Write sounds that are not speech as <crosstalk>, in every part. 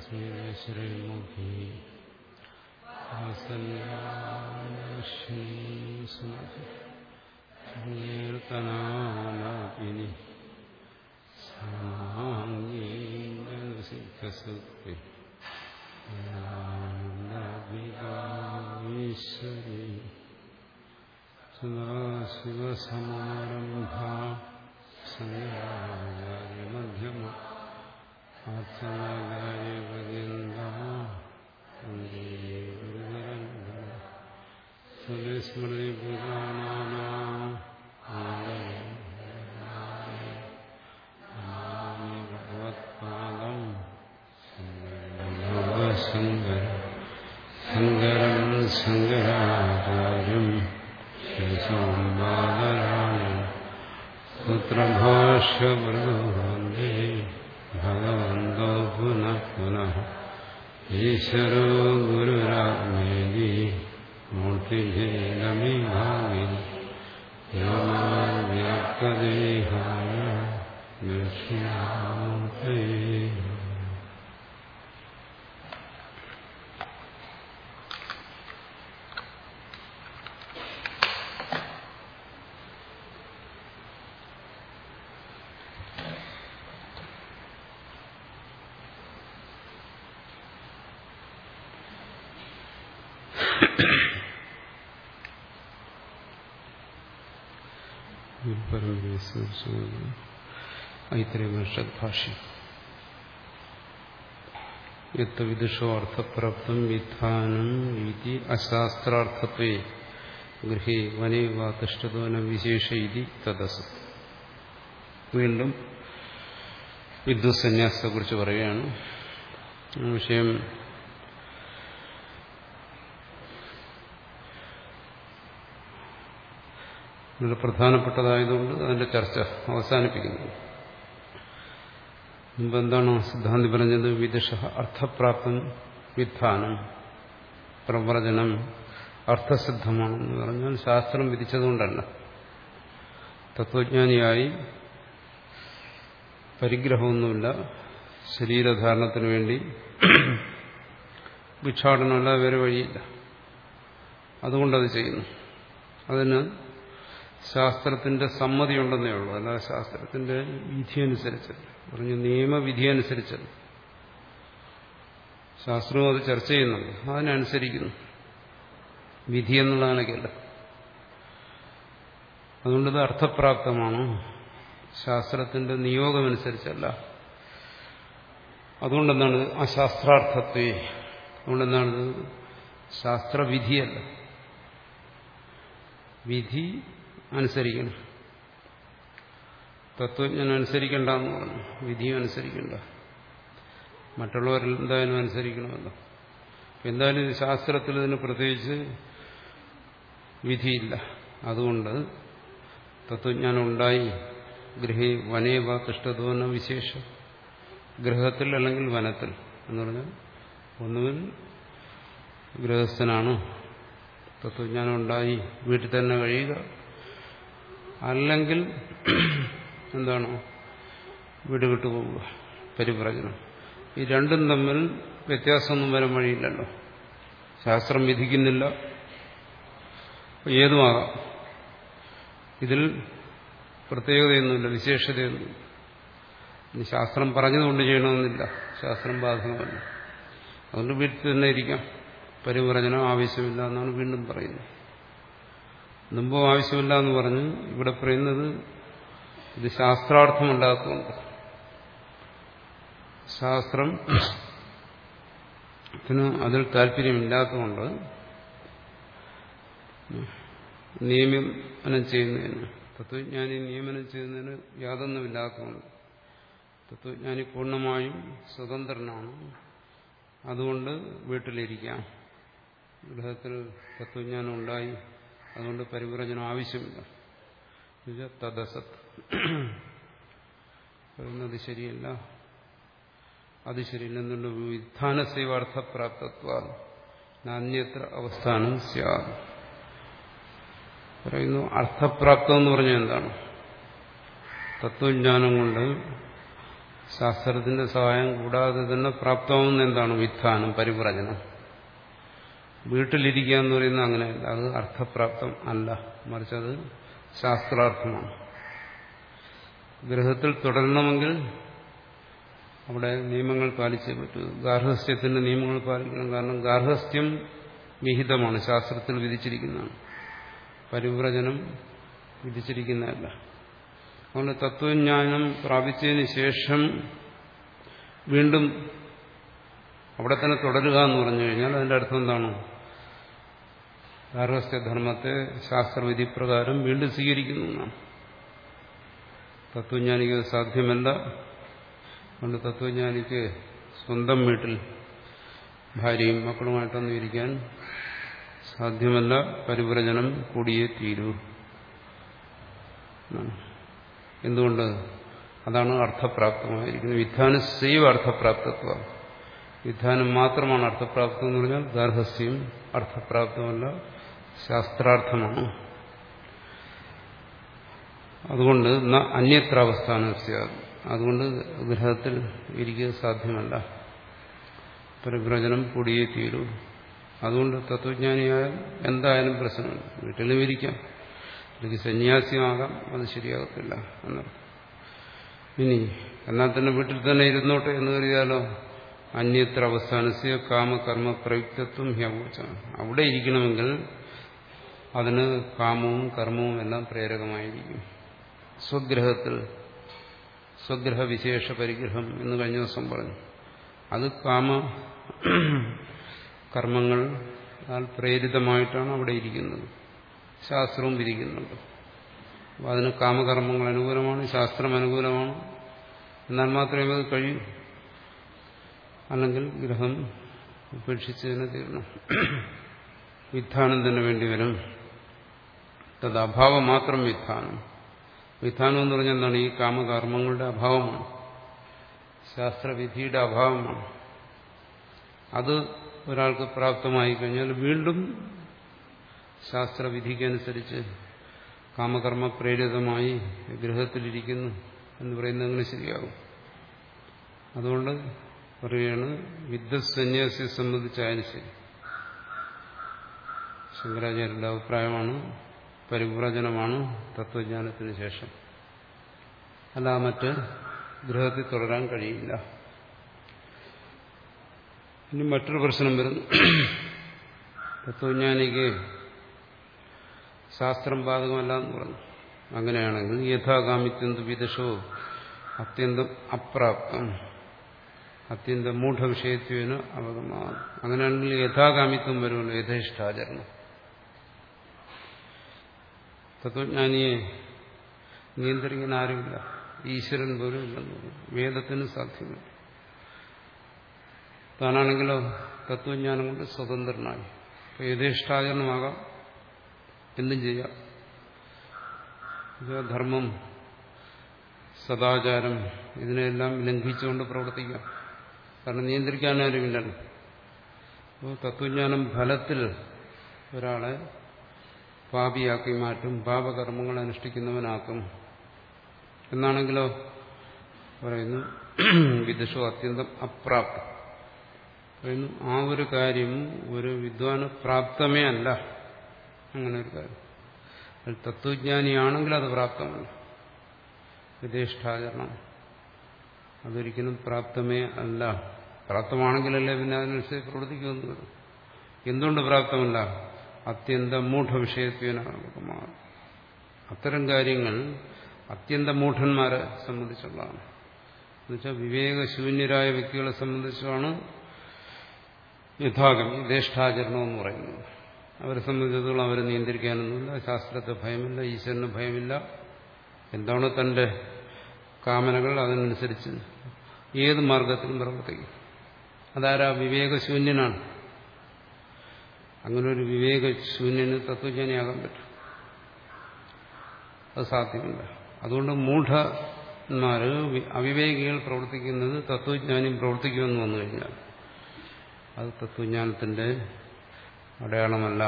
ശ്രീമുഖി കീർത്തനാലാപിനി സമാംഗീസിദ്ധസുക്തി ഈശ്വരി സദാശിവസമാരംഭ സംഗമധ്യമ സ്മൃതി ഭഗവത്പാദം ശങ്കര ശങ്കരം ശങ്കരാചാര്യം ശേഷോംബാദരായ പുത്രഭാഷ്യവൃന്ദേ ഭഗവന്തോ പുനഃ പുനഃ ഈശ്വരോ ഗുരുരാത്മേതി മൂർത്തിഭേദമിഭാഗിനി വ്യാപ്തദേഹായ ദക്ഷിണാമൂർത്തയേ ഐത്രേമഷദ്ഭാഷ്യം യത്ത് വിദുഷോ അർത്ഥപ്രാപ്തം വിധാനം ഇതി അശാസ്ത്രാർത്ഥത്വേ ഗൃഹേ വനേ വാ തിഷ്ടതോന വിശേഷ ഇതി തദസ്. വീണ്ടും വിദ്വസന്യാസത്തെക്കുറിച്ച് പറയുകയാണ്. വിഷയം വളരെ പ്രധാനപ്പെട്ടതായതുകൊണ്ട് അതിന്റെ ചർച്ച അവസാനിപ്പിക്കുന്നു. മുമ്പ് എന്താണ് സിദ്ധാന്തി പറഞ്ഞത്? വിദുഷ അർത്ഥപ്രാപ്തം വിധാനം പ്രവചനം അർത്ഥസിദ്ധമാണെന്ന് പറഞ്ഞാൽ ശാസ്ത്രം വിധിച്ചതുകൊണ്ടല്ല. തത്വജ്ഞാനിയായി പരിഗ്രഹമൊന്നുമില്ല. ശരീരധാരണത്തിന് വേണ്ടി ഭിക്ഷാടനമല്ല വേറെ വഴിയില്ല. അതുകൊണ്ടത് ചെയ്യുന്നു. അതിന് ശാസ്ത്രത്തിന്റെ സമ്മതി ഉണ്ടെന്നേ ഉള്ളൂ. അല്ലാതെ ശാസ്ത്രത്തിന്റെ വിധി അനുസരിച്ചല്ല പറഞ്ഞു നിയമവിധി അനുസരിച്ചല്ല ശാസ്ത്രവും അത് ചർച്ച ചെയ്യുന്നുണ്ട്. അതിനനുസരിക്കുന്നു. വിധി എന്നുള്ള കണക്കല്ല അതുകൊണ്ടത് അർത്ഥപ്രാപ്തമാണ്. ശാസ്ത്രത്തിന്റെ നിയോഗമനുസരിച്ചല്ല. അതുകൊണ്ടെന്താണ്? ശാസ്ത്രാർത്ഥത്തെ അതുകൊണ്ടെന്താണ്? ശാസ്ത്രവിധിയല്ല. വിധി അനുസരിക്കണം. തത്വജ്ഞൻ അനുസരിക്കണ്ട എന്ന് പറഞ്ഞു. വിധിയും അനുസരിക്കണ്ട. മറ്റുള്ളവരെന്തായാലും അനുസരിക്കണമല്ലോ. എന്തായാലും ശാസ്ത്രത്തിൽ ഇതിന് പ്രത്യേകിച്ച് വിധിയില്ല. അതുകൊണ്ട് തത്വജ്ഞാനം ഉണ്ടായി ഗൃഹേ വനേവ തിഷ്ടതോന്ന വിശേഷം. ഗൃഹത്തിൽ അല്ലെങ്കിൽ വനത്തിൽ എന്ന് പറഞ്ഞാൽ ഒന്നുകിൽ ഗൃഹസ്ഥനാണ്. തത്വജ്ഞാനം ഉണ്ടായി വീട്ടിൽ തന്നെ കഴിയുക. അല്ലെങ്കിൽ <clears throat> എന്താണ് വീട് വിട്ടുപോവുക പരിപ്രചനം. ഈ രണ്ടും തമ്മിൽ വ്യത്യാസമൊന്നും വരാൻ വഴിയില്ലല്ലോ. ശാസ്ത്രം വിധിക്കുന്നില്ല. ഏതുമാകാം? ഇതിൽ പ്രത്യേകതയൊന്നുമില്ല വിശേഷതയൊന്നുമില്ല. ഇനി ശാസ്ത്രം പറഞ്ഞതുകൊണ്ട് ചെയ്യണമെന്നില്ല. ശാസ്ത്രം ബാധകമല്ല. അതുകൊണ്ട് വീട്ടിൽ തന്നെ ഇരിക്കാം. പരിപ്രചനം ആവശ്യമില്ല എന്നാണ് വീണ്ടും പറയുന്നത്. മുമ്പും ആവശ്യമില്ല എന്ന് പറഞ്ഞ് ഇവിടെ പറയുന്നത് ഇത് ശാസ്ത്രാർത്ഥമുണ്ടാക്കുന്നുണ്ട്. ശാസ്ത്രം അതിൽ താല്പര്യമില്ലാത്തതുകൊണ്ട് നിയമനം ചെയ്യുന്നതിന് തത്വജ്ഞാനി നിയമനം ചെയ്യുന്നതിന് യാതൊന്നുമില്ലാത്തതുകൊണ്ട് തത്വജ്ഞാനി പൂർണമായും സ്വതന്ത്രനാണ്. അതുകൊണ്ട് വീട്ടിലിരിക്കാം. ഗൃഹത്തിൽ തത്വജ്ഞാനം ഉണ്ടായി. അതുകൊണ്ട് പരിവ്രജനം ആവശ്യമില്ല. തദസത്. പറയുന്നത് ശരിയല്ല. അത് ശരിയല്ല എന്നുള്ള വിധാനസൈവാർത്ഥപ്രാപ്തത്വ. നാന്യത്ര അവസ്ഥാനം സ്യാ പറയുന്നു അർത്ഥപ്രാപ്തം എന്ന് പറഞ്ഞാൽ എന്താണ്? തത്വജ്ഞാനം കൊണ്ട് ശാസ്ത്രത്തിന്റെ സഹായം കൂടാതെ തന്നെ പ്രാപ്തമാവുന്ന എന്താണ്? വിധാനം പരിവ്രജനം വീട്ടിലിരിക്കുക എന്ന് പറയുന്നത് അങ്ങനെയല്ല അത് അർത്ഥപ്രാപ്തം അല്ല. മറിച്ച് അത് ശാസ്ത്രാർത്ഥമാണ്. ഗൃഹത്തിൽ തുടരണമെങ്കിൽ അവിടെ നിയമങ്ങൾ പാലിച്ചേ പറ്റൂ. ഗാർഹസ്ഥ്യത്തിന്റെ നിയമങ്ങൾ പാലിക്കണം. കാരണം ഗാർഹസ്ഥ്യം വിഹിതമാണ്. ശാസ്ത്രത്തിൽ വിധിച്ചിരിക്കുന്നതാണ്. പരിവ്രജനം വിധിച്ചിരിക്കുന്നതല്ല. അതുകൊണ്ട് തത്വജ്ഞാനം പ്രാപിച്ചതിന് ശേഷം വീണ്ടും അവിടെ തന്നെ തുടരുക എന്ന് പറഞ്ഞു കഴിഞ്ഞാൽ അതിന്റെ അർത്ഥം എന്താണ്? ഗാർഹസ്ഥ്യധർമ്മത്തെ ശാസ്ത്രവിധി പ്രകാരം വീണ്ടും സ്വീകരിക്കുന്നു എന്നാണ്. തത്വജ്ഞാനിക്ക് സാധ്യമല്ല. അതുകൊണ്ട് തത്വജ്ഞാനിക്ക് സ്വന്തം വീട്ടിൽ ഭാര്യയും മക്കളുമായിട്ടൊന്നും ഇരിക്കാൻ സാധ്യമല്ല. പരിവ്രജനം കൂടിയേ തീരൂ എന്തുകൊണ്ട്? അതാണ് അർത്ഥപ്രാപ്തമായിരിക്കുന്നത്. വിധാനം സൈവ അർത്ഥപ്രാപ്തത്വ. വിധാനം മാത്രമാണ് അർത്ഥപ്രാപ്തം എന്ന് പറഞ്ഞാൽ ഗാർഹസ്യം അർത്ഥപ്രാപ്തമല്ല. ശാസ്ത്രാർത്ഥമാണ്. അതുകൊണ്ട് അന്യത്ര അവസ്ഥാന അതുകൊണ്ട് ഗ്രഹത്തിൽ ഇരിക്കുക സാധ്യമല്ല. പരിഭ്രജനം കൂടിയേ തീരൂ. അതുകൊണ്ട് തത്വജ്ഞാനിയായ എന്തായാലും പ്രശ്നമില്ല. വീട്ടിലും ഇരിക്കാം. അല്ലെങ്കിൽ സന്യാസിയാകാം. അത് ശരിയാകത്തില്ല എന്നർത്ഥം. ഇനി എന്നാൽ തന്നെ വീട്ടിൽ തന്നെ ഇരുന്നോട്ടെ എന്ന് കരുതിയാലോ? അന്യത്ര അവസ്ഥാനസ്യ കാമകർമ്മ പ്രയുക്തത്വം ഹ്യവോച്ചാണ് അവിടെ ഇരിക്കണമെങ്കിൽ അതിന് കാമവും കർമ്മവും എല്ലാം പ്രേരകമായിരിക്കും. സ്വഗ്രഹത്തിൽ സ്വഗ്രഹ വിശേഷ പരിഗ്രഹം എന്ന് കഴിഞ്ഞ ദിവസം പറഞ്ഞു. അത് കാമ കർമ്മങ്ങൾ പ്രേരിതമായിട്ടാണ് അവിടെ ഇരിക്കുന്നത്. ശാസ്ത്രവും വിരിക്കുന്നുണ്ട് അപ്പോൾ അതിന് കാമകർമ്മങ്ങൾ അനുകൂലമാണ് ശാസ്ത്രം അനുകൂലമാണ്. എന്നാൽ മാത്രമേ അത് കഴിയൂ. അല്ലെങ്കിൽ ഗ്രഹം ഉപേക്ഷിച്ചതിന് തീരണം. വിധാനം തന്നെ വേണ്ടി വരും. തത് അഭാവം മാത്രം വിധാനം. വിധാനം എന്ന് പറഞ്ഞാൽ എന്താണ്? ഈ കാമകർമ്മങ്ങളുടെ അഭാവമാണ്. ശാസ്ത്രവിധിയുടെ അഭാവമാണ്. അത് ഒരാൾക്ക് പ്രാപ്തമായി കഴിഞ്ഞാൽ വീണ്ടും ശാസ്ത്രവിധിക്കനുസരിച്ച് കാമകർമ്മ പ്രേരിതമായി ഗൃഹത്തിലിരിക്കുന്നു എന്ന് പറയുന്നത് അങ്ങനെ ശരിയാകും. അതുകൊണ്ട് പറയുകയാണ് വിദ്വസന്യാസിയെ സംബന്ധിച്ചായാലും ശരി. ശങ്കരാചാര്യന്റെ അഭിപ്രായമാണ് പരിവ്രജനമാണ് തത്വജ്ഞാനത്തിന് ശേഷം. അല്ല മറ്റ് ഗൃഹത്തിൽ തുടരാൻ കഴിയില്ല. ഇനി മറ്റൊരു പ്രശ്നം വരുന്നു തത്വജ്ഞാനിക്ക് ശാസ്ത്രം ബാധകമല്ല എന്ന് പറഞ്ഞു. അങ്ങനെയാണെങ്കിൽ യഥാകാമിത്യന്ത വിദശോ? അത്യന്തം അപ്രാപ്തം. അത്യന്തം മൂഢവിഷയത്വേന അവഗമാ അങ്ങനെയാണെങ്കിൽ യഥാകാമിത്വം വരുമല്ലോ യഥേഷ്ടാചരണം തത്വജ്ഞാനിയെ നിയന്ത്രിക്കാൻ ആരുമില്ല. ഈശ്വരൻ പോലും ഇല്ലെന്ന് പറഞ്ഞു. വേദത്തിന് സാധ്യമല്ല. താനാണെങ്കിലോ തത്വജ്ഞാനം കൊണ്ട് സ്വതന്ത്രനായി. യഥേഷ്ടാചരണമാകാം. എന്തും ചെയ്യാം. ധർമ്മം സദാചാരം ഇതിനെല്ലാം ലംഘിച്ചുകൊണ്ട് പ്രവർത്തിക്കാം. കാരണം നിയന്ത്രിക്കാനാരുമില്ലല്ലോ അപ്പോൾ തത്വജ്ഞാനം ഫലത്തിൽ ഒരാളെ പാപിയാക്കി മാറ്റും പാപകർമ്മങ്ങൾ അനുഷ്ഠിക്കുന്നവനാക്കും. എന്നാണെങ്കിലോ പറയുന്നു വിദുഷോ അത്യന്തം അപ്രാപ്തം. പറയുന്നു ആ ഒരു കാര്യം ഒരു വിദ്വാന് പ്രാപ്തമേ അല്ല അങ്ങനെ ഒരു കാര്യം തത്വജ്ഞാനിയാണെങ്കിൽ അത് പ്രാപ്തമല്ല. വിദേഷ്ടാചരണം അതൊരിക്കലും പ്രാപ്തമേ അല്ല. പ്രാപ്തമാണെങ്കിലല്ലേ പിന്നെ അതിനനുസരിച്ച് പ്രവർത്തിക്കുമെന്ന് വരും. എന്തുകൊണ്ട് പ്രാപ്തമല്ല? അത്യന്ത മൂഢവിഷയത്വനാണ് അത്തരം കാര്യങ്ങൾ അത്യന്ത മൂഢന്മാരെ സംബന്ധിച്ചുള്ളതാണ്. എന്നുവെച്ചാൽ വിവേകശൂന്യരായ വ്യക്തികളെ സംബന്ധിച്ചാണ് യഥാഗമി ജ്യേഷ്ഠാചരണം എന്ന് പറയുന്നത്. അവരെ സംബന്ധിച്ചിടത്തോളം അവരെ നിയന്ത്രിക്കാനൊന്നുമില്ല ശാസ്ത്രത്തെ ഭയമില്ല ഈശ്വരന് ഭയമില്ല. എന്താണ് തന്റെ കാമനകൾ? അതിനനുസരിച്ച് ഏത് മാർഗത്തിലും പ്രവർത്തിക്കും. അതാരാ വിവേകശൂന്യനാണ്? അങ്ങനെ ഒരു വിവേകശൂന്യന് തത്വജ്ഞാനിയാകാൻ പറ്റും. അത് സാധ്യമല്ല അതുകൊണ്ട് മൂഢന്മാര് അവിവേകികൾ പ്രവർത്തിക്കുന്നത് തത്വജ്ഞാനിയും പ്രവർത്തിക്കുമെന്ന് വന്നു കഴിഞ്ഞാൽ അത് തത്വജ്ഞാനത്തിന്റെ അടയാളമല്ല.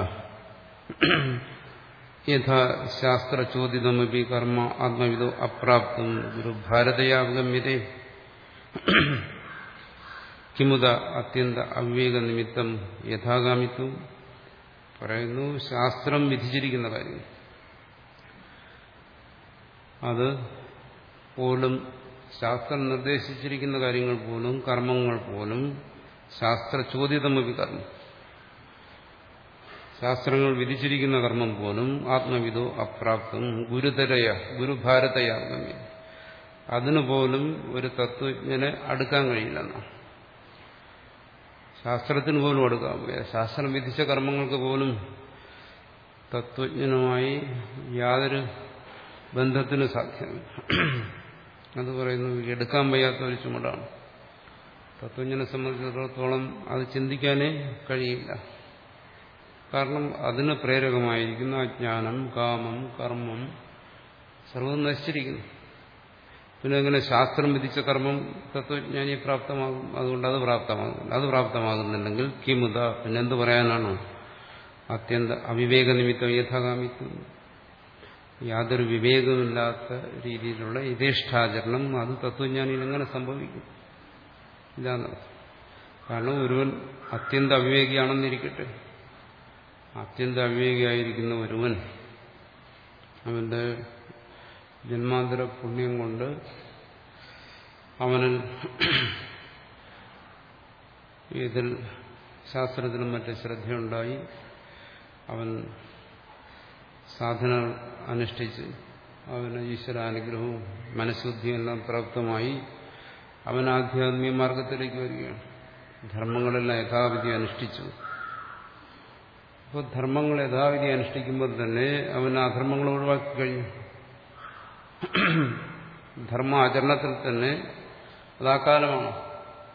യഥാ ശാസ്ത്രചോദിതമപി കർമ്മ ആത്മവിധോ അപ്രാപ്തം ഗുരു ഭാരതയാവഗമ്യതേ. കിമുത അത്യന്ത അവിവേക നിമിത്തം യഥാഗാമിത്വം പറയുന്നു ശാസ്ത്രം വിധിച്ചിരിക്കുന്ന കാര്യം. അത് പോലും ശാസ്ത്രം നിർദ്ദേശിച്ചിരിക്കുന്ന കാര്യങ്ങൾ പോലും കർമ്മങ്ങൾ പോലും ശാസ്ത്ര ചോദ്യതമപി കർമ്മം. ശാസ്ത്രങ്ങൾ വിധിച്ചിരിക്കുന്ന കർമ്മം പോലും ആത്മവിധോ അപ്രാപ്തം ഗുരുതരയ ഗുരുഭാരതയാഗമ്യം അതിനുപോലും ഒരു തത്വജ്ഞനെ അടുക്കാൻ കഴിയില്ലെന്നാണ്. ശാസ്ത്രത്തിന് പോലും അടുക്കാൻ ശാസ്ത്രം വിധിച്ച കർമ്മങ്ങൾക്ക് പോലും തത്വജ്ഞനുമായി യാതൊരു ബന്ധത്തിന് സാധ്യമല്ല. അത് പറയുന്നു എടുക്കാൻ വയ്യാത്ത ഒരു ചുമടാണ്. തത്വജ്ഞനെ സംബന്ധിച്ചിടത്തോളം അത് ചിന്തിക്കാനേ കഴിയില്ല. കാരണം അതിന് പ്രേരകമായിരിക്കുന്ന അജ്ഞാനം കാമം കർമ്മം സർവം നശിച്ചിരിക്കുന്നു. പിന്നെ എങ്ങനെ ശാസ്ത്രം വിധിച്ച കർമ്മം തത്വജ്ഞാനി പ്രാപ്തമാകും അതുകൊണ്ട് അത് പ്രാപ്തമാകും. അത് പ്രാപ്തമാകുന്നുണ്ടെങ്കിൽ കിമുത പിന്നെ എന്ത് പറയാനാണ്? അത്യന്ത അവിവേക നിമിത്തം യഥാകാമിത്വം. യാതൊരു വിവേകമില്ലാത്ത രീതിയിലുള്ള യഥേഷ്ടാചരണം അത് തത്വജ്ഞാനിയിൽ എങ്ങനെ സംഭവിക്കും? ഇതാണ് കാരണം ഒരുവൻ അത്യന്ത അവിവേകിയാണെന്നിരിക്കട്ടെ. അത്യന്ത അവിവേകിയായിരിക്കുന്ന ഒരുവൻ അവന്റെ ജന്മാന്തര പുണ്യം കൊണ്ട് അവനിൽ ഇതിൽ ശാസ്ത്രത്തിലും മറ്റ് ശ്രദ്ധയുണ്ടായി. അവൻ സാധന അനുഷ്ഠിച്ച് അവന് ഈശ്വരാനുഗ്രഹവും മനഃശുദ്ധിയും എല്ലാം പ്രാപ്തമായി അവൻ ആധ്യാത്മിക മാർഗത്തിലേക്ക് വരികയാണ്. ധർമ്മങ്ങളെല്ലാം യഥാവിധി അനുഷ്ഠിച്ചു. അപ്പോൾ ധർമ്മങ്ങൾ യഥാവിധി അനുഷ്ഠിക്കുമ്പോൾ തന്നെ അവൻ അധർമ്മങ്ങൾ ഒഴിവാക്കി കഴിഞ്ഞു. ധർമ്മ ആചരണത്തിൽ തന്നെ അതാകാലമാണ്.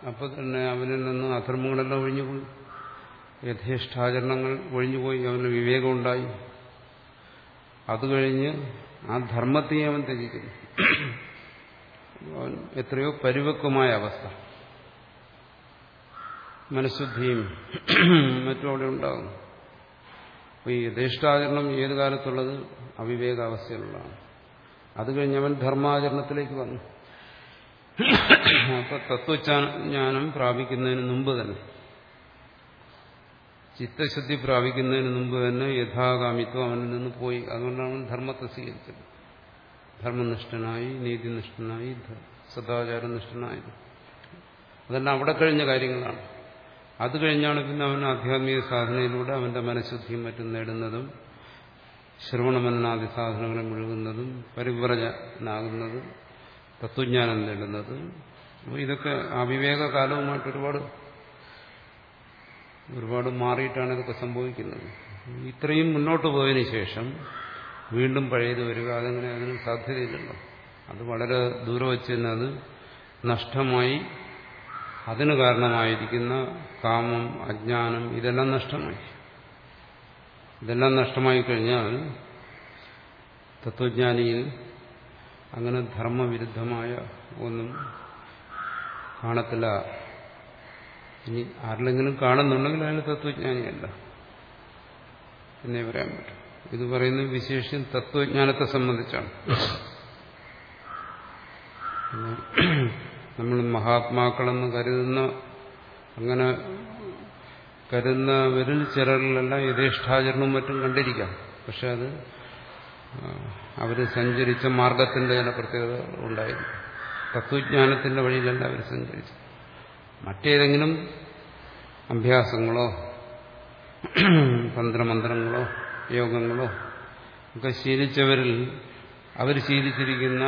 അപ്പോൾ തന്നെ അവനിൽ നിന്ന് അധർമ്മങ്ങളെല്ലാം ഒഴിഞ്ഞുപോയി. യഥേഷ്ടാചരണങ്ങൾ ഒഴിഞ്ഞുപോയി. അവന് വിവേകമുണ്ടായി. അത് കഴിഞ്ഞ് ആ ധർമ്മത്തെ അവൻ ത്യജിക്കുന്നു. അവൻ എത്രയോ പരിവക്വമായ അവസ്ഥ. മനഃശുദ്ധിയും മറ്റും അവിടെ ഉണ്ടാകുന്നു. അപ്പോൾ ഈ യഥേഷ്ടാചരണം ഏത് കാലത്തുള്ളത്? അവിവേകാവസ്ഥയിലുള്ളതാണ്. അത് കഴിഞ്ഞ് അവൻ ധർമാചരണത്തിലേക്ക് വന്നു. അപ്പൊ തത്വജ്ഞാനം പ്രാപിക്കുന്നതിന് മുമ്പ് തന്നെ ചിത്തശുദ്ധി പ്രാപിക്കുന്നതിന് മുമ്പ് തന്നെ യഥാകാമിത്വം അവനിൽ നിന്ന് പോയി. അതുകൊണ്ടാണ് അവൻ ധർമ്മത്തെ സ്വീകരിച്ചത് ധർമ്മനിഷ്ഠനായി നീതിനിഷ്ഠനായി സദാചാരനിഷ്ഠനായി. അതെല്ലാം അവിടെ കഴിഞ്ഞ കാര്യങ്ങളാണ്. അത് കഴിഞ്ഞാണ് പിന്നെ അവൻ ആധ്യാത്മിക സാധനയിലൂടെ അവന്റെ മനഃശുദ്ധിയും മറ്റും നേടുന്നതും ശ്രവണമന്നാദി സാധനങ്ങളെ മുഴുകുന്നതും പരിവ്രജനാകുന്നതും തത്വജ്ഞാനം നേടുന്നതും. അപ്പോൾ ഇതൊക്കെ അവിവേക കാലവുമായിട്ട് ഒരുപാട് ഒരുപാട് മാറിയിട്ടാണ് ഇതൊക്കെ സംഭവിക്കുന്നത്. ഇത്രയും മുന്നോട്ട് പോയതിനു ശേഷം വീണ്ടും പഴയത് വരിക അതങ്ങനെ അതിന് സാധ്യതയില്ലല്ലോ. അത് വളരെ ദൂരെ വെച്ച് തന്നെ അത് നഷ്ടമായി അതിന് കാരണമായിരിക്കുന്ന കാമം അജ്ഞാനം ഇതെല്ലാം നഷ്ടമായി. ഇതെല്ലാം നഷ്ടമായി കഴിഞ്ഞാൽ തത്വജ്ഞാനിയിൽ അങ്ങനെ ധർമ്മവിരുദ്ധമായ ഒന്നും കാണത്തില്ല. ഇനി ആരിലെങ്കിലും കാണുന്നുണ്ടെങ്കിൽ അയാൾ തത്വജ്ഞാനിയല്ല. എന്നേ പറയാൻ പറ്റും. ഇത് പറയുന്നത് വിശേഷം തത്വജ്ഞാനത്തെ സംബന്ധിച്ചാണ്. നമ്മൾ മഹാത്മാക്കളെന്ന് കരുതുന്ന അങ്ങനെ കരുതുന്നവരിൽ ചിലരിലെല്ലാം യഥേഷ്ടാചരണവും മറ്റും കണ്ടിരിക്കാം. പക്ഷെ അത് അവർ സഞ്ചരിച്ച മാർഗത്തിന്റെ തന്നെ പ്രത്യേകത ഉണ്ടായിരുന്നു തത്വജ്ഞാനത്തിന്റെ വഴിയിലല്ല അവർ സഞ്ചരിച്ചു മറ്റേതെങ്കിലും അഭ്യാസങ്ങളോ തന്ത്രമന്ത്രങ്ങളോ യോഗങ്ങളോ ഒക്കെ ശീലിച്ചവരിൽ അവർ ശീലിച്ചിരിക്കുന്ന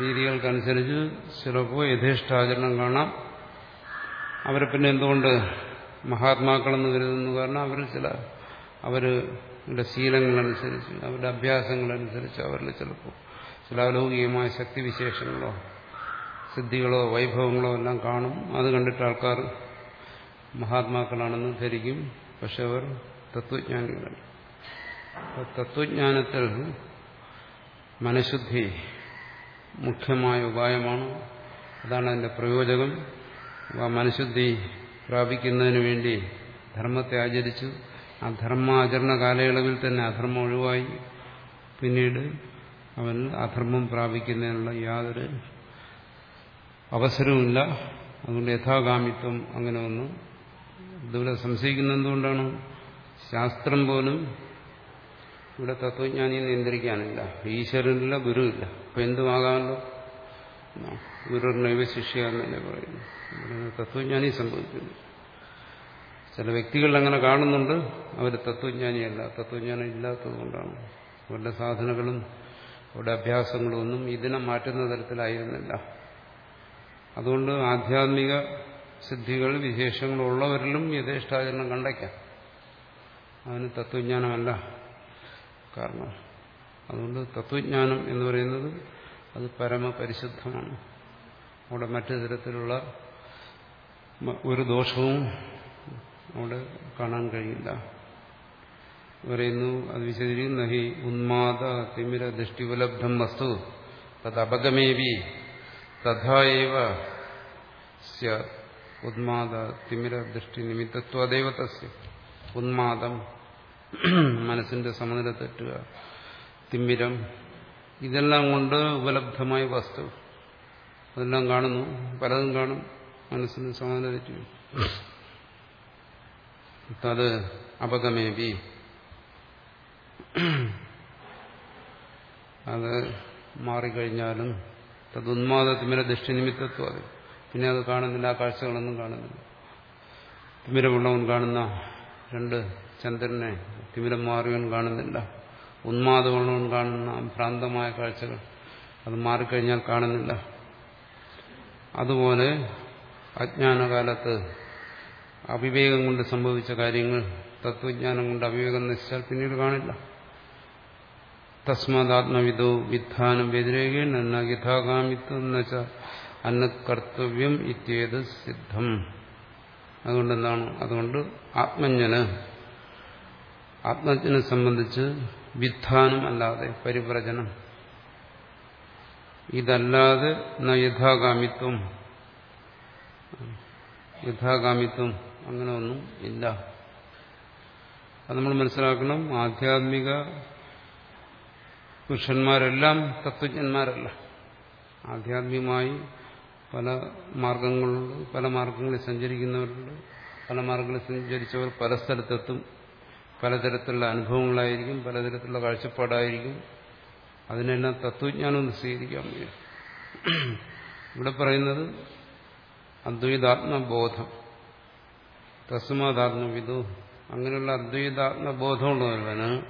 രീതികൾക്കനുസരിച്ച് ചിലപ്പോൾ യഥേഷ്ടാചരണം കാണാം. അവരെ പിന്നെ എന്തുകൊണ്ട് മഹാത്മാക്കളെന്ന് കരുതുന്നു കാരണം അവർ ചില അവരുടെ ശീലങ്ങളനുസരിച്ച് അവരുടെ അഭ്യാസങ്ങളനുസരിച്ച് അവരിൽ ചിലപ്പോൾ ചില അലൗകികമായ ശക്തിവിശേഷങ്ങളോ സിദ്ധികളോ വൈഭവങ്ങളോ എല്ലാം കാണും. അത് കണ്ടിട്ട് ആൾക്കാർ മഹാത്മാക്കളാണെന്ന് ധരിക്കും. പക്ഷെ അവർ തത്വജ്ഞാനികളാണ് തത്വജ്ഞാനത്തിൽ മനഃശുദ്ധി മുഖ്യമായ ഉപായമാണ്. അതാണ് അതിന്റെ പ്രയോജകം മനഃശുദ്ധി പ്രാപിക്കുന്നതിന് വേണ്ടി ധർമ്മത്തെ ആചരിച്ചു. ആ ധർമ്മാചരണ കാലയളവിൽ തന്നെ അധർമ്മം ഒഴിവായി. പിന്നീട് അവൻ അധർമ്മം പ്രാപിക്കുന്നതിനുള്ള യാതൊരു അവസരവുമില്ല. അതുകൊണ്ട് യഥാകാമിത്വം അങ്ങനെ ഒന്നും ഇതുവരെ സംശയിക്കുന്ന എന്തുകൊണ്ടാണ് ശാസ്ത്രം പോലും ഇവിടെ തത്വജ്ഞാനിയെ നിയന്ത്രിക്കാനില്ല. ഈശ്വരനില്ല ഗുരുവില്ല. അപ്പം എന്തുമാകാമല്ലോ? ഗുരുവിനെ ശിഷ്യ എന്നല്ലേ പറയുന്നു തത്വജ്ഞാനി സംഭവിക്കുന്നു. ചില വ്യക്തികൾ അങ്ങനെ കാണുന്നുണ്ട് അവർ തത്വജ്ഞാനിയല്ല. തത്വജ്ഞാനം ഇല്ലാത്തത് കൊണ്ടാണ്. അവരുടെ സാധനകളും അവരുടെ അഭ്യാസങ്ങളും ഒന്നും ഇതിനെ മാറ്റുന്ന തരത്തിലായിരുന്നില്ല. അതുകൊണ്ട് ആധ്യാത്മിക സിദ്ധികൾ വിശേഷങ്ങളുള്ളവരിലും യഥേഷ്ടാചരണം കണ്ടയ്ക്കാം. അവന് തത്വജ്ഞാനമല്ല കാരണം. അതുകൊണ്ട് തത്വജ്ഞാനം എന്ന് പറയുന്നത് അത് പരമപരിശുദ്ധമാണ്. അവിടെ മറ്റു തരത്തിലുള്ള ഒരു ദോഷവും അവിടെ കാണാൻ കഴിയില്ല. പറയുന്നു അത് വിശദീകരിക്കുന്ന. ഹി ഉന്മാദ തിമിര ദൃഷ്ടിപലബ്ധം വസ്തു തത് അപഗമേവി തഥാവ ഉന്മാദ തിമിര ദൃഷ്ടി നിമിത്തത്വദേവ തസ്യ. ഉന്മാദം മനസ്സിന്റെ സമനില തെറ്റുക. തിമിരം ഇതെല്ലാം കൊണ്ട് ഉപലബ്ധമായ വസ്തു. അതെല്ലാം കാണുന്നു. പലതും കാണും. മനസ്സിന് തെറ്റുക തത് അപഗമേവി. അത് മാറിക്കഴിഞ്ഞാലും തതുന്മാദ ഉന്മാദത്തിമിര ദൃഷ്ടി നിമിത്തത്വം അത്. പിന്നെ അത് കാണുന്നില്ല ആ കാഴ്ചകളൊന്നും കാണുന്നില്ല. തിമിരമുള്ളവൻ കാണുന്ന രണ്ട് ചന്ദ്രനെ തിമിരം മാറിയവൻ കാണുന്നില്ല. ഉന്മാദമുള്ളവൻ കാണുന്ന ഭ്രാന്തമായ കാഴ്ചകൾ അത് മാറിക്കഴിഞ്ഞാൽ കാണുന്നില്ല. അതുപോലെ അജ്ഞാനകാലത്ത് അവിവേകം കൊണ്ട് സംഭവിച്ച കാര്യങ്ങൾ തത്വജ്ഞാനം കൊണ്ട് അവിവേകം നശിച്ചാൽ പിന്നീട് കാണില്ല. തസ്മാത്മവിദോ വിധാനം വ്യതിരേകേൺ എന്ന യഥാകാമിത്വം എന്ന് വെച്ചാൽ അന്നകർത്തവ്യം ഇത്യേത് സിദ്ധം. അതുകൊണ്ട് എന്താണ് അതുകൊണ്ട് ആത്മജ്ഞന് ആത്മജ്ഞനെ സംബന്ധിച്ച് വിധാനം അല്ലാതെ പരിപ്രചനം ഇതല്ലാതെ യഥാകാമിത്വം യഥാകാമിത്വം അങ്ങനെ ഒന്നും ഇല്ല. അത് നമ്മൾ മനസ്സിലാക്കണം. ആധ്യാത്മിക പുരുഷന്മാരെല്ലാം തത്വജ്ഞന്മാരല്ല. ആധ്യാത്മികമായി പല മാർഗങ്ങളുണ്ട് പല മാർഗങ്ങളിൽ സഞ്ചരിക്കുന്നവരുണ്ട് പല മാർഗങ്ങളിൽ സഞ്ചരിച്ചവർ പല സ്ഥലത്തെത്തും പലതരത്തിലുള്ള അനുഭവങ്ങളായിരിക്കും പലതരത്തിലുള്ള കാഴ്ചപ്പാടായിരിക്കും. അതിനെല്ലാം തത്വജ്ഞാനം സ്വീകരിക്കാൻ വയ്യ ഇവിടെ പറയുന്നത് അദ്വൈതാത്മബോധം. തസ്മാതാത്മവിദു അങ്ങനെയുള്ള അദ്വൈതാത്മബോധമുള്ളവന്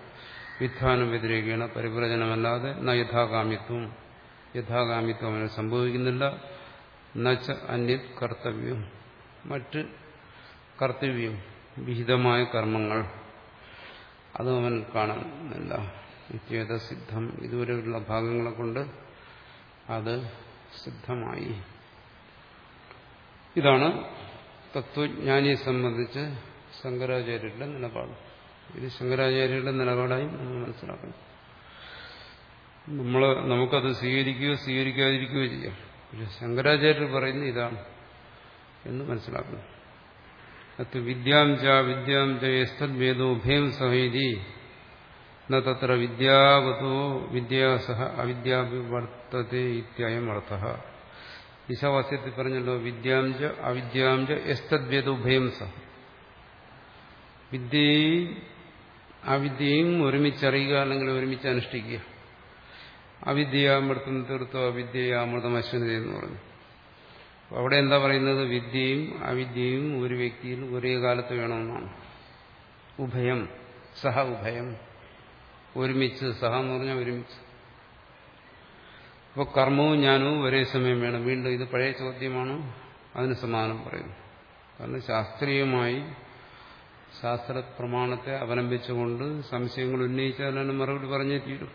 വിധാനം വ്യതിരേകയാണ് പരിപ്രചനമല്ലാതെ ന യഥാകാമിത്വം യഥാകാമിത്വം അവന് സംഭവിക്കുന്നില്ല. നച്ച അന്യ കർത്തവ്യം. മറ്റ് കർത്തവ്യം വിഹിതമായ കർമ്മങ്ങൾ. അതും അവൻ കാണുന്നില്ല. നിത്യേത സിദ്ധം. ഇതുവരെയുള്ള ഭാഗങ്ങളെ കൊണ്ട് അത് സിദ്ധമായി. ഇതാണ് തത്വജ്ഞാനിയെ സംബന്ധിച്ച് ശങ്കരാചാര്യരുടെ നിലപാട്. ഇത് ശങ്കരാചാര്യരുടെ നിലപാടായി നമ്മൾ മനസ്സിലാക്കണം. നമ്മൾ നമുക്കത് സ്വീകരിക്കുകയോ സ്വീകരിക്കാതിരിക്കുകയോ ചെയ്യാം. പക്ഷെ ശങ്കരാചാര്യർ പറയുന്നത് ഇതാണ് എന്ന് മനസ്സിലാക്കണം. അത് വിദ്യാം ച വിദ്യാം ചേസ്തദ്വേദോഭയം സഹേതി. ന തത്ര വിദ്യാവതോ വിദ്യാസഹ അവിദ്യാവർത്തത്തെ ഇത്യായം അർത്ഥ. ഈശാവാസ്യത്തിൽ പറഞ്ഞല്ലോ വിദ്യാംജ അവിദ്യാംജ എസ്തദ്വേദോഭയം സഹ വിദ്യയും അവിദ്യയും ഒരുമിച്ചറിയുക അല്ലെങ്കിൽ ഒരുമിച്ച് അനുഷ്ഠിക്കുക. അവിദ്യയാമൃതം തീർത്തു അവിദ്യയാമൃതം അശ്വനത എന്ന് പറഞ്ഞു. അവിടെ എന്താ പറയുന്നത്? വിദ്യയും അവിദ്യയും ഒരു വ്യക്തിയിൽ ഒരേ കാലത്ത് വേണമെന്നാണ്. ഉഭയം സഹ ഉഭയം. ഒരുമിച്ച് സഹ എന്ന് പറഞ്ഞാൽ ഒരുമിച്ച്. അപ്പോൾ കർമ്മവും ജ്ഞാനവും ഒരേ സമയം വേണം. വീണ്ടും ഇത് പഴയ ചോദ്യമാണ്? അതിന് സമാനം പറയുന്നു. കാരണം ശാസ്ത്രീയമായി ശാസ്ത്ര പ്രമാണത്തെ അവലംബിച്ചുകൊണ്ട് സംശയങ്ങൾ ഉന്നയിച്ചാലാണ് മറുപടി പറഞ്ഞേ തീരും.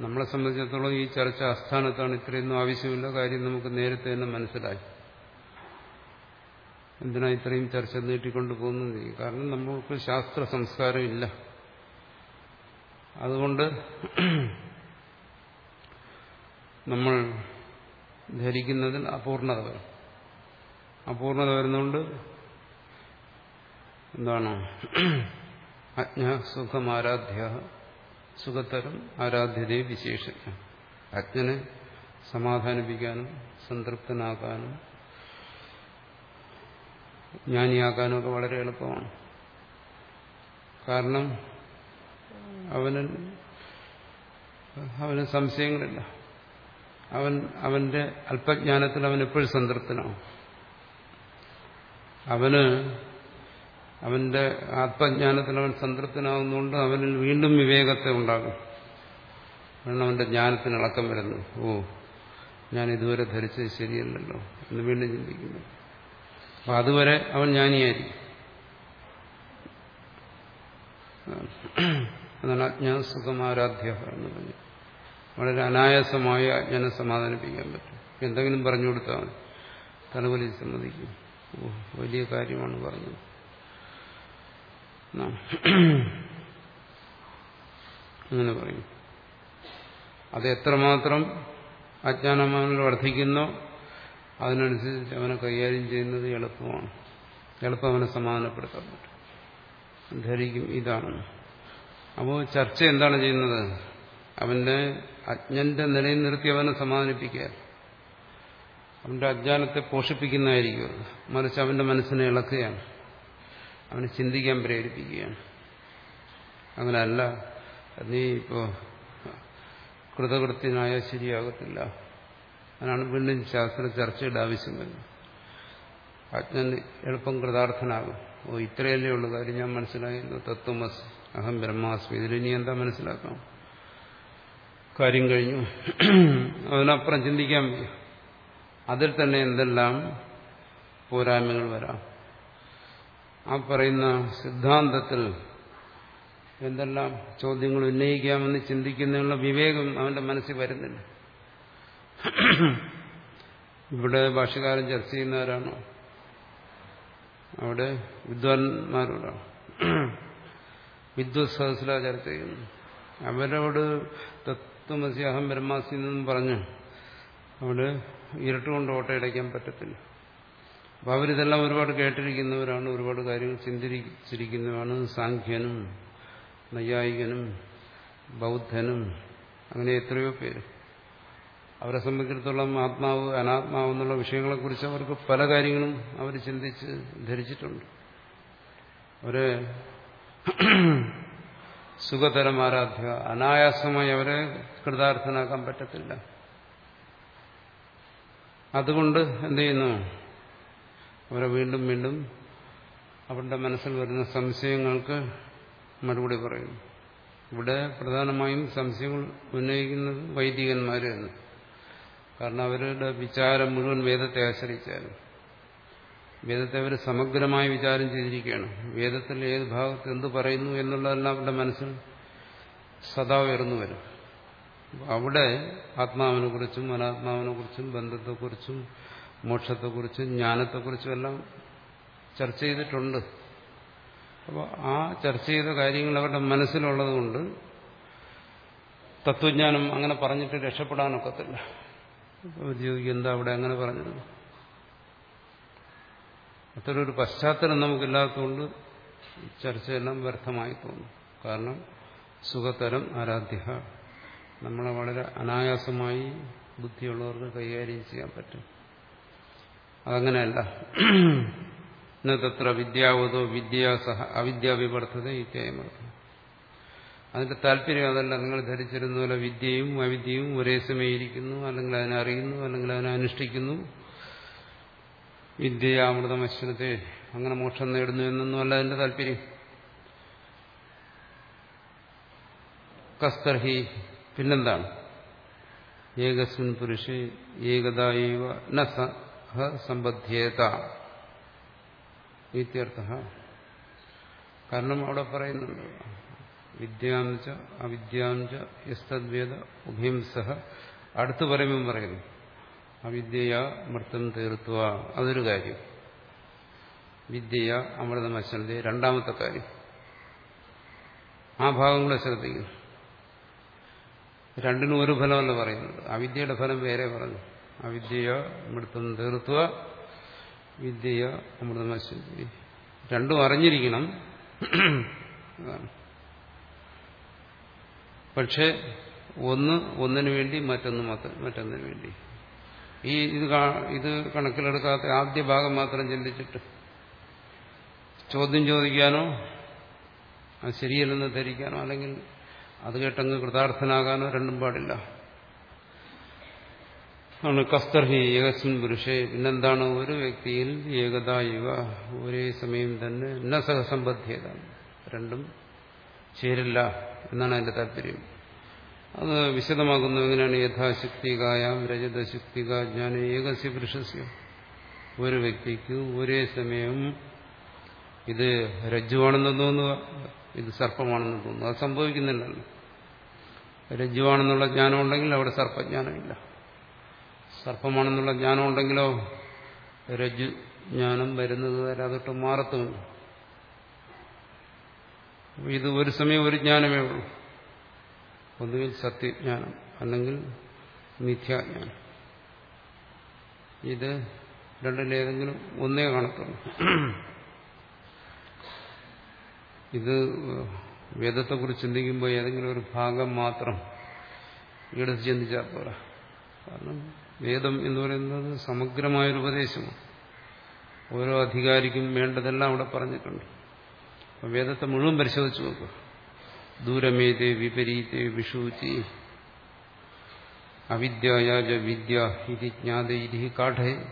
നമ്മളെ സംബന്ധിച്ചിടത്തോളം ഈ ചർച്ച ആസ്ഥാനത്താണ്. ഇത്രയൊന്നും ആവശ്യമില്ല. കാര്യം നമുക്ക് നേരത്തെ തന്നെ മനസ്സിലായി. എന്തിനാ ഇത്രയും ചർച്ച നീട്ടിക്കൊണ്ടു പോകുന്നത്? കാരണം നമുക്ക് ശാസ്ത്ര സംസ്കാരം ഇല്ല. അതുകൊണ്ട് നമ്മൾ ധരിക്കുന്നതിൽ അപൂർണത വരും. അപൂർണത വരുന്നുകൊണ്ട് എന്താണ്? അജ്ഞ സുഖം ആരാധ്യ സുഖത്തരം ആരാധ്യതയെ വിശേഷിച്ച അജ്ഞനെ സമാധാനിപ്പിക്കാനും സംതൃപ്തനാക്കാനും ജ്ഞാനിയാക്കാനും ഒക്കെ വളരെ എളുപ്പമാണ്. കാരണം അവന് അവന് സംശയങ്ങളില്ല. അവൻ അവന്റെ അല്പജ്ഞാനത്തിൽ അവൻ എപ്പോഴും സംതൃപ്തനാവും. അവന് അവന്റെ ആത്മജ്ഞാനത്തിൽ അവൻ സംതൃപ്തനാകുന്നതുകൊണ്ട് അവനിൽ വീണ്ടും വിവേകത്തെ ഉണ്ടാകും. കാരണം അവന്റെ ജ്ഞാനത്തിന് ഇളക്കം വരുന്നു. ഓ ഞാൻ ഇതുവരെ ധരിച്ചത് ശരിയല്ലല്ലോ എന്ന് വീണ്ടും ചിന്തിക്കുന്നു. അപ്പൊ അതുവരെ അവൻ ജ്ഞാനിയായിരിക്കും. അതാണ് അജ്ഞാസുഖമാരാധ്യ എന്ന് പറഞ്ഞു വളരെ അനായാസമായി അജ്ഞനെ സമാധാനിപ്പിക്കാൻ പറ്റും. എന്തെങ്കിലും പറഞ്ഞു കൊടുത്താൽ തലവലി സമ്മതിക്കും. വലിയ കാര്യമാണ് പറഞ്ഞത്. അങ്ങനെ പറയും. അത് എത്രമാത്രം അജ്ഞാനമാനിൽ വർദ്ധിക്കുന്നോ അതിനനുസരിച്ച് അവനെ കൈകാര്യം ചെയ്യുന്നത് എളുപ്പമാണ്. എളുപ്പം അവനെ സമാധാനപ്പെടുത്താൻ പറ്റും. ധരിക്കും. ഇതാണ്. അപ്പോൾ ചർച്ച എന്താണ് ചെയ്യുന്നത്? അവന്റെ അജ്ഞന്റെ നിലയിൽ നിർത്തി അവനെ സമാധാനിപ്പിക്കുക. അവന്റെ അജ്ഞാനത്തെ പോഷിപ്പിക്കുന്നതായിരിക്കും അത്. മറിച്ച് അവന്റെ മനസ്സിനെ ഇളക്കുകയാണ്. അവനെ ചിന്തിക്കാൻ പ്രേരിപ്പിക്കുകയാണ്. അങ്ങനെയല്ല നീ ഇപ്പോ കൃതകൃത്യനായ ശരിയാകത്തില്ല. അതിനാണ് വീണ്ടും ശാസ്ത്ര ചർച്ചയുടെ ആവശ്യം വരുന്നത്. അജ്ഞൻ എളുപ്പം കൃതാർത്ഥനാകും. ഓ ഇത്രയല്ലേ ഉള്ളൂ കാര്യം ഞാൻ മനസ്സിലായിരുന്നു തത്വമസ് അഹം ബ്രഹ്മാസ്മി. ഇതിലിനി എന്താ മനസ്സിലാക്കാം കാര്യം കഴിഞ്ഞു. അതിനപ്പുറം ചിന്തിക്കാൻ അതിൽ തന്നെ എന്തെല്ലാം പോരായ്മകൾ വരാം. ആ പറയുന്ന സിദ്ധാന്തത്തിൽ എന്തെല്ലാം ചോദ്യങ്ങൾ ഉന്നയിക്കാമെന്ന് ചിന്തിക്കുന്നതിനുള്ള വിവേകം അവന്റെ മനസ്സിൽ വരുന്നില്ല. ഇവിടെ ഭാഷകാരൻ ചർച്ച ചെയ്യുന്നവരാണോ. അവിടെ വിദ്വാൻമാരോടാണ്. വിദ്വത് സഹസില ചർച്ച ചെയ്യുന്നു. അവരോട് തത്വമസി അഹം ബ്രഹ്മാസി എന്നും പറഞ്ഞു. അവിടെ ഇരുട്ടുകൊണ്ട് ഓട്ടയടയ്ക്കാൻ പറ്റത്തില്ല. അപ്പൊ അവരിതെല്ലാം ഒരുപാട് കേട്ടിരിക്കുന്നവരാണ് ഒരുപാട് കാര്യങ്ങൾ ചിന്തിച്ചിരിക്കുന്നവരാണ്. സാഖ്യനും നൈയായികനും ബൗദ്ധനും അങ്ങനെ എത്രയോ പേര്. അവരെ സംബന്ധിച്ചിടത്തോളം ആത്മാവ് അനാത്മാവ് എന്നുള്ള വിഷയങ്ങളെക്കുറിച്ച് അവർക്ക് പല കാര്യങ്ങളും അവർ ചിന്തിച്ച് ധരിച്ചിട്ടുണ്ട്. അവരെ സുഖതരം ആരാധ്യ അനായാസമായി അവരെ കൃതാർത്ഥനാക്കാൻ പറ്റത്തില്ല. അതുകൊണ്ട് എന്ത് ചെയ്യുന്നു? അവരെ വീണ്ടും വീണ്ടും അവരുടെ മനസ്സിൽ വരുന്ന സംശയങ്ങൾക്ക് മറുപടി പറയുന്നു. ഇവിടെ പ്രധാനമായും സംശയങ്ങൾ ഉന്നയിക്കുന്നത് വൈദികന്മാരാണ്. കാരണം അവരുടെ വിചാരം മുഴുവൻ വേദത്തെ ആശ്രയിച്ചാലും വേദത്തെ അവർ സമഗ്രമായി വിചാരം ചെയ്തിരിക്കുകയാണ്. വേദത്തിൽ ഏത് ഭാഗത്ത് എന്ത് പറയുന്നു എന്നുള്ളതെല്ലാം അവരുടെ മനസ്സിൽ സദാ ഉയർന്നു വരും. അവിടെ ആത്മാവിനെ കുറിച്ചും അനാത്മാവിനെ കുറിച്ചും ബന്ധത്തെക്കുറിച്ചും മോക്ഷത്തെക്കുറിച്ചും ജ്ഞാനത്തെക്കുറിച്ചും എല്ലാം ചർച്ച ചെയ്തിട്ടുണ്ട്. അപ്പോൾ ആ ചർച്ച ചെയ്ത കാര്യങ്ങൾ അവരുടെ മനസ്സിലുള്ളതുകൊണ്ട് തത്വജ്ഞാനം അങ്ങനെ പറഞ്ഞിട്ട് രക്ഷപ്പെടാനൊക്കത്തില്ല. ചോദിക്കും എന്താ അവിടെ അങ്ങനെ പറഞ്ഞത്? അത്തരൊരു പശ്ചാത്തലം നമുക്കില്ലാത്തതുകൊണ്ട് ചർച്ചയെല്ലാം വ്യർത്ഥമായി തോന്നും. കാരണം സുഖതരം ആരാധ്യ നമ്മളെ വളരെ അനായാസമായി ബുദ്ധിയുള്ളവർക്ക് കൈകാര്യം ചെയ്യാൻ പറ്റും. അതങ്ങനെയല്ല. തത്ര വിദ്യാവതോ വിദ്യാസഹ അവിദ്യാവിവർത്തത ഇത്യായമർത്ഥം അതിന്റെ താല്പര്യം അതല്ല. നിങ്ങൾ ധരിച്ചിരുന്ന പോലെ വിദ്യയും അവിദ്യയും ഒരേ സമയം ഇരിക്കുന്നു അല്ലെങ്കിൽ അതിനെ അറിയുന്നു അല്ലെങ്കിൽ അതിനെ അനുഷ്ഠിക്കുന്നു. വിദ്യ അമൃതമശ്വരത്തെ അങ്ങനെ മോക്ഷം നേടുന്നു എന്നൊന്നും അല്ല അതിന്റെ താല്പര്യം. കസ്തർഹി പിന്നെന്താണ്? ഏകസ്മിൻ പുരുഷ ഏകതായവ ന സമ്പദ്ധ്യേത ഇത്യർത്ഥ. കാരണം അവിടെ പറയുന്നുണ്ട്. വിദ്യാംച അവിദ്യാംച യസ്തദ്വേദ ഉഭയം സഹ. അടുത്ത് പറയുമ്പം പറയുന്നു. അവിദ്യയ മൃത്തം തീർത്തുക. അതൊരു കാര്യം. വിദ്യയ അശ്രദ്ധ രണ്ടാമത്തെ കാര്യം. ആ ഭാഗം കൂടെ ശ്രദ്ധിക്കുന്നു രണ്ടിനും ഒരു ഫലമല്ല പറയുന്നത്. അവിദ്യയുടെ ഫലം വേറെ പറഞ്ഞു. അവിദ്യയ മൃത്തം തീർത്തുക വിദ്യയ അശ്രദ്ധ രണ്ടും അറിഞ്ഞിരിക്കണം. പക്ഷെ ഒന്ന് ഒന്നിനു വേണ്ടി മറ്റൊന്ന് മറ്റൊന്നിനു വേണ്ടി. ഈ ഇത് ഇത് കണക്കിലെടുക്കാത്ത ആദ്യ ഭാഗം മാത്രം ചിന്തിച്ചിട്ട് ചോദ്യം ചോദിക്കാനോ അത് ശരിയല്ലെന്ന് ധരിക്കാനോ അല്ലെങ്കിൽ അത് കേട്ടങ്ങ് കൃതാർത്ഥനാകാനോ രണ്ടും പാടില്ല. ആണ് കസ്തർഹി ഏകസ്മിൻ പുരുഷേ. പിന്നെന്താണ്? ഒരു വ്യക്തിയിൽ ഏകത ഒരേ സമയം തന്നെ ന സഹസംബദ്ധ്യത രണ്ടും ചേരില്ല എന്നാണ് അതിന്റെ താല്പര്യം. അത് വിശദമാക്കുന്നു എങ്ങനെയാണ്? യഥാശക്തികായാം രജതശക്തിക ജ്ഞാന ഏകസ്യ പുരുഷസ്യ. ഒരു വ്യക്തിക്ക് ഒരേ സമയം ഇത് രജ്ജുവാണെന്ന് തോന്നുക ഇത് സർപ്പമാണെന്ന് തോന്നുക. അത് സംഭവിക്കുന്നില്ലല്ലോ. രജ്ജുവാണെന്നുള്ള ജ്ഞാനം ഉണ്ടെങ്കിൽ അവിടെ സർപ്പജ്ഞാനമില്ല. സർപ്പമാണെന്നുള്ള ജ്ഞാനം ഉണ്ടെങ്കിലോ രജ്ജു ജ്ഞാനം വരുന്നത് വരെ അതൊട്ട് മാറത്തുമില്ല. ഇത് ഒരു സമയം ഒരു ജ്ഞാനമേ ഉള്ളൂ. ഒന്നുകിൽ സത്യജ്ഞാനം അല്ലെങ്കിൽ മിഥ്യാജ്ഞാനം. ഇത് രണ്ടിലേതെങ്കിലും ഒന്നേ കാണത്തുള്ളൂ. ഇത് വേദത്തെക്കുറിച്ച് ചിന്തിക്കുമ്പോൾ ഏതെങ്കിലും ഒരു ഭാഗം മാത്രം എടുത്ത് ചിന്തിച്ചാൽ പോരാ. കാരണം വേദം എന്ന് പറയുന്നത് സമഗ്രമായൊരു ഉപദേശമാണ്. ഓരോ അധികാരിക്കും വേണ്ടതെല്ലാം അവിടെ പറഞ്ഞിട്ടുണ്ട്. വേദത്തെ മുഴുവൻ പരിശോധിച്ച് നോക്കുക ദൂരമേതേ വിപരീതേ വിഷൂചി. അവിദ്യയാജ വിദ്യ ഇതി ഇതി കാഠേ.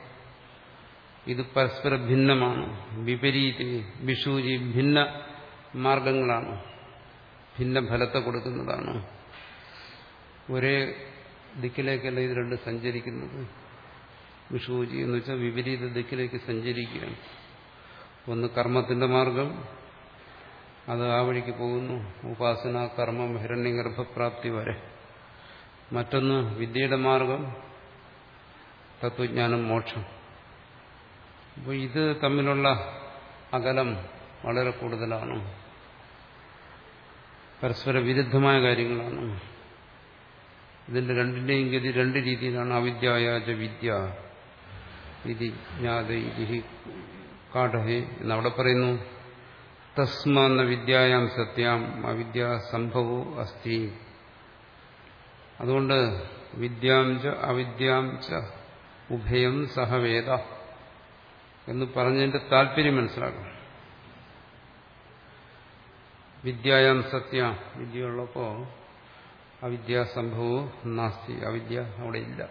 ഇത് പരസ്പര ഭിന്നമാണ്. വിപരീതി വിഷൂചി ഭിന്ന മാർഗങ്ങളാണ്. ഭിന്ന ഫലത്തെ കൊടുക്കുന്നതാണ്. ഒരേ ദിക്കിലേക്കല്ല ഇത് രണ്ട് സഞ്ചരിക്കുന്നത്. വിഷൂചി എന്ന് വെച്ചാൽ വിപരീത ദിക്കിലേക്ക് സഞ്ചരിക്കുകയാണ്. ഒന്ന് കർമ്മത്തിന്റെ മാർഗം അത് ആ വഴിക്ക് പോകുന്നു. ഉപാസന കർമ്മം ഹിരണ്യഗർഭപ്രാപ്തി വരെ. മറ്റൊന്ന് വിദ്യയുടെ മാർഗം തത്വജ്ഞാനം മോക്ഷം. അപ്പോൾ ഇത് തമ്മിലുള്ള അകലം വളരെ കൂടുതലാണ്. പരസ്പര വിരുദ്ധമായ കാര്യങ്ങളാണ്. ഇതിന്റെ രണ്ടിന്റെയും ഗതി രണ്ട് രീതിയിലാണ്. അവിദ്യായാച വിദ്യ വിധി ജ്ഞാത കാഠഹേ എന്നവിടെ പറയുന്നു. തസ്മാന്ന വിദ്യായാം സത്യാം അവിദ്യ സംഭവോ അസ്തി. അതുകൊണ്ട് വിദ്യാം ച അവിദ്യാം ച ഉഭയം സഹവേദ എന്ന് പറഞ്ഞതിന്റെ താല്പര്യം മനസ്സിലാക്കണം. വിദ്യായാം സത്യ വിദ്യയുള്ളപ്പോ അവിദ്യാസംഭവവും നാസ്തി അവിദ്യ അവിടെ ഇല്ല.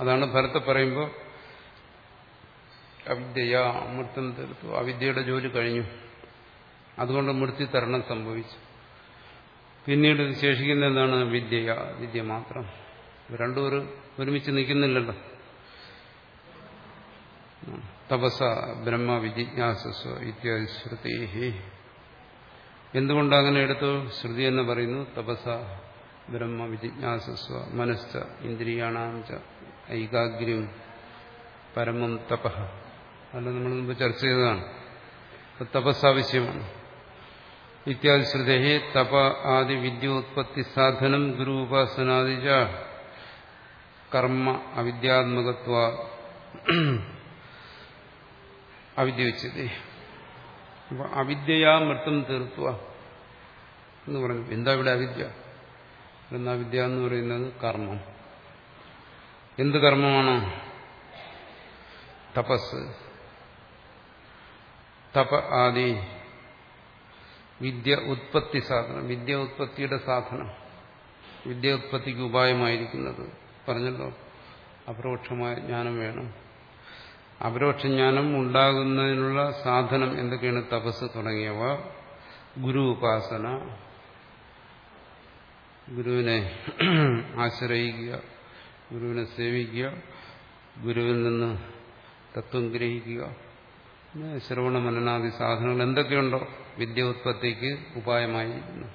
അതാണ് ഭരത്തെ പറയുമ്പോൾ അവിദ്യ അമൃത്തം തീർത്തു. അവിദ്യയുടെ ജോലി കഴിഞ്ഞു. അതുകൊണ്ട് മൃത്യു തരണം സംഭവിച്ചു. പിന്നീട് ശേഷിക്കുന്ന എന്താണ് വിദ്യ വിദ്യ മാത്രം. രണ്ടും ഒരു ഒരുമിച്ച് നിൽക്കുന്നില്ലല്ലോ. തപസ ബ്രഹ്മ വിജിജ്ഞാസസ്വ ഇത്യാദി ശ്രുതി എന്തുകൊണ്ട് അങ്ങനെ എടുത്തു? ശ്രുതി എന്ന് പറയുന്നു തപസ ബ്രഹ്മ വിജിജ്ഞാസസ്വ മനസ്സ ഇന്ദ്രിയാണാം ഐകാഗ്രം പരമം തപ. അല്ല നമ്മൾ മുമ്പ് ചർച്ച ചെയ്തതാണ്. തപസ് ആവശ്യമാണ് ഇത്യാദി ശ്രുതേ തപ ആദി വിദ്യോത്പത്തി സാധനം ഗുരു ഉപാസനാദിജ കർമ്മ അവിദ്യാത്മകത്വ അവിദ്യ വെച്ചത്. അപ്പൊ അവിദ്യയാ മൃത്തം തീർത്തുക എന്ന് പറഞ്ഞു. എന്താ ഇവിടെ അവിദ്യ? എന്ന വിദ്യ എന്ന് പറയുന്നത് കർമ്മം. എന്ത് കർമ്മമാണ്? തപസ്. തപ ആദി. വിദ്യ ഉത്പത്തി സാധനം. വിദ്യ ഉത്പത്തിയുടെ സാധനം. വിദ്യ ഉത്പത്തിക്ക് ഉപായമായിരിക്കുന്നത്. പറഞ്ഞല്ലോ. അപരോക്ഷമായ ജ്ഞാനം വേണം. അപരോക്ഷ ജ്ഞാനം ഉണ്ടാകുന്നതിനുള്ള സാധനം എന്തൊക്കെയാണ്? തപസ് തുടങ്ങിയവ. ഗുരു ഉപാസന. ഗുരുവിനെ ആശ്രയിക്കുക. ഗുരുവിനെ സേവിക്കുക. ഗുരുവിൽ നിന്ന് തത്വം ഗ്രഹിക്കുക. ശ്രവണ മനനാദി സാധനങ്ങൾ എന്തൊക്കെയുണ്ടോ വിദ്യ ഉത്പത്തിക്ക് ഉപായമായിരിക്കുന്നു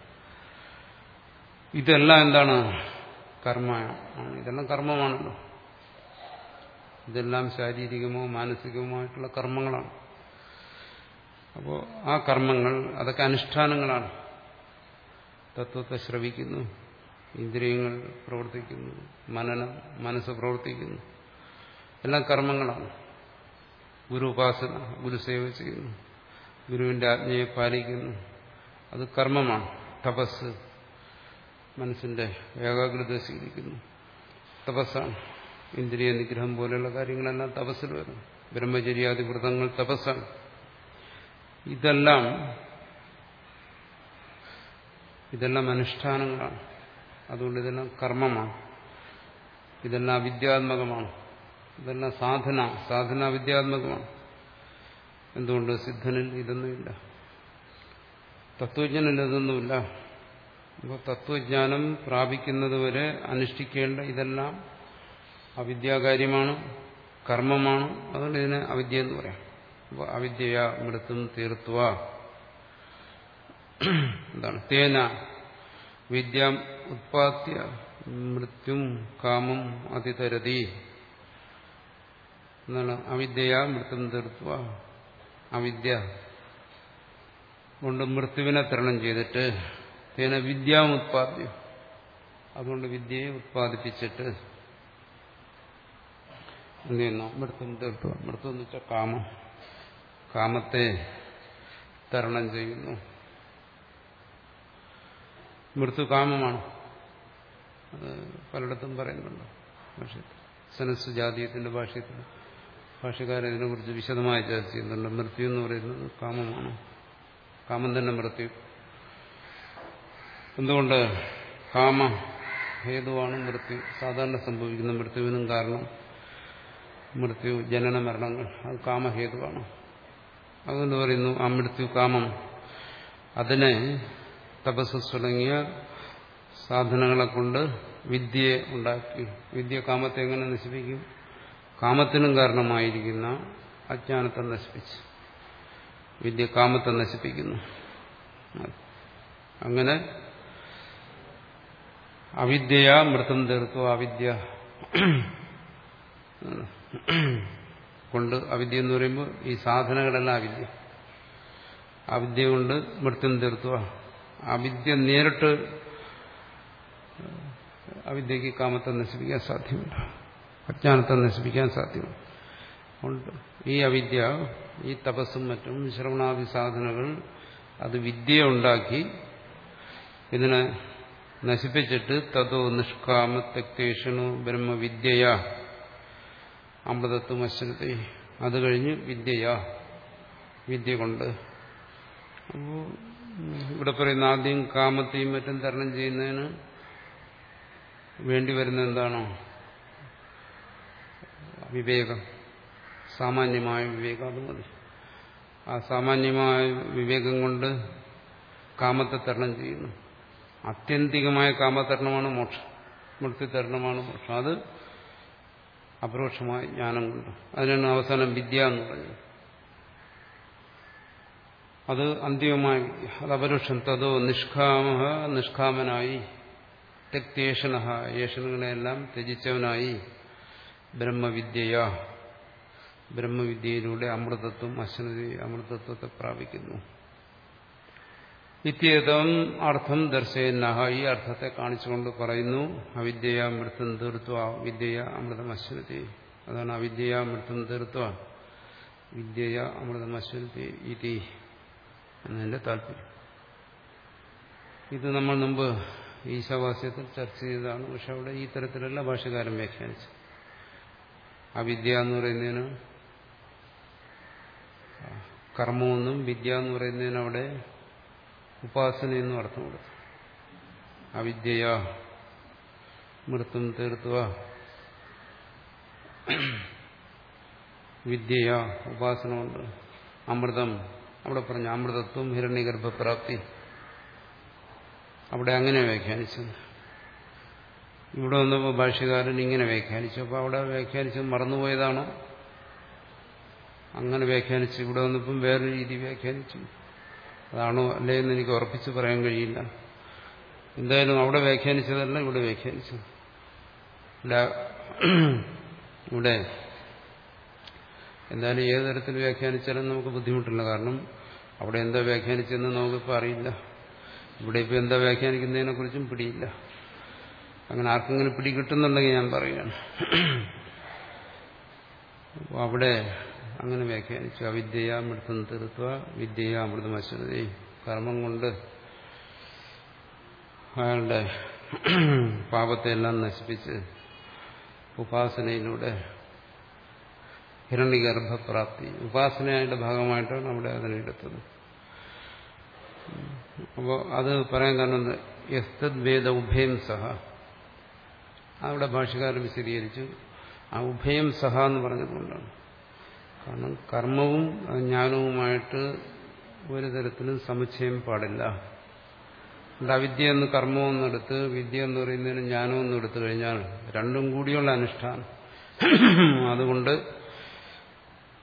ഇതെല്ലാം എന്താണ് കർമ്മമാണ് ഇതെല്ലാം കർമ്മമാണല്ലോ. ഇതെല്ലാം ശാരീരികമോ മാനസികമോ കർമ്മങ്ങളാണ്. അപ്പോൾ ആ കർമ്മങ്ങൾ അതൊക്കെ അനുഷ്ഠാനങ്ങളാണ്. തത്വത്തെ ശ്രവിക്കുന്നു ഇന്ദ്രിയങ്ങൾ പ്രവർത്തിക്കുന്നു മനനം മനസ്സ് പ്രവർത്തിക്കുന്നു. എല്ലാം കർമ്മങ്ങളാണ്. ഗുരു ഉപാസന ഗുരുസേവ ചെയ്യുന്നു. ഗുരുവിന്റെ ആജ്ഞയെ പാലിക്കുന്നു. അത് കർമ്മമാണ്. തപസ് മനസ്സിന്റെ ഏകാഗ്രത സ്വീകരിക്കുന്നു തപസ്സാണ്. ഇന്ദ്രിയ നിഗ്രഹം പോലെയുള്ള കാര്യങ്ങളെല്ലാം തപസ്സിൽ വരുന്നു. ബ്രഹ്മചര്യാദി വ്രതങ്ങൾ തപസ്സാണ്. ഇതെല്ലാം ഇതെല്ലാം അനുഷ്ഠാനങ്ങളാണ്. അതുകൊണ്ട് ഇതെല്ലാം കർമ്മമാണ്. ഇതെല്ലാം അവിദ്യാത്മകമാണ്. ഇതെല്ലാം സാധന? സാധന വിദ്യാത്മകമാണ്. എന്തുകൊണ്ട് സിദ്ധനിൽ ഇതൊന്നുമില്ല? തത്വജ്ഞനിൽ ഇതൊന്നുമില്ല. അപ്പോൾ തത്വജ്ഞാനം പ്രാപിക്കുന്നതുവരെ അനുഷ്ഠിക്കേണ്ട ഇതെല്ലാം അവിദ്യാകാര്യമാണ് കർമ്മമാണ്. അതുകൊണ്ട് ഇതിനെ അവിദ്യ എന്ന് പറയാം. അപ്പോൾ അവിദ്യയ മൃത്തും തീർത്തുവ. എന്താണ്? തേന. വിദ്യ ഉത്പാദ്യ മൃത്യും കാമം അതിതരതി. എന്താണ്? അവിദ്യയാ മൃത്യും തീർത്തുക അവിദ്യ. കൊണ്ട് മൃത്യുവിനെ തരണം ചെയ്തിട്ട് തേന വിദ്യാം ഉത്പാദ്യം. അതുകൊണ്ട് വിദ്യയെ ഉത്പാദിപ്പിച്ചിട്ട് എന്ത് ചെയ്യുന്നു? മൃത്യം തീർത്തുക മൃത്യു എന്ന് വെച്ചാൽ കാമം. കാമത്തെ തരണം ചെയ്യുന്നു. മൃത്യു കാമമാണ്. അത് പലയിടത്തും പറയുന്നുണ്ട്. ഭാഷ്യത്തിൽ സനസ് ജാതീയത്തിന്റെ ഭാഷ്യത്തിൽ ഭാഷകാരൻ ഇതിനെക്കുറിച്ച് വിശദമായി ചർച്ച ചെയ്യുന്നുണ്ട്. മൃത്യു എന്ന് പറയുന്നത് കാമമാണ്. കാമം തന്നെ മൃത്യു. എന്തുകൊണ്ട് കാമ ഹേതുവാണ് മൃത്യു? സാധാരണ സംഭവിക്കുന്ന മൃത്യുവിനും കാരണം മൃത്യു ജനന മരണങ്ങൾ. അത് കാമഹേതുവാണ് അതുകൊണ്ട് പറയുന്നു ആ മൃത്യു കാമം അതിനെ തപസ് തുടങ്ങിയ സാധനങ്ങളെ കൊണ്ട് വിദ്യയെ ഉണ്ടാക്കി. വിദ്യ കാമത്തെ എങ്ങനെ നശിപ്പിക്കും? കാമത്തിനും കാരണമായിരിക്കുന്ന അജ്ഞാനത്തെ നശിപ്പിച്ച്. വിദ്യ കാമത്തെ നശിപ്പിക്കുന്നു. അങ്ങനെ അവിദ്യയാ മൃത്തം തീർത്തു അവിദ്യ കൊണ്ട് അവിദ്യ എന്ന് പറയുമ്പോൾ ഈ സാധനങ്ങളെല്ലാം അവിദ്യ. അവിദ്യ കൊണ്ട് മൃത്യം തീർത്തുക അവിദ്യ നേരിട്ട് അവിദ്യക്ക് കാമത്തെ നശിപ്പിക്കാൻ സാധ്യമല്ല അജ്ഞാനത്തെ നശിപ്പിക്കാൻ സാധ്യമാണ്. ഈ അവിദ്യ ഈ തപസ്സും മറ്റും ശ്രവണാദി സാധനങ്ങൾ അത് വിദ്യ ഉണ്ടാക്കി ഇതിനെ നശിപ്പിച്ചിട്ട് തതോ നിഷ്കാമ തെക്തേഷണു ബ്രഹ്മവിദ്യയാ. അമൃതത്വം അശ്വരത്തെ അത് കഴിഞ്ഞ് വിദ്യയാ. വിദ്യ കൊണ്ട്. അപ്പോൾ ഇവിടെ പറയുന്ന ആദ്യം കാമത്തെയും മറ്റും തരണം ചെയ്യുന്നതിന് വേണ്ടി വരുന്ന എന്താണോ? വിവേകം. സാമാന്യമായ വിവേകം അത് മതി. ആ സാമാന്യമായ വിവേകം കൊണ്ട് കാമത്തെ തരണം ചെയ്യുന്നു. ആത്യന്തികമായ കാമതരണമാണ് മോക്ഷം. മൃത്യുതരണമാണ് മോക്ഷം. അത് അപരോക്ഷമായ ജ്ഞാനം കൊണ്ട്. അതിനാണ് അവസാനം വിദ്യ എന്ന് പറയുന്നത് അത് അന്തിമമായ അത് അപരോക്ഷം. തതോ നിഷ്കാമ നിഷ്കാമനായി. തെക്തേഷണ ഏഷണങ്ങളെല്ലാം ത്യജിച്ചവനായി. ബ്രഹ്മവിദ്യയ. ബ്രഹ്മവിദ്യയിലൂടെ അമൃതത്വം അശ്വതി അമൃതത്വത്തെ പ്രാപിക്കുന്നു. ഇത്യേതം അർത്ഥം ദർശയന്നഹ. ഈ അർത്ഥത്തെ കാണിച്ചുകൊണ്ട് പറയുന്നു അവിദ്യയ മൃത്തം തീർത്വ വിദ്യയ അമൃതം അശ്വതി അതാണ് അവിദ്യയ മൃത്തം തീർത്വ വിദ്യയ അമൃതം അശ്വതി ഇതി എന്നതിന്റെ താല്പര്യം. ഇത് നമ്മൾ മുമ്പ് ഈശാവാസ്യത്തിൽ ചർച്ച ചെയ്തതാണ്. പക്ഷെ അവിടെ ഈ തരത്തിലല്ല ഭാഷകാരം വ്യാഖ്യാനിച്ചു അവിദ്യ എന്ന് പറയുന്നതിന്? കർമ്മമെന്നും വിദ്യ എന്ന് പറയുന്നതിന് അവിടെ ഉപാസനയെന്നും അർത്ഥം കൊടുത്തു. അവിദ്യയ മൃത്തും തീർത്തുക വിദ്യയ ഉപാസന കൊണ്ട് അമൃതം അവിടെ പറഞ്ഞ അമൃതത്വം ഹിരണ്യഗർഭപ്രാപ്തി. അവിടെ അങ്ങനെ വ്യാഖ്യാനിച്ചത് ഇവിടെ വന്നപ്പോൾ ഭാഷ്യകാരൻ ഇങ്ങനെ വ്യാഖ്യാനിച്ചു. അപ്പോൾ അവിടെ വ്യാഖ്യാനിച്ചത് മറന്നുപോയതാണോ? അങ്ങനെ വ്യാഖ്യാനിച്ചു ഇവിടെ വന്നപ്പം വേറൊരു രീതി വ്യാഖ്യാനിച്ചു. അതാണോ അല്ലേ എന്ന് എനിക്ക് ഉറപ്പിച്ച് പറയാൻ കഴിയില്ല. എന്തായാലും അവിടെ വ്യാഖ്യാനിച്ചതല്ല ഇവിടെ വ്യാഖ്യാനിച്ചത് ഇവിടെ എന്തായാലും ഏത് തരത്തിൽ വ്യാഖ്യാനിച്ചാലും നമുക്ക് ബുദ്ധിമുട്ടില്ല. കാരണം അവിടെ എന്താ വ്യാഖ്യാനിച്ചതെന്ന് നമുക്കിപ്പോൾ അറിയില്ല. ഇവിടെ ഇപ്പോൾ എന്താ വ്യാഖ്യാനിക്കുന്നതിനെ കുറിച്ചും പിടിയില്ല. അങ്ങനെ ആർക്കെങ്കിലും പിടികിട്ടുന്നുണ്ടെങ്കിൽ ഞാൻ പറയുകയാണ്. അപ്പോൾ അവിടെ അങ്ങനെ വ്യാഖ്യാനിച്ചു അവിദ്യയ അമൃതം തീർത്തുക വിദ്യയ അമൃതമശ്വതി കർമ്മം കൊണ്ട് അയാളുടെ പാപത്തെ എല്ലാം നശിപ്പിച്ച് ഉപാസനയിലൂടെ ഹിരണ്യഗർഭപ്രാപ്തി. ഉപാസനയുടെ ഭാഗമായിട്ടാണ് അവിടെ അതിനെടുത്തത്. അപ്പോൾ അത് പറയാൻ കാരണം യസ്തദ് വേദ ഉഭയം സഹ അവിടെ ഭാഷകാരൻ വിശദീകരിച്ചു. ആ ഉഭയം സഹ എന്ന് പറഞ്ഞതുകൊണ്ടാണ്. കാരണം കർമ്മവും ജ്ഞാനവുമായിട്ട് ഒരു തരത്തിലും സമുച്ചയം പാടില്ല. അതുകൊണ്ട് അവിദ്യ എന്ന് കർമ്മമെന്നെടുത്ത് വിദ്യ എന്ന് പറയുന്നതിന് ജ്ഞാനം എടുത്തു കഴിഞ്ഞാൽ രണ്ടും കൂടിയുള്ള അനുഷ്ഠാനം. അതുകൊണ്ട്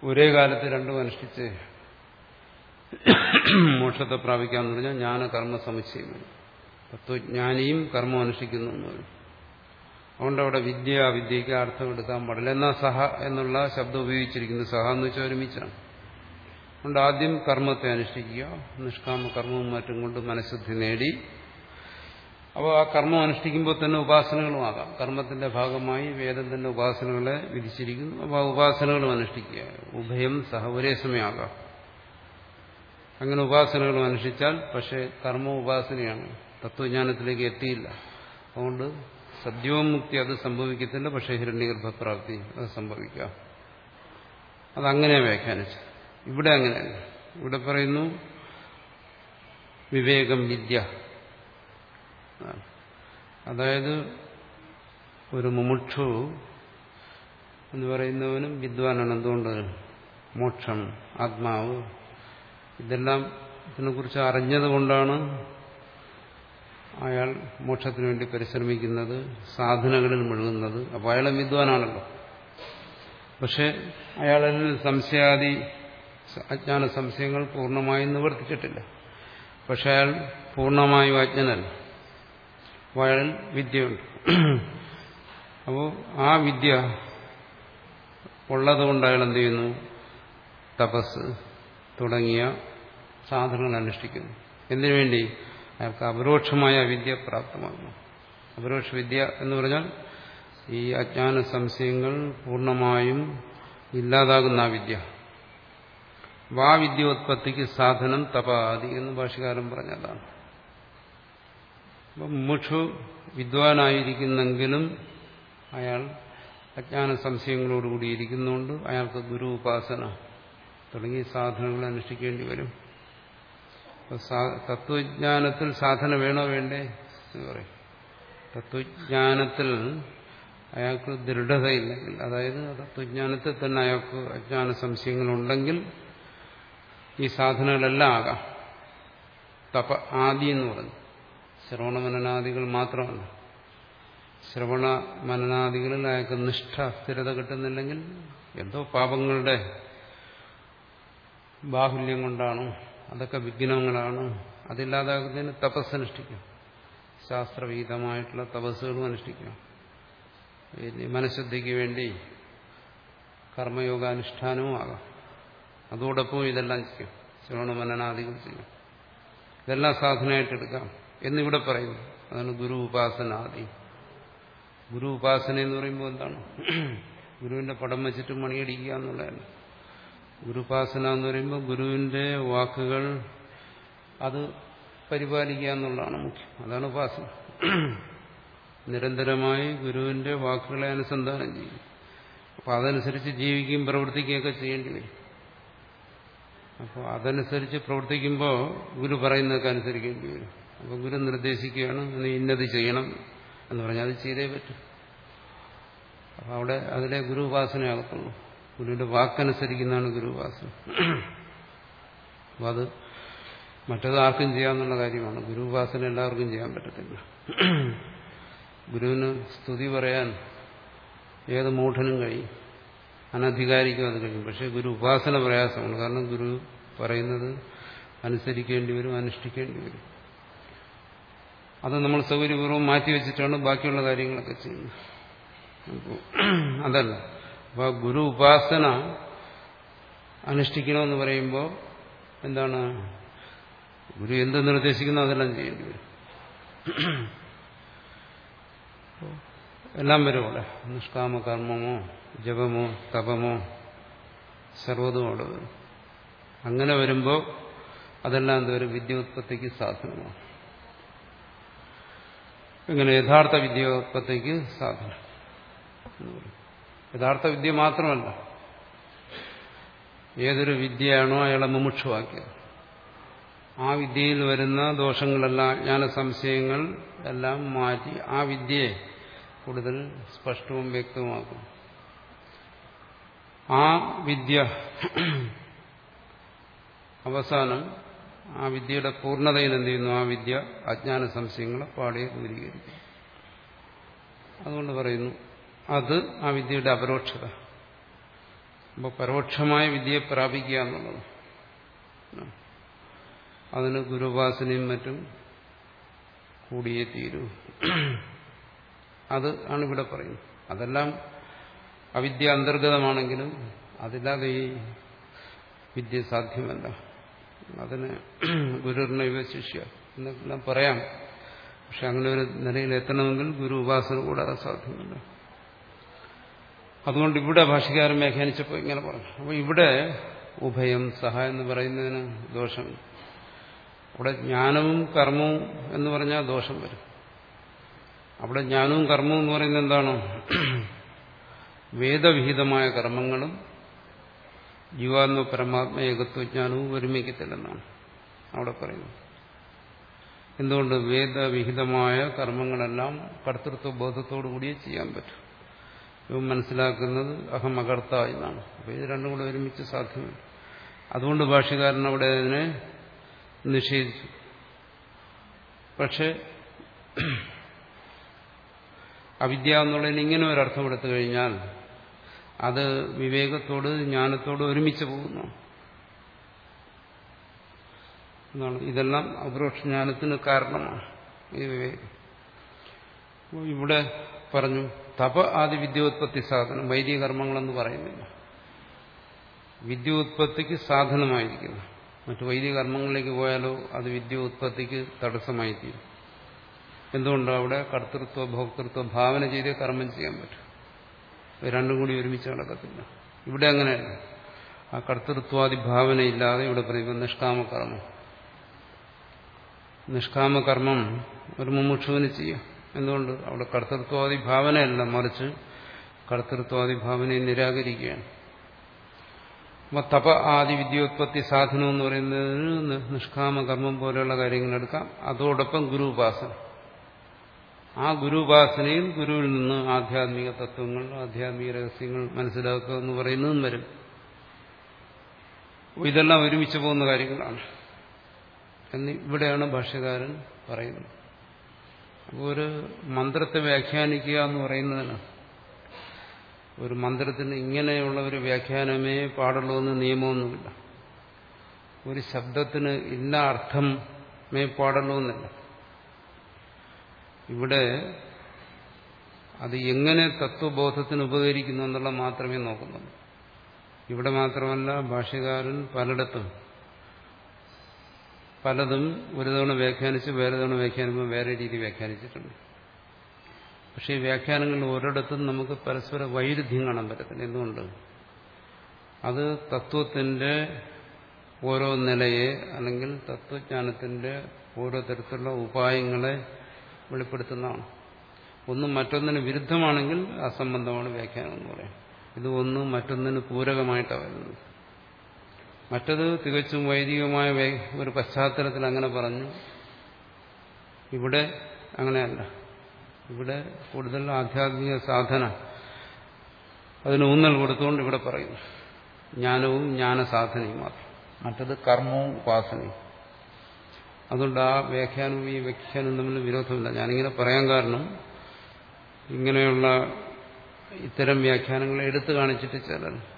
ഒരേ കാലത്ത് രണ്ടും അനുഷ്ഠിച്ച് മോക്ഷത്തെ പ്രാപിക്കാമെന്ന് പറഞ്ഞാൽ ജ്ഞാന കർമ്മ തത്വജ്ഞാനിയും കർമ്മം അനുഷ്ഠിക്കുന്നു എന്ന് വരും അതുകൊണ്ട് അവിടെ വിദ്യ അവിദ്യയ്ക്ക് അർത്ഥം എടുക്കാൻ പാടില്ല. എന്നാൽ സഹ എന്നുള്ള ശബ്ദം ഉപയോഗിച്ചിരിക്കുന്നു സഹ എന്ന് വെച്ചാൽ ഒരുമിച്ചാണ്. അതുകൊണ്ട് ആദ്യം കർമ്മത്തെ അനുഷ്ഠിക്കുക. നിഷ്കാമ കർമ്മവും മറ്റും കൊണ്ട് മനഃശുദ്ധി നേടി. അപ്പോൾ ആ കർമ്മം അനുഷ്ഠിക്കുമ്പോൾ തന്നെ ഉപാസനകളുമാകാം കർമ്മത്തിന്റെ ഭാഗമായി വേദം തന്നെ ഉപാസനകളെ വിധിച്ചിരിക്കുന്നു. അപ്പോൾ ആ ഉപാസനകളും അനുഷ്ഠിക്കുക. ഉഭയം സഹ ഒരേ സമയമാകാം. അങ്ങനെ ഉപാസനകളും അനുഷ്ഠിച്ചാൽ പക്ഷേ കർമ്മ ഉപാസനയാണ്. തത്വജ്ഞാനത്തിലേക്ക് എത്തിയില്ല. അതുകൊണ്ട് സദ്യോമുക്തി അത് സംഭവിക്കത്തില്ല പക്ഷേ ഹിരണ്യഗർഭപ്രാപ്തി അത് സംഭവിക്കാം. അതങ്ങനെ വ്യാഖ്യാനിച്ചു. ഇവിടെ അങ്ങനെയല്ല. ഇവിടെ പറയുന്നു വിവേകം വിദ്യ. അതായത് ഒരു മുമുക്ഷു എന്ന് പറയുന്നവനും വിദ്വാനാണ് എന്തുകൊണ്ട് മോക്ഷം ആത്മാവ്? ഇതെല്ലാം ഇതിനെക്കുറിച്ച് അറിഞ്ഞതുകൊണ്ടാണ് അയാൾ മോക്ഷത്തിന് വേണ്ടി പരിശ്രമിക്കുന്നത് സാധനകളിൽ മുഴുകുന്നത് അപ്പോൾ അയാളെ വിദ്വാനാണല്ലോ. പക്ഷെ അയാളിൽ സംശയാദി അജ്ഞാന സംശയങ്ങൾ പൂർണമായും നിവർത്തിച്ചിട്ടില്ല. പക്ഷെ അയാൾ പൂർണമായും അജ്ഞനല്ല. അപ്പോൾ അയാളിൽ വിദ്യയുണ്ട്. അപ്പോൾ ആ വിദ്യ ഉള്ളതുകൊണ്ട് അയാൾ എന്ത് ചെയ്യുന്നു? തപസ് തുടങ്ങിയ സാധനങ്ങൾ അനുഷ്ഠിക്കുന്നു എന്തിനു വേണ്ടി? അയാൾക്ക് അപരോക്ഷമായ വിദ്യ പ്രാപ്തമാകുന്നു. അപരോക്ഷ വിദ്യ എന്ന് പറഞ്ഞാൽ ഈ അജ്ഞാന സംശയങ്ങൾ പൂർണമായും ഇല്ലാതാകുന്ന ആ വിദ്യ. വാ വിദ്യോത്പത്തിക്ക് സാധനം തപാതി എന്ന് ഭാഷകാരൻ പറഞ്ഞതാണ്. അപ്പം മുക്ഷു വിദ്വാനായിരിക്കുന്നെങ്കിലും അയാൾ അജ്ഞാന സംശയങ്ങളോടുകൂടി ഇരിക്കുന്നുണ്ട് അയാൾക്ക് ഗുരു ഉപാസന തുടങ്ങിയ സാധനങ്ങൾ അനുഷ്ഠിക്കേണ്ടി വരും. തത്വജ്ഞാനത്തിൽ സാധന വേണോ വേണ്ടേ എന്ന് പറയും. തത്വജ്ഞാനത്തിൽ അയാൾക്ക് ദൃഢതയില്ലെങ്കിൽ അതായത് തത്വജ്ഞാനത്തിൽ തന്നെ അയാൾക്ക് അജ്ഞാന സംശയങ്ങളുണ്ടെങ്കിൽ ഈ സാധനങ്ങളെല്ലാം ആകാം. തപ ആദി എന്ന് പറഞ്ഞു. ശ്രവണ മനനാദികൾ മാത്രമല്ല. ശ്രവണ മനനാദികളിൽ അയാൾക്ക് നിഷ്ഠ സ്ഥിരത കിട്ടുന്നില്ലെങ്കിൽ എന്തോ പാപങ്ങളുടെ ബാഹുല്യം കൊണ്ടാണ് അതൊക്കെ വിഘ്നങ്ങളാണ്. അതില്ലാതാകുന്നതിന് തപസ് അനുഷ്ഠിക്കാം. ശാസ്ത്രവിഹിതമായിട്ടുള്ള തപസ്സുകളും അനുഷ്ഠിക്കാം ഇനി മനഃശുദ്ധിക്ക് വേണ്ടി കർമ്മയോഗാനുഷ്ഠാനവും ആകാം. അതോടൊപ്പം ഇതെല്ലാം ചെയ്യും. ശ്രവണ മനനാദികൾ ചെയ്യും. ഇതെല്ലാം സാധനമായിട്ട് എടുക്കാം. എന്നിവിടെ പറയുന്നു അതാണ് ഗുരു ഉപാസനാദി ഗുരു ഉപാസന എന്ന് പറയുമ്പോൾ എന്താണ്? ഗുരുവിന്റെ പടം വെച്ചിട്ട് മണിയടിക്കുക എന്നുള്ളതാണ് ഗുരുപാസന എന്ന് പറയുമ്പോൾ ഗുരുവിന്റെ വാക്കുകൾ അത് പരിപാലിക്കുക എന്നുള്ളതാണ് മുഖ്യം. അതാണ് ഉപാസന. നിരന്തരമായി ഗുരുവിന്റെ വാക്കുകളെ അനുസന്ധാനം ചെയ്യും. അപ്പം അതനുസരിച്ച് ജീവിക്കുകയും പ്രവർത്തിക്കുകയൊക്കെ ചെയ്യേണ്ടി വരും. അപ്പോൾ അതനുസരിച്ച് പ്രവർത്തിക്കുമ്പോൾ ഗുരു പറയുന്നതൊക്കെ അനുസരിക്കേണ്ടി വരും. അപ്പോൾ ഗുരു നിർദ്ദേശിക്കുകയാണ് നീ ഇന്നത് ചെയ്യണം എന്ന് പറഞ്ഞാൽ അത് ചെയ്തേ പറ്റും. അപ്പോൾ അവിടെ അതിലെ ഗുരു ഉപാസനയാകത്തുള്ളൂ ഗുരുവിന്റെ വാക്കനുസരിക്കുന്നതാണ് ഗുരുവാസന അപ്പം അത് മറ്റത് ആർക്കും ചെയ്യാമെന്നുള്ള കാര്യമാണ്. ഗുരുവാസന എല്ലാവർക്കും ചെയ്യാൻ പറ്റത്തില്ല. ഗുരുവിന് സ്തുതി പറയാൻ ഏത് മൂഢനും കഴിയും. അനധികാരിക്കും അത് കഴിയും. പക്ഷെ ഗുരു ഉപാസന പ്രയാസമാണ്. കാരണം ഗുരു പറയുന്നത് അനുസരിക്കേണ്ടി വരും അനുഷ്ഠിക്കേണ്ടി വരും. അത് നമ്മൾ സൗകര്യപൂർവം മാറ്റിവെച്ചിട്ടാണ് ബാക്കിയുള്ള കാര്യങ്ങളൊക്കെ ചെയ്യുന്നത്. അതല്ല. അപ്പോൾ ഗുരു ഉപാസന അനുഷ്ഠിക്കണമെന്ന് പറയുമ്പോൾ എന്താണ്? ഗുരു എന്ത് നിർദ്ദേശിക്കുന്നോ അതെല്ലാം ചെയ്യേണ്ടി വരും. എല്ലാം വരും അവിടെ. നിഷ്കാമ കർമ്മമോ ജപമോ തപമോ സർവതും അവിടെ വരും. അങ്ങനെ വരുമ്പോൾ അതെല്ലാം എന്തൊരു വിദ്യോത്പത്തിക്ക് സാധനമാണ് ഇങ്ങനെ യഥാർത്ഥ വിദ്യോത്പത്തിക്ക് സാധനം എന്ന് പറയും. യഥാർത്ഥ വിദ്യ മാത്രമല്ല. ഏതൊരു വിദ്യയാണോ അയാളെ മുമുക്ഷുവാക്കിയത് ആ വിദ്യയിൽ വരുന്ന ദോഷങ്ങളെല്ലാം ജ്ഞാന സംശയങ്ങൾ എല്ലാം മാറ്റി ആ വിദ്യയെ കൂടുതൽ സ്പഷ്ടവും വ്യക്തവുമാക്കും. ആ വിദ്യ അവസാനം ആ വിദ്യയുടെ പൂർണതയിൽ എന്ത് ചെയ്യുന്നു? ആ വിദ്യ അജ്ഞാന സംശയങ്ങളെ പാടിയെ ദൂരീകരിക്കും അതുകൊണ്ട് പറയുന്നു അത് ആ വിദ്യയുടെ അപരോക്ഷത. അപ്പോൾ പരോക്ഷമായ വിദ്യയെ പ്രാപിക്കുക എന്നുള്ളത്. അതിന് ഗുരുവാസനയും മറ്റും കൂടിയേ തീരൂ. അത് ആണ് ഇവിടെ പറയുന്നത്. അതെല്ലാം അവിദ്യ അന്തർഗതമാണെങ്കിലും അതില്ലാതെ ഈ വിദ്യ സാധ്യമല്ല. അതിന് ഗുരുവിനെ വിവശിഷ്യ എന്നെല്ലാം പറയാം. പക്ഷെ അങ്ങനെ ഒരു നിലയിൽ എത്തണമെങ്കിൽ ഗുരു ഉപാസന കൂടാതെ സാധ്യമല്ല. അതുകൊണ്ട് ഇവിടെ ഭാഷകാരൻ വ്യാഖ്യാനിച്ചപ്പോൾ ഇങ്ങനെ പറഞ്ഞു. അപ്പോൾ ഇവിടെ ഉഭയം സഹ എന്ന് പറയുന്നതിന് ദോഷം. അവിടെ ജ്ഞാനവും കർമ്മവും എന്ന് പറഞ്ഞാൽ ദോഷം വരും. അവിടെ ജ്ഞാനവും കർമ്മവും എന്ന് പറയുന്നത് എന്താണ്? വേദവിഹിതമായ കർമ്മങ്ങളും ജീവാത്മ പരമാത്മ ഏകത്വജ്ഞാനവും ഒരുമിക്കത്തില്ലെന്നാണ് അവിടെ പറയുന്നത്. എന്തുകൊണ്ട്? വേദവിഹിതമായ കർമ്മങ്ങളെല്ലാം കർത്തൃത്വ ബോധത്തോടു കൂടിയേ ചെയ്യാൻ പറ്റും. ഇവൻ മനസ്സിലാക്കുന്നത് അഹം അകർത്ത എന്നാണ്. അപ്പോൾ ഇത് രണ്ടും കൂടെ ഒരുമിച്ച് സാധ്യമല്ല അതുകൊണ്ട് ഭാഷകാരൻ അവിടെ അതിനെ നിഷേധിച്ചു. പക്ഷെ അവിദ്യ എന്നുള്ളതിന് ഇങ്ങനെ ഒരർത്ഥം എടുത്തു കഴിഞ്ഞാൽ അത് വിവേകത്തോട് ജ്ഞാനത്തോട് ഒരുമിച്ച് പോകുന്നു. എന്നാണ്. ഇതെല്ലാം അപരോക്ഷ കാരണമാണ് ഈ വിവേകം. ഇവിടെ പറഞ്ഞു തപ ആദി വിദ്യോത്പത്തി സാധനം വൈദിക കർമ്മങ്ങളെന്ന് പറയുന്നില്ല. വിദ്യോത്പത്തിക്ക് സാധനമായിരിക്കുന്നു. മറ്റു വൈദിക കർമ്മങ്ങളിലേക്ക് പോയാലോ അത് വിദ്യോത്പത്തിക്ക് തടസ്സമായി തീരും എന്തുകൊണ്ടോ അവിടെ കർത്തൃത്വ ഭോക്തൃത്വ ഭാവന ചെയ്തേ കർമ്മം ചെയ്യാൻ പറ്റും? രണ്ടും കൂടി ഒരുമിച്ച് നടക്കത്തില്ല. ഇവിടെ അങ്ങനെയല്ല. ആ കർത്തൃത്വാദി ഭാവനയില്ലാതെ ഇവിടെ പറയുമ്പോൾ നിഷ്കാമകർമ്മം. നിഷ്കാമകർമ്മം ഒരു മുമുക്ഷുവിന് ചെയ്യാം. എന്തുകൊണ്ട്? അവിടെ കർത്തൃത്വാദി ഭാവനയല്ല മറിച്ച് കർത്തൃത്വാദി ഭാവനയെ നിരാകരിക്കുകയാണ്. അപ്പൊ തപ ആദി വിദ്യോത്പത്തി സാധനം എന്ന് പറയുന്നതിന് നിഷ്കാമകർമ്മം പോലെയുള്ള കാര്യങ്ങൾ എടുക്കാം. അതോടൊപ്പം ഗുരു ഉപാസന ആ ഗുരു ഗുരുവിൽ നിന്ന് ആധ്യാത്മിക തത്വങ്ങൾ ആധ്യാത്മിക രഹസ്യങ്ങൾ മനസ്സിലാക്കുക എന്ന് പറയുന്നതും വരും. ഇതെല്ലാം ഒരുമിച്ച് പോകുന്ന കാര്യങ്ങളാണ്. എന്ന് ഇവിടെയാണ് ഭാഷ്യകാരൻ പറയുന്നത്. ഒരു മന്ത്രത്തെ വ്യാഖ്യാനിക്കുക എന്ന് പറയുന്നതിന് ഒരു മന്ത്രത്തിന് ഇങ്ങനെയുള്ള ഒരു വ്യാഖ്യാനമേ പാടുള്ളൂ എന്ന് നിയമമൊന്നുമില്ല. ഒരു ശബ്ദത്തിന് ഇന്ന അർത്ഥമേ പാടുള്ളൂ എന്നില്ല ഇവിടെ അത് എങ്ങനെ തത്വബോധത്തിന് ഉപകരിക്കുന്നു എന്നുള്ള മാത്രമേ നോക്കുന്നുള്ളൂ. ഇവിടെ മാത്രമല്ല ഭാഷകാരൻ പലയിടത്തും പലതും ഒരു തവണ വ്യാഖ്യാനിച്ച് വേറെ തവണ വ്യാഖ്യാനിക്കുമ്പോൾ വേറെ രീതി വ്യാഖ്യാനിച്ചിട്ടുണ്ട്. പക്ഷേ ഈ വ്യാഖ്യാനങ്ങളിൽ ഒരിടത്തും നമുക്ക് പരസ്പര വൈരുദ്ധ്യം കാണാൻ പറ്റത്തില്ല. എന്തുകൊണ്ട്? അത് തത്വത്തിന്റെ ഓരോ നിലയെ അല്ലെങ്കിൽ തത്വജ്ഞാനത്തിന്റെ ഓരോ തരത്തിലുള്ള ഉപായങ്ങളെ വെളിപ്പെടുത്തുന്നതാണ്. ഒന്നും മറ്റൊന്നിന് വിരുദ്ധമാണെങ്കിൽ അസംബന്ധമാണ് വ്യാഖ്യാനം എന്ന് പറയാം. ഇത് ഒന്നും മറ്റൊന്നിന് പൂരകമായിട്ടാണ് വരുന്നത്. മറ്റത് തികച്ചും വൈദികമായ ഒരു പശ്ചാത്തലത്തിൽ അങ്ങനെ പറഞ്ഞു. ഇവിടെ അങ്ങനെയല്ല. ഇവിടെ കൂടുതൽ ആധ്യാത്മിക സാധന അതിന് ഊന്നൽ കൊടുത്തുകൊണ്ട് ഇവിടെ പറയുന്നു. ജ്ഞാനവും ജ്ഞാനസാധനയും മാത്രം. മറ്റത് കർമ്മവും ഉപാസനയും. അതുകൊണ്ട് ആ വ്യാഖ്യാനവും ഈ വ്യാഖ്യാനവും തമ്മിൽ വിരോധമില്ല. ഞാനിങ്ങനെ പറയാൻ കാരണം ഇങ്ങനെയുള്ള ഇത്തരം വ്യാഖ്യാനങ്ങളെ എടുത്തു കാണിച്ചിട്ട് ചിലർ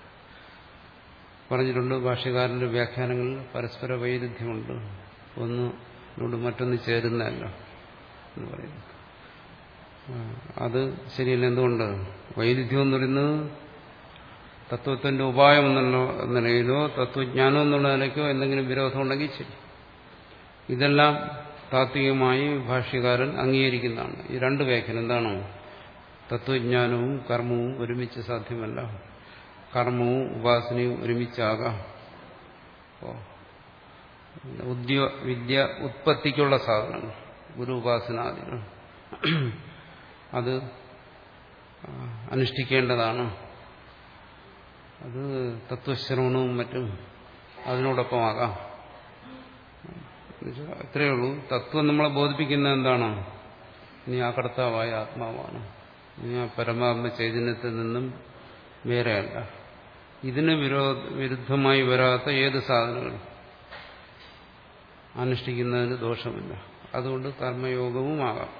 പറഞ്ഞിട്ടുണ്ട് ഭാഷകാരന്റെ വ്യാഖ്യാനങ്ങളിൽ പരസ്പര വൈരുദ്ധ്യമുണ്ട്. ഒന്നിനോട് മറ്റൊന്ന് ചേരുന്നതല്ല എന്ന് പറയുന്നു. അത് ശരിയല്ല. എന്തുകൊണ്ട്? വൈരുദ്ധ്യം എന്ന് പറയുന്നത് തത്വത്തിന്റെ ഉപായം എന്നുള്ള നിലയിലോ തത്വജ്ഞാനം എന്നുള്ള നിലയ്ക്കോ എന്തെങ്കിലും വിരോധം ഉണ്ടെങ്കിൽ ശരി. ഇതെല്ലാം താത്വികമായി ഭാഷ്യകാരൻ അംഗീകരിക്കുന്നതാണ്. ഈ രണ്ട് വ്യാഖ്യാനം എന്താണോ? തത്വജ്ഞാനവും കർമ്മവും ഒരുമിച്ച് സാധ്യമല്ല. കർമ്മവും ഉപാസനയും ഒരുമിച്ചാകാം. ഉദ്യോ വിദ്യ ഉത്പത്തിക്കുള്ള സാധനങ്ങൾ ഗുരു ഉപാസനാദികൾ. അത് അനുഷ്ഠിക്കേണ്ടതാണ്. അത് തത്വശ്രവണവും മറ്റും അതിനോടൊപ്പമാകാം. ഇത്രയേ ഉള്ളൂ. തത്വം നമ്മളെ ബോധിപ്പിക്കുന്നത് എന്താണ്? നീ ആ കർത്താവായ ആത്മാവാണ്. നീ ആ പരമാത്മ ചൈതന്യത്തിൽ നിന്നും വേറെയല്ല. ഇതിന് വിരോധ വിരുദ്ധമായി വരാത്ത ഏത് സാധനങ്ങളും അനുഷ്ഠിക്കുന്നതിന് ദോഷമില്ല. അതുകൊണ്ട് കർമ്മയോഗവും ആകാം.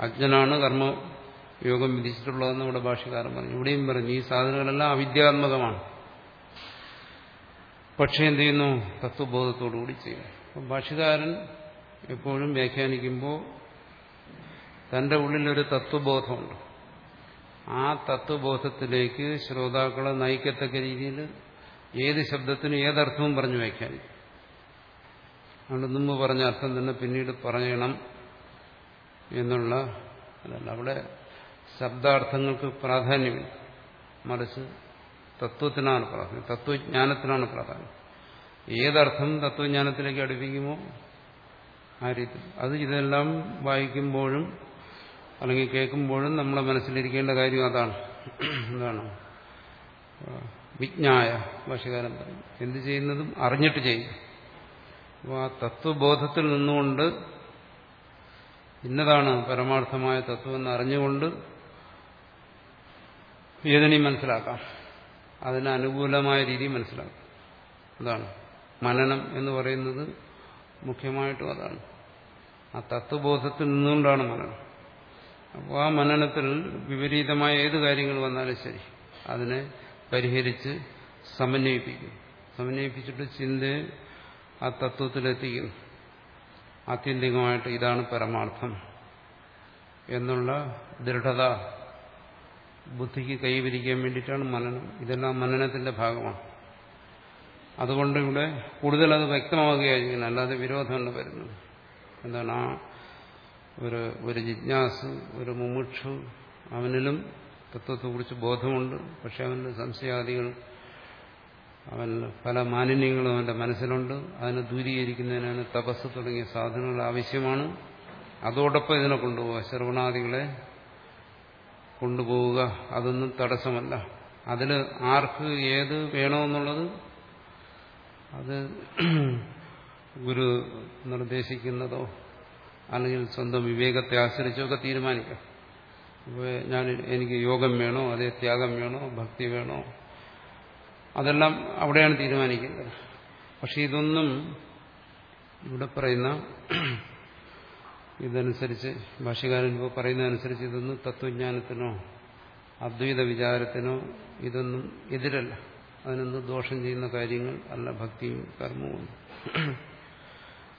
അജ്ഞനാണ് കർമ്മയോഗം വിധിച്ചിട്ടുള്ളതെന്ന് ഇവിടെ ഭാഷകാരൻ പറഞ്ഞു. ഇവിടെയും പറഞ്ഞു ഈ സാധനങ്ങളെല്ലാം അവിദ്യാത്മകമാണ്. പക്ഷേ എന്ത് ചെയ്യുന്നു? തത്വബോധത്തോടുകൂടി ചെയ്യും അപ്പം ഭാഷകാരൻ എപ്പോഴും വ്യാഖ്യാനിക്കുമ്പോൾ തന്റെ ഉള്ളിലൊരു തത്വബോധമുണ്ട്. ആ തത്വബോധത്തിലേക്ക് ശ്രോതാക്കളെ നയിക്കത്തക്ക രീതിയിൽ ഏത് ശബ്ദത്തിനും ഏതർത്ഥവും പറഞ്ഞു വയ്ക്കാൻ. അതുകൊണ്ട് മുമ്പ് പറഞ്ഞ അർത്ഥം തന്നെ പിന്നീട് പറയണം എന്നുള്ള അതല്ല അവിടെ ശബ്ദാർത്ഥങ്ങൾക്ക് പ്രാധാന്യമില്ല. മറിച്ച് തത്വത്തിനാണ് പ്രാധാന്യം തത്വജ്ഞാനത്തിനാണ് പ്രാധാന്യം. ഏതർത്ഥം തത്വജ്ഞാനത്തിലേക്ക് അടുപ്പിക്കുമോ? ആ രീതി അത് ഇതെല്ലാം വായിക്കുമ്പോഴും അല്ലെങ്കിൽ കേൾക്കുമ്പോഴും നമ്മളെ മനസ്സിലിരിക്കേണ്ട കാര്യം അതാണ്. എന്താണ്? വിജ്ഞായ ഭാഷകാരം പറയും എന്ത് ചെയ്യുന്നതും അറിഞ്ഞിട്ട് ചെയ്യും. അപ്പോൾ ആ തത്വബോധത്തിൽ നിന്നുകൊണ്ട് ഇന്നതാണ് പരമാർത്ഥമായ തത്വം എന്ന് അറിഞ്ഞുകൊണ്ട് ഏതിനെയും മനസ്സിലാക്കാം? അതിന് അനുകൂലമായ രീതി മനസ്സിലാക്കാം. അതാണ്. മനനം എന്ന് പറയുന്നത് മുഖ്യമായിട്ടും അതാണ്. ആ തത്വബോധത്തിൽ നിന്നുകൊണ്ടാണ് മനനം. അപ്പോൾ ആ മനനത്തിൽ വിപരീതമായ ഏത് കാര്യങ്ങൾ വന്നാലും ശരി അതിനെ പരിഹരിച്ച് സമന്വയിപ്പിക്കും. സമന്വയിപ്പിച്ചിട്ട് ചിന്തയെ ആ തത്വത്തിലെത്തിക്കുന്നു. ആത്യന്തികമായിട്ട് ഇതാണ് പരമാർത്ഥം എന്നുള്ള ദൃഢത ബുദ്ധിക്ക് കൈവരിക്കാൻ വേണ്ടിയിട്ടാണ് മനനം. ഇതെല്ലാം മനനത്തിന്റെ ഭാഗമാണ്. അതുകൊണ്ട് ഇവിടെ കൂടുതൽ അത് അല്ലാതെ വിരോധമല്ല വരുന്നത്. എന്താണ് ആ ഒരു ഒരു ജിജ്ഞാസ് ഒരു മുമുക്ഷു അവനിലും തത്വത്തെക്കുറിച്ച് ബോധമുണ്ട്. പക്ഷെ അവന് സംശയാദികൾ അവൻ പല മാലിന്യങ്ങളും അവന്റെ മനസ്സിലുണ്ട്. അതിനെ ദൂരീകരിക്കുന്നതിനാണ് തപസ് തുടങ്ങിയ സാധനങ്ങൾ ആവശ്യമാണ്. അതോടൊപ്പം ഇതിനെ കൊണ്ടുപോവുക. ശ്രവണാദികളെ കൊണ്ടുപോവുക. അതൊന്നും തടസ്സമല്ല. അതിൽ ആർക്ക് ഏത് വേണമെന്നുള്ളത് അത് ഗുരു നിർദ്ദേശിക്കുന്നതോ അല്ലെങ്കിൽ സ്വന്തം വിവേകത്തെ ആശ്രയിച്ചൊക്കെ തീരുമാനിക്കാം. അപ്പോൾ ഞാൻ എനിക്ക് യോഗം വേണോ? അതേ ത്യാഗം വേണോ? ഭക്തി വേണോ? അതെല്ലാം അവിടെയാണ് തീരുമാനിക്കുന്നത് പക്ഷെ ഇതൊന്നും ഇവിടെ പറയുന്ന ഇതനുസരിച്ച് ഭാഷകാരൻ ഇപ്പോൾ പറയുന്നതനുസരിച്ച് ഇതൊന്നും തത്വജ്ഞാനത്തിനോ അദ്വൈത വിചാരത്തിനോ ഇതൊന്നും എതിരല്ല. അതിനൊന്നും ദോഷം ചെയ്യുന്ന കാര്യങ്ങൾ അല്ല ഭക്തിയും കർമ്മവും.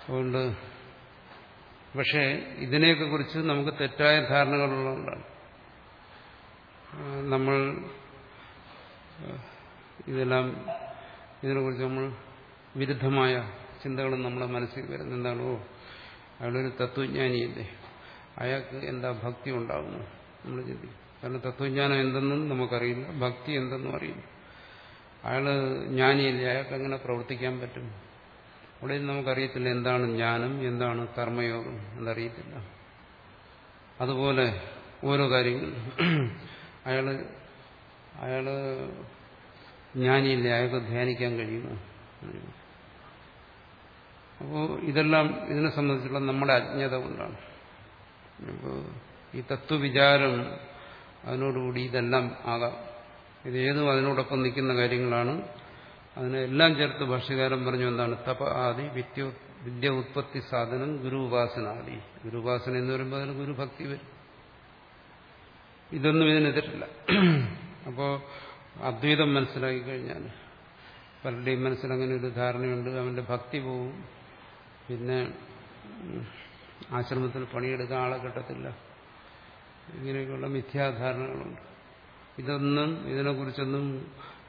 അതുകൊണ്ട് പക്ഷേ ഇതിനെയൊക്കെ കുറിച്ച് നമുക്ക് തെറ്റായ ധാരണകളുള്ളതുകൊണ്ടാണ്. നമ്മൾ ഇതെല്ലാം ഇതിനെക്കുറിച്ച് നമ്മൾ വിരുദ്ധമായ ചിന്തകളും നമ്മുടെ മനസ്സിൽ വരുന്നത് എന്താണോ അയാളൊരു തത്വജ്ഞാനിയല്ലേ. അയാൾക്ക് എന്താ ഭക്തി ഉണ്ടാകുന്നു നമ്മൾ ചിന്തിക്കും. കാരണം തത്വജ്ഞാനം എന്തെന്നും നമുക്കറിയില്ല ഭക്തി എന്തെന്നും അറിയില്ല. അയാൾ ജ്ഞാനിയല്ലേ അയാൾക്ക് എങ്ങനെ പ്രവർത്തിക്കാൻ പറ്റും. അവിടെ നമുക്കറിയത്തില്ല എന്താണ് ജ്ഞാനം എന്താണ് കർമ്മയോഗം എന്നറിയത്തില്ല. അതുപോലെ ഓരോ കാര്യങ്ങൾ. അയാൾ അയാൾ ജ്ഞാനിയില്ലേ? അയാൾക്ക് ധ്യാനിക്കാൻ കഴിയുമോ? അപ്പോൾ ഇതെല്ലാം ഇതിനെ സംബന്ധിച്ചുള്ള നമ്മുടെ അജ്ഞത കൊണ്ടാണ്. ഈ തത്വവിചാരം അതിനോടുകൂടി ഇതെല്ലാം ആകാം. ഇതേതും അതിനോടൊപ്പം നിൽക്കുന്ന കാര്യങ്ങളാണ്. അതിനെല്ലാം ചേർത്ത് ഭാഷ്യകാരൻ പറഞ്ഞു എന്താണ്? തപ ആദി വിദ്യ വിദ്യ ഉത്പത്തി സാധനം ഗുരു ആദി ഗുരു ഉപാസന എന്ന് പറയുമ്പോൾ അതിന് ഗുരുഭക്തി വരും. ഇതൊന്നും ഇതിനെതിരില്ല അപ്പോൾ അദ്വൈതം മനസ്സിലാക്കി കഴിഞ്ഞാൽ പലരുടെയും മനസ്സിലങ്ങനെ ഒരു ധാരണയുണ്ട്. അവന്റെ ഭക്തി പോവും. പിന്നെ ആശ്രമത്തിൽ പണിയെടുക്കാൻ ആളെ കിട്ടത്തില്ല. ഇങ്ങനെയൊക്കെയുള്ള മിഥ്യാധാരണകളുണ്ട്. ഇതൊന്നും ഇതിനെക്കുറിച്ചൊന്നും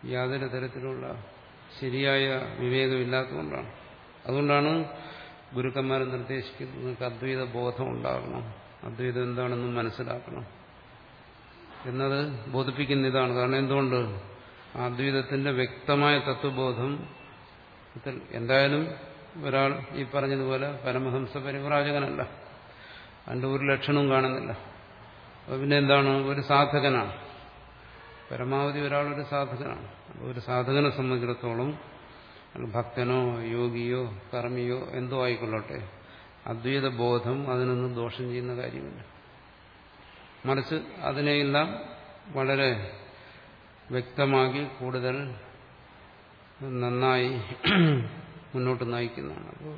യാതൊരു തരത്തിലുള്ള ശരിയായ വിവേകമില്ലാത്തതുകൊണ്ടാണ്. അതുകൊണ്ടാണ് ഗുരുക്കന്മാർ നിർദ്ദേശിക്കുന്നത് നിങ്ങൾക്ക് അദ്വൈത ബോധം ഉണ്ടാകണം. അദ്വൈതം എന്താണെന്ന് മനസ്സിലാക്കണം. എന്നത് ബോധിപ്പിക്കുന്ന ഇതാണ്. കാരണം എന്തുകൊണ്ട്? അദ്വൈതത്തിന്റെ വ്യക്തമായ തത്വബോധം എന്തായാലും ഒരാൾ ഈ പറഞ്ഞതുപോലെ പരമഹംസ പരിവ്രാജകനല്ല. അതിന്റെ ഒരു ലക്ഷണവും കാണുന്നില്ല. അപ്പോൾ പിന്നെ എന്താണ്? ഒരു സാധകനാണ്. പരമാവധി ഒരാളൊരു സാധകനാണ്. ഒരു സാധകനെ സംബന്ധിച്ചിടത്തോളം ഭക്തനോ യോഗിയോ കർമ്മിയോ എന്തോ ആയിക്കൊള്ളട്ടെ. അദ്വൈത ബോധം അതിനൊന്നും ദോഷം ചെയ്യുന്ന കാര്യമില്ല. മറിച്ച് അതിനെയെല്ലാം വളരെ വ്യക്തമാക്കി കൂടുതൽ നന്നായി മുന്നോട്ട് നയിക്കുന്നതാണ്. അപ്പോൾ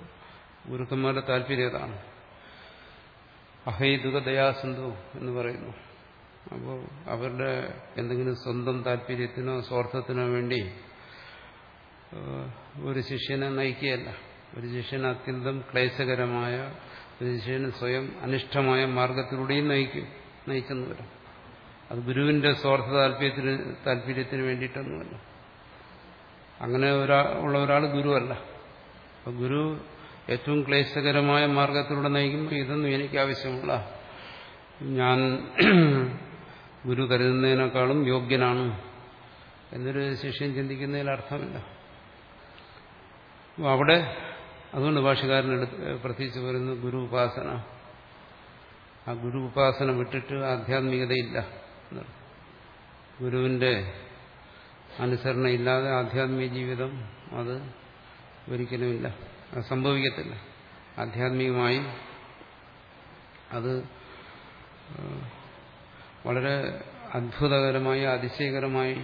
ഗുരുക്കന്മാരുടെ താല്പര്യം അതാണ് അഹൈതുക ദയാസന്ധു എന്ന് പറയുന്നു. അപ്പോൾ അവരുടെ എന്തെങ്കിലും സ്വന്തം താല്പര്യത്തിനോ സ്വാർത്ഥത്തിനോ വേണ്ടി ഒരു ശിഷ്യനെ നയിക്കുകയല്ല. ഒരു ശിഷ്യന് അത്യന്തം ക്ലേശകരമായ ഒരു ശിഷ്യന് സ്വയം അനിഷ്ടമായ മാർഗത്തിലൂടെയും നയിക്കും നയിച്ചെന്നുവരും അത് ഗുരുവിന്റെ സ്വാർത്ഥ താല്പര്യത്തിന് താല്പര്യത്തിന് വേണ്ടിയിട്ടൊന്നുമല്ല. അങ്ങനെ ഒരാ ഉള്ള ഒരാൾ ഗുരുവല്ല. അപ്പൊ ഗുരു ഏറ്റവും ക്ലേശകരമായ മാർഗത്തിലൂടെ നയിക്കുമ്പോൾ ഇതൊന്നും എനിക്ക് ആവശ്യമുള്ള ഞാൻ ഗുരു കരുതുന്നതിനേക്കാളും യോഗ്യനാണ് എന്നൊരു ശിഷ്യൻ ചിന്തിക്കുന്നതിൽ അർത്ഥമില്ല. അവിടെ അതുകൊണ്ട് ഭാഷകാരനെടുത്ത് പ്രത്യേകിച്ച് പറയുന്നു ഗുരു ഉപാസന. ആ ഗുരു ഉപാസന വിട്ടിട്ട് ആധ്യാത്മികതയില്ല ഗുരുവിന്റെ അനുസരണയില്ലാതെ ആധ്യാത്മിക ജീവിതം അത് ഒരിക്കലുമില്ല. അത് സംഭവിക്കത്തില്ല. ആധ്യാത്മികമായി അത് വളരെ അത്ഭുതകരമായി അതിശയകരമായി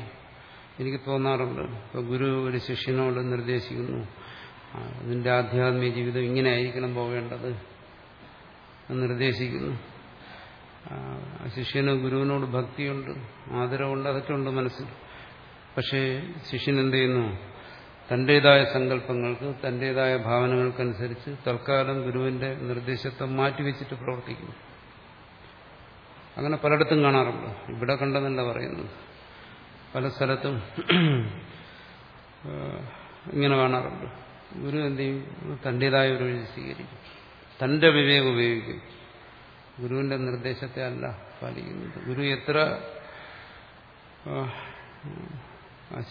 എനിക്ക് തോന്നാറുണ്ട്. ഇപ്പോൾ ഗുരു ഒരു ശിഷ്യനോട് നിർദ്ദേശിക്കുന്നു നിന്റെ ആധ്യാത്മിക ജീവിതം ഇങ്ങനെ ആയിരിക്കണം പോകേണ്ടത് നിർദ്ദേശിക്കുന്നു. ശിഷ്യന് ഗുരുവിനോട് ഭക്തിയുണ്ട് ആദരവുണ്ട് അതൊക്കെ ഉണ്ട് മനസ്സിൽ. പക്ഷേ ശിഷ്യൻ എന്ത് ചെയ്യുന്നു? തന്റേതായ സങ്കല്പങ്ങൾക്ക് തന്റേതായ ഭാവനകൾക്കനുസരിച്ച് തൽക്കാലം ഗുരുവിന്റെ നിർദ്ദേശത്തെ മാറ്റിവെച്ചിട്ട് പ്രവർത്തിക്കുന്നു. അങ്ങനെ പലയിടത്തും കാണാറുണ്ട്. ഇവിടെ കണ്ടെന്നല്ല പറയുന്നത്? പല സ്ഥലത്തും ഇങ്ങനെ കാണാറുണ്ട്. ഗുരു എന്ത് ചെയ്യും? തന്റെതായ ഒരു വഴി സ്വീകരിക്കും. തന്റെ വിവേകം ഉപയോഗിക്കും. ഗുരുവിന്റെ നിർദ്ദേശത്തെ അല്ല പാലിക്കുന്നത്. ഗുരു എത്ര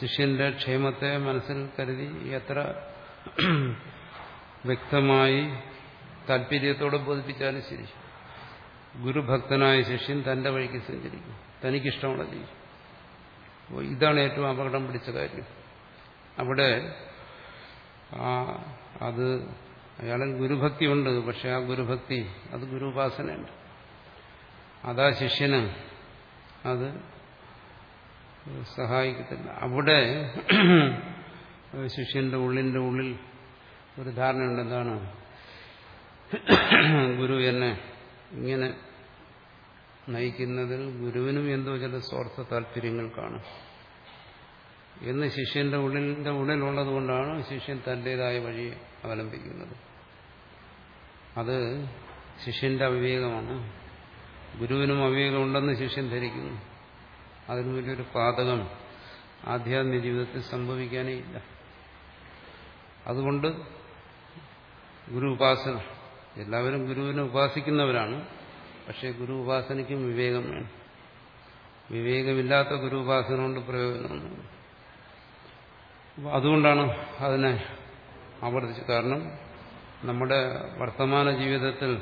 ശിഷ്യന്റെ ക്ഷേമത്തെ മനസ്സിൽ കരുതി എത്ര വ്യക്തമായി താല്പര്യത്തോടെ ബോധിപ്പിച്ചാലും ശരി. ഗുരുഭക്തനായ ശിഷ്യൻ തന്റെ വഴിക്ക് സഞ്ചരിക്കും. തനിക്കിഷ്ടമുള്ള ചെയ്യും അപ്പോൾ ഇതാണ് ഏറ്റവും അപകടം പിടിച്ച കാര്യം. അവിടെ ആ അത് അയാളിൽ ഗുരുഭക്തി ഉണ്ട് പക്ഷെ ആ ഗുരുഭക്തി അത് ഗുരുപാസനയുണ്ട്. അതാ ശിഷ്യന് അത് സഹായിക്കത്തില്ല. അവിടെ ശിഷ്യന്റെ ഉള്ളിന്റെ ഉള്ളിൽ ഒരു ധാരണയുണ്ട്. എന്താണ്? ഗുരു എന്നെ ഇങ്ങനെ നയിക്കുന്നതിൽ ഗുരുവിനും എന്തോ ചില സ്വാർത്ഥ താല്പര്യങ്ങൾ കാണും. എന്ന് ശിഷ്യന്റെ ഉള്ളിന്റെ ഉള്ളിലുള്ളത് കൊണ്ടാണ് ശിഷ്യൻ തന്റേതായ വഴി അവലംബിക്കുന്നത്. അത് ശിഷ്യന്റെ അവിവേകമാണ്. ഗുരുവിനും അവിവേകമുണ്ടെന്ന് ശിഷ്യൻ ധരിക്കുന്നു. അതിനു വലിയൊരു പാതകം ആധ്യാത്മിക ജീവിതത്തിൽ സംഭവിക്കാനേ ഇല്ല. അതുകൊണ്ട് ഗുരു ഉപാസന എല്ലാവരും ഗുരുവിനെ ഉപാസിക്കുന്നവരാണ്. പക്ഷേ ഗുരു ഉപാസനയ്ക്കും വിവേകം വേണം. വിവേകമില്ലാത്ത ഗുരു ഉപാസന കൊണ്ട് പ്രയോജനമൊന്നുമില്ല. അതുകൊണ്ടാണ് അതിനെ ആവർത്തിച്ചു കാരണം നമ്മുടെ വർത്തമാന ജീവിതത്തിൽ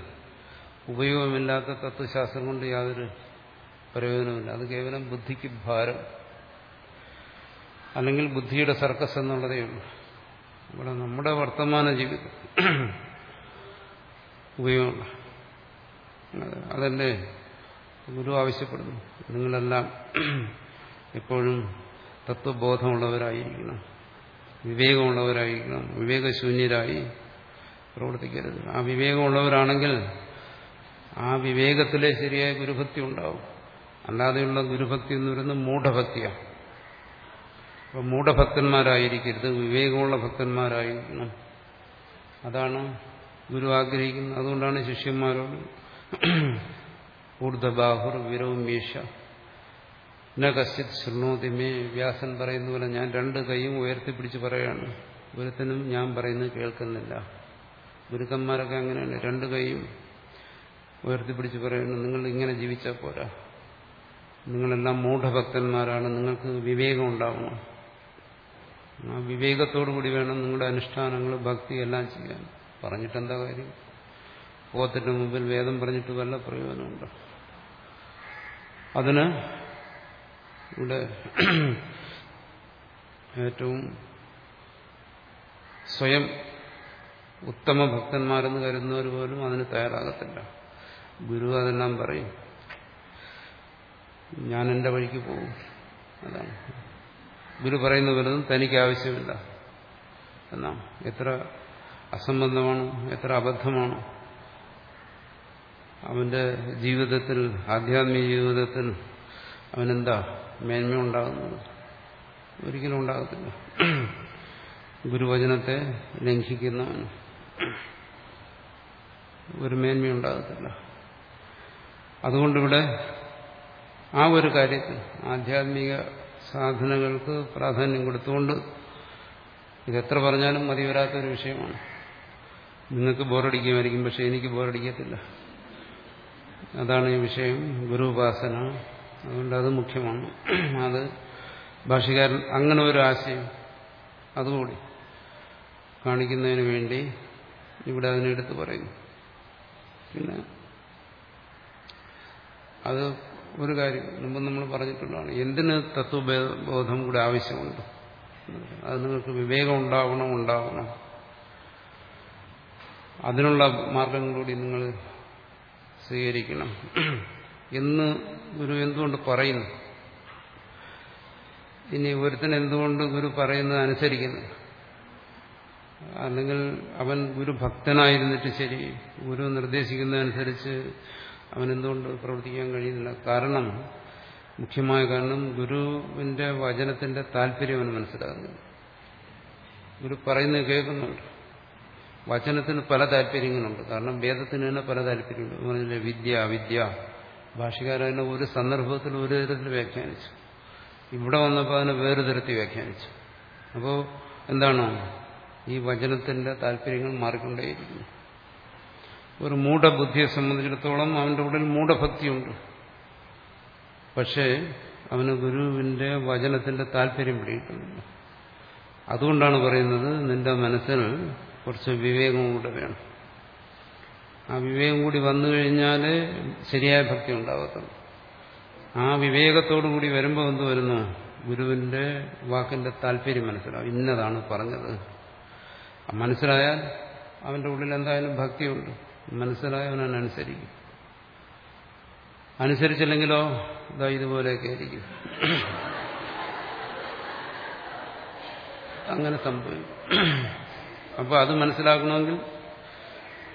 ഉപയോഗമില്ലാത്ത തത്വശാസ്ത്രം കൊണ്ട് യാതൊരു പ്രയോജനമില്ല അത് കേവലം ബുദ്ധിക്ക് ഭാരം. അല്ലെങ്കിൽ ബുദ്ധിയുടെ സർക്കസ് എന്നുള്ളതേ ഉള്ളൂ. ഇവിടെ നമ്മുടെ വർത്തമാന ജീവിതം ഉപയോഗമുള്ള അതല്ലേ ഗുരു ആവശ്യപ്പെടുന്നു. നിങ്ങളെല്ലാം എപ്പോഴും തത്വബോധമുള്ളവരായിരിക്കണം. വിവേകമുള്ളവരായിരിക്കണം. വിവേകശൂന്യരായി പ്രവർത്തിക്കരുത്. ആ വിവേകമുള്ളവരാണെങ്കിൽ ആ വിവേകത്തിലെ ശരിയായ ഗുരുഭക്തി ഉണ്ടാവും. അല്ലാതെയുള്ള ഗുരുഭക്തി എന്ന് പറയുന്നത് മൂഢഭക്തിയാണ്. അപ്പം മൂഢഭക്തന്മാരായിരിക്കരുത്. വിവേകമുള്ള ഭക്തന്മാരായിരിക്കണം. അതാണ് ഗുരു ആഗ്രഹിക്കുന്നു. അതുകൊണ്ടാണ് ശിഷ്യന്മാരോട് ഊർധബാഹുർ വിരോമീഷ ന കശ്ചിത് ശൃണോതിമേ വ്യാസൻ പറയുന്ന പോലെ ഞാൻ രണ്ട് കൈയും ഉയർത്തിപ്പിടിച്ച് പറയാണ്. ഗുരുത്തനും ഞാൻ പറയുന്നത് കേൾക്കുന്നില്ല. ഗുരുക്കന്മാരൊക്കെ അങ്ങനെയാണ്. രണ്ട് കൈയും ഉയർത്തിപ്പിടിച്ച് പറയുന്നു നിങ്ങൾ ഇങ്ങനെ ജീവിച്ചാൽ പോരാ. നിങ്ങളെല്ലാം മൂഢഭക്തന്മാരാണ്. നിങ്ങൾക്ക് വിവേകം ഉണ്ടാവണം. ആ വിവേകത്തോടു കൂടി വേണം നിങ്ങളുടെ അനുഷ്ഠാനങ്ങൾ ഭക്തി എല്ലാം ചെയ്യാൻ. പറഞ്ഞിട്ടെന്താ കാര്യം? പോകത്തിന്റെ മുമ്പിൽ വേദം പറഞ്ഞിട്ട് വല്ല പ്രയോജനമുണ്ടോ? അതിന് ഇവിടെ ഏറ്റവും സ്വയം ഉത്തമ ഭക്തന്മാരെന്ന് കരുതുന്നവർ പോലും അതിന് തയ്യാറാകത്തില്ല. ഗുരു അതെല്ലാം പറയും. ഞാൻ എന്റെ വഴിക്ക് പോകും. അതാണ്. ഗുരു പറയുന്ന വലുതും തനിക്ക് ആവശ്യമില്ല എന്നാണ്. എത്ര അസംബന്ധമാണ് എത്ര അബദ്ധമാണ്. അവന്റെ ജീവിതത്തിൽ ആധ്യാത്മിക ജീവിതത്തിൽ അവനെന്താ മേന്മ ഉണ്ടാകുന്നത് ഒരിക്കലും ഉണ്ടാകത്തില്ല. ഗുരുവചനത്തെ ലംഘിക്കുന്നവന് ഒരു മേന്മയുണ്ടാകത്തില്ല. അതുകൊണ്ടിവിടെ ആ ഒരു കാര്യത്തിൽ ആധ്യാത്മിക സാധനങ്ങൾക്ക് പ്രാധാന്യം കൊടുത്തുകൊണ്ട് ഇതെത്ര പറഞ്ഞാലും മതി വരാത്തൊരു വിഷയമാണ്. നിങ്ങൾക്ക് ബോറടിക്കുമായിരിക്കും പക്ഷെ എനിക്ക് ബോറടിക്കത്തില്ല. അതാണ് ഈ വിഷയം. ഗുരുപാസന. അതുകൊണ്ട് അത് മുഖ്യമാണ്. അത് ഭാഷകാരൻ അങ്ങനെ ഒരു ആശയം അതുകൂടി കാണിക്കുന്നതിന് വേണ്ടി ഇവിടെ അതിനെടുത്ത് പറയുന്നു. പിന്നെ അത് ഒരു കാര്യം മുമ്പ് നമ്മൾ പറഞ്ഞിട്ടുള്ളതാണ്. എന്തിന് തത്വബോധം കൂടെ ആവശ്യമുണ്ട്? അത് നിങ്ങൾക്ക് വിവേകം ഉണ്ടാവണം ഉണ്ടാവണം. അതിനുള്ള മാർഗം കൂടി നിങ്ങൾ സ്വീകരിക്കണം. എന്ന് ഗുരു എന്തുകൊണ്ട് പറയുന്നു? ഇനി ഒരുത്തൻ എന്തുകൊണ്ട് ഗുരു പറയുന്നത് അനുസരിക്കുന്നു? അല്ലെങ്കിൽ അവൻ ഗുരു ഭക്തനായിരുന്നിട്ട് ശരി ഗുരു നിർദ്ദേശിക്കുന്നതനുസരിച്ച് അവൻ എന്തുകൊണ്ട് പ്രവർത്തിക്കാൻ കഴിയുന്നില്ല? കാരണം മുഖ്യമായ കാരണം ഗുരുവിന്റെ വചനത്തിന്റെ താല്പര്യം അവന് മനസ്സിലാകുന്നു ഗുരു പറയുന്നത് കേൾക്കുന്നുണ്ട്. വചനത്തിന് പല താല്പര്യങ്ങളുണ്ട്. കാരണം വേദത്തിന് തന്നെ പല താല്പര്യമുണ്ട്. പറഞ്ഞില്ലേ വിദ്യ അവിദ്യ. ഭാഷകാരനെ ഒരു സന്ദർഭത്തിൽ ഒരു തരത്തിൽ വ്യാഖ്യാനിച്ചു. ഇവിടെ വന്നപ്പോൾ അതിനെ വേറെ തരത്തിൽ വ്യാഖ്യാനിച്ചു. അപ്പോൾ എന്താണ്? ഈ വചനത്തിന്റെ താല്പര്യങ്ങൾ മാറിക്കൊണ്ടേയിരിക്കുന്നു. ഒരു മൂഢബുദ്ധിയെ സംബന്ധിച്ചിടത്തോളം അവന്റെ ഉള്ളിൽ മൂഢഭക്തിയുണ്ട്. പക്ഷേ അവന് ഗുരുവിന്റെ വചനത്തിന്റെ താല്പര്യം പിടിയിട്ടുണ്ട്. അതുകൊണ്ടാണ് പറയുന്നത് നിന്റെ മനസ്സിൽ കുറച്ച് വിവേകം കൂടെ വേണം. ആ വിവേകം കൂടി വന്നു കഴിഞ്ഞാൽ ശരിയായ ഭക്തി ഉണ്ടാകത്തുള്ളൂ ആ വിവേകത്തോടു കൂടി വരുമ്പോൾ എന്ത് വരുന്നു? ഗുരുവിന്റെ വാക്കിന്റെ താല്പര്യം മനസ്സിലാവും. ഇന്നതാണ് പറഞ്ഞത്. മനസ്സിലായാൽ അവന്റെ ഉള്ളിൽ എന്തായാലും ഭക്തിയുണ്ട്. മനസ്സിലായവൻ അനുസരിക്കും അനുസരിച്ചില്ലെങ്കിലോ ഇതാ ഇതുപോലെയൊക്കെ ആയിരിക്കും. <coughs> അങ്ങനെ സംഭവിക്കും. അപ്പോൾ അത് മനസ്സിലാക്കണമെങ്കിൽ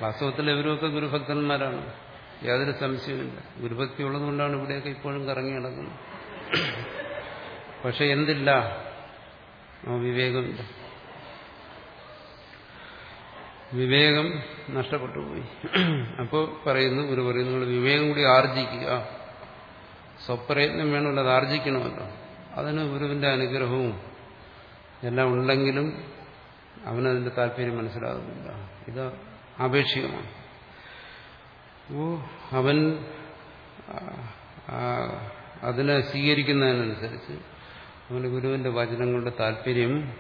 വാസ്തവത്തിൽ ഇവരൊക്കെ ഗുരുഭക്തന്മാരാണ്. യാതൊരു സംശയമില്ല ഗുരുഭക്തി ഉള്ളതുകൊണ്ടാണ് ഇവിടെയൊക്കെ ഇപ്പോഴും കറങ്ങി നടക്കുന്നത്. പക്ഷെ എന്തില്ല? വിവേകമില്ല വിവേകം. നഷ്ടപ്പെട്ടു പോയി അപ്പോൾ പറയുന്നു ഗുരു പറയുന്നു നിങ്ങൾ വിവേകം കൂടി ആർജിക്കുക. സ്വപ്രയത്നം വേണമല്ലോ അത് ആർജിക്കണമല്ലോ. അതിന് ഗുരുവിന്റെ അനുഗ്രഹവും എല്ലാം ഉണ്ടെങ്കിലും അവനതിന്റെ താല്പര്യം മനസ്സിലാകുന്നില്ല. ഇത് ആപേക്ഷികമാണ്. അവൻ അതിനെ സ്വീകരിക്കുന്നതിനനുസരിച്ച് അവന്റെ ഗുരുവിന്റെ വചനങ്ങളുടെ താല്പര്യം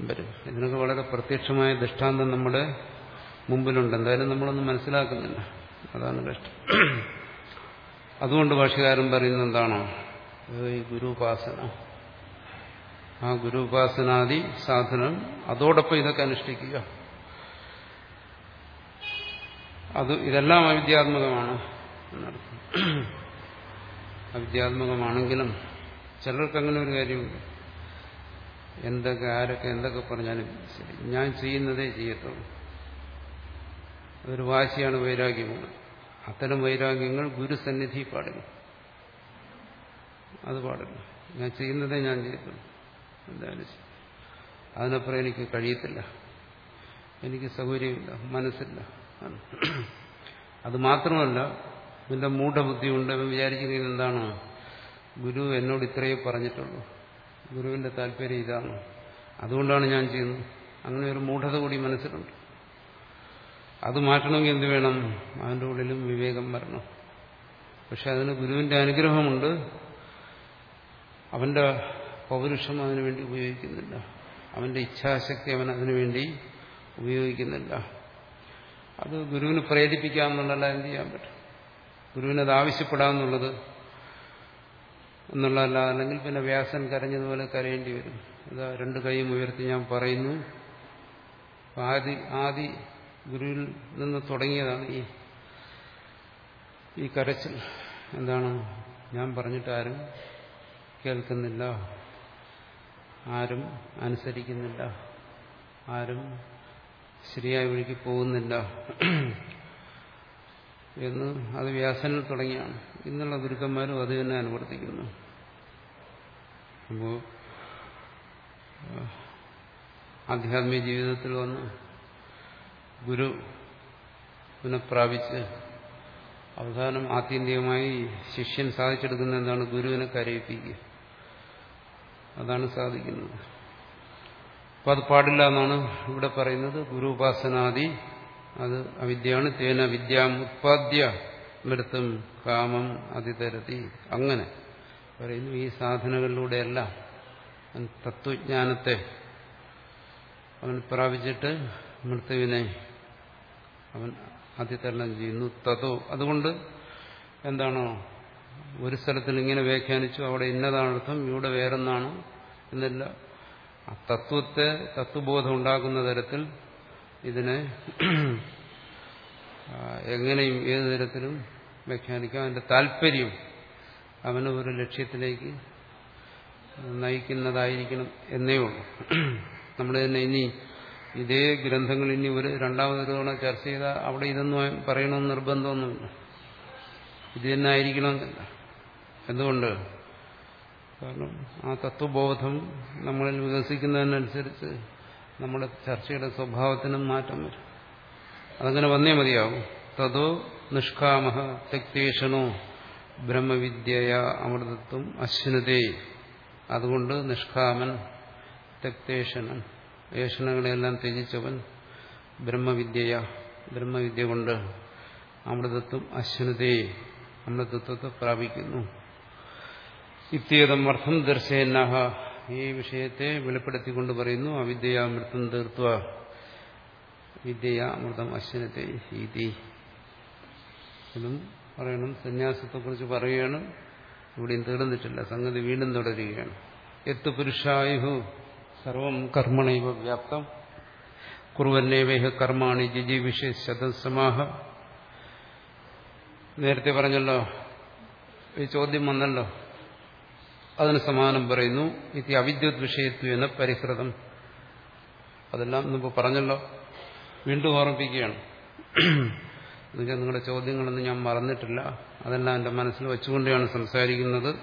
വരും. ഇതിനൊക്കെ വളരെ പ്രത്യക്ഷമായ ദൃഷ്ടാന്തം നമ്മുടെ മുമ്പിലുണ്ട്. എന്തായാലും നമ്മളൊന്നും മനസ്സിലാക്കുന്നില്ല. അതാണ് കഷ്ടം അതുകൊണ്ട് ഭാഷകാരൻ പറയുന്നത് എന്താണോ? ഈ ഗുരുപാസന. ആ ഗുരു ഉപാസനാദി സാധനം അതോടൊപ്പം ഇതൊക്കെ അനുഷ്ഠിക്കുക. അത് ഇതെല്ലാം അവിദ്യാത്മകമാണ് എന്നർത്ഥം. അവിദ്യാത്മകമാണെങ്കിലും ചിലർക്ക് അങ്ങനെ ഒരു കാര്യമുണ്ട്. എന്തൊക്കെ ആരൊക്കെ എന്തൊക്കെ പറഞ്ഞാലും ശരി. ഞാൻ ചെയ്യുന്നതേ ചെയ്യത്തുള്ളൂ. അതൊരു വാശിയാണ് വൈരാഗ്യമാണ്. അത്തരം വൈരാഗ്യങ്ങൾ ഗുരുസന്നിധി പാടില്ല. അത് പാടില്ല. ഞാൻ ചെയ്യുന്നതേ ഞാൻ ചെയ്യത്തുള്ളൂ. എന്തായാലും അതിനപ്പുറം എനിക്ക് കഴിയത്തില്ല. എനിക്ക് സൗകര്യമില്ല മനസ്സില്ല. അത് മാത്രമല്ല ഇതിന്റെ മൂഢബുദ്ധി ഉണ്ട് വിചാരിക്കുന്നത് എന്താണ്? ഗുരു എന്നോട് ഇത്രയേ പറഞ്ഞിട്ടുള്ളൂ. ഗുരുവിന്റെ താല്പര്യം ഇതാണ്. അതുകൊണ്ടാണ് ഞാൻ ചെയ്യുന്നത്. അങ്ങനെ ഒരു മൂഢത കൂടി മനസ്സിലുണ്ട്. അത് മാറ്റണമെങ്കിൽ എന്ത് വേണം? അവന്റെ ഉള്ളിലും വിവേകം വരണം. പക്ഷെ അതിന് ഗുരുവിന്റെ അനുഗ്രഹമുണ്ട്. അവന്റെ പൗരുഷം അതിനു വേണ്ടി ഉപയോഗിക്കുന്നില്ല. അവന്റെ ഇച്ഛാശക്തി അവൻ അതിനുവേണ്ടി ഉപയോഗിക്കുന്നില്ല. അത് ഗുരുവിന് പ്രേരിപ്പിക്കാമെന്നുള്ളതല്ല എന്ത് ചെയ്യാൻ പറ്റും? ഗുരുവിനത് ആവശ്യപ്പെടാമെന്നുള്ളത് എന്നുള്ളതല്ല അല്ലെങ്കിൽ പിന്നെ വ്യാസൻ കരഞ്ഞതുപോലെ കരയേണ്ടി വരും. ഇതാ രണ്ട് കൈയും ഉയർത്തി ഞാൻ പറയുന്നു. ആദി ആദി ഗുരുവിൽ നിന്ന് തുടങ്ങിയതാണ് ഈ ഈ കരച്ചിൽ. എന്താണ്? ഞാൻ പറഞ്ഞിട്ട് ആരും കേൾക്കുന്നില്ല. ആരും അനുസരിക്കുന്നില്ല. ആരും ശരിയായ വഴിക്ക് പോകുന്നില്ല. എന്ന് അത് വ്യാസനിൽ തുടങ്ങിയാണ്. ഇന്നുള്ള ഗുരുക്കന്മാരും അത് തന്നെ അനുവർത്തിക്കുന്നു. അപ്പോൾ ആധ്യാത്മിക ജീവിതത്തിൽ വന്ന് ഗുരു പുനഃപ്രാപിച്ച് അവസാനം ആത്യന്തികമായി ശിഷ്യൻ സാധിച്ചെടുക്കുന്ന എന്താണ് ഗുരുവിനെ കരയിപ്പിക്കുക. അതാണ് സാധിക്കുന്നത്. അപ്പം അത് പാടില്ല എന്നാണ് ഇവിടെ പറയുന്നത്. ഗുരുപാസനാദി അത് അവിദ്യയാണ്. തേന വിദ്യാം ഉത്പാദ്യ മൃത്തും കാമം അതിതരത്തി അങ്ങനെ പറയുന്നു. ഈ സാധനകളിലൂടെയല്ല തത്വജ്ഞാനത്തെ അവൻ പ്രാപിച്ചിട്ട് മൃത്യുവിനെ അവൻ അതിതരണം ചെയ്യുന്നു. തതോ. അതുകൊണ്ട് എന്താണോ ഒരു സ്ഥലത്തിൽ ഇങ്ങനെ വ്യാഖ്യാനിച്ചു അവിടെ ഇന്നതാണ് അർത്ഥം ഇവിടെ വേറെന്നാണ് എന്നല്ല. തത്വത്തെ തത്വബോധം ഉണ്ടാക്കുന്ന തരത്തിൽ ഇതിനെ എങ്ങനെയും ഏത് തരത്തിലും വ്യാഖ്യാനിക്കാം. അതിന്റെ താല്പര്യം അവന് ഒരു ലക്ഷ്യത്തിലേക്ക് നയിക്കുന്നതായിരിക്കണം എന്നേ ഉള്ളൂ. നമ്മൾ തന്നെ ഇനി ഇതേ ഗ്രന്ഥങ്ങൾ ഇനി ഒരു രണ്ടാമതൊരു തവണ ചർച്ച ചെയ്താൽ അവിടെ ഇതൊന്നും പറയണമെന്ന് നിർബന്ധമൊന്നുമില്ല. ഇത് തന്നെ ആയിരിക്കണമെന്നില്ല എന്തുകൊണ്ട്? കാരണം ആ തത്വബോധം നമ്മളിൽ വികസിക്കുന്നതിനനുസരിച്ച് നമ്മുടെ ചർച്ചയുടെ സ്വഭാവത്തിനും മാറ്റം വരും. അതങ്ങനെ വന്നേ മതിയാവും. തതോ നിഷ്കാമ തെക്തേഷണോ ബ്രഹ്മവിദ്യയ അമൃതത്വം അശ്വിനതേ. അതുകൊണ്ട് നിഷ്കാമൻ തെക്തേഷണൻ ഏഷണകളെല്ലാം ത്യജിച്ചവൻ ബ്രഹ്മവിദ്യയ. ബ്രഹ്മവിദ്യ കൊണ്ട് അമൃതത്വം അശ്വനതയെ അമൃതത്വത്തെ പ്രാപിക്കുന്നു. ഇത്യേതം അർത്ഥം ദർശയന്നഹ. ഈ വിഷയത്തെ വെളിപ്പെടുത്തിക്കൊണ്ട് പറയുന്നു അവിദ്യയാമൃതം തീർത്വ വിദ്യയാമൃതം അശ്വനത്തെ ഇതി എന്നും പറയണം സന്യാസത്തെക്കുറിച്ച് പറയുകയാണ് ഇവിടെയും തീർന്നിട്ടില്ല സംഗതി വീണ്ടും തുടരുകയാണ്. എത്തു പുരുഷായു സർവം കർമ്മണൈവ വ്യാപ്തം. കുറുവന്നേവേഹ കർമാണി ജിജീവിഷ ശതസമാഹ. നേരത്തെ പറഞ്ഞല്ലോ ഈ ചോദ്യം വന്നല്ലോ അതിന് സമാനം പറയുന്നു ഇത് അവിദ്യുത് എന്ന പരിഹൃതം. അതെല്ലാം മുമ്പ് പറഞ്ഞല്ലോ. വീണ്ടും ഓർമ്മിപ്പിക്കുകയാണ്. എന്നുവെച്ചാൽ നിങ്ങളുടെ ചോദ്യങ്ങളൊന്നും ഞാൻ മറന്നിട്ടില്ല. അതെല്ലാം എന്റെ മനസ്സിൽ വെച്ചുകൊണ്ടാണ് സംസാരിക്കുന്നത്.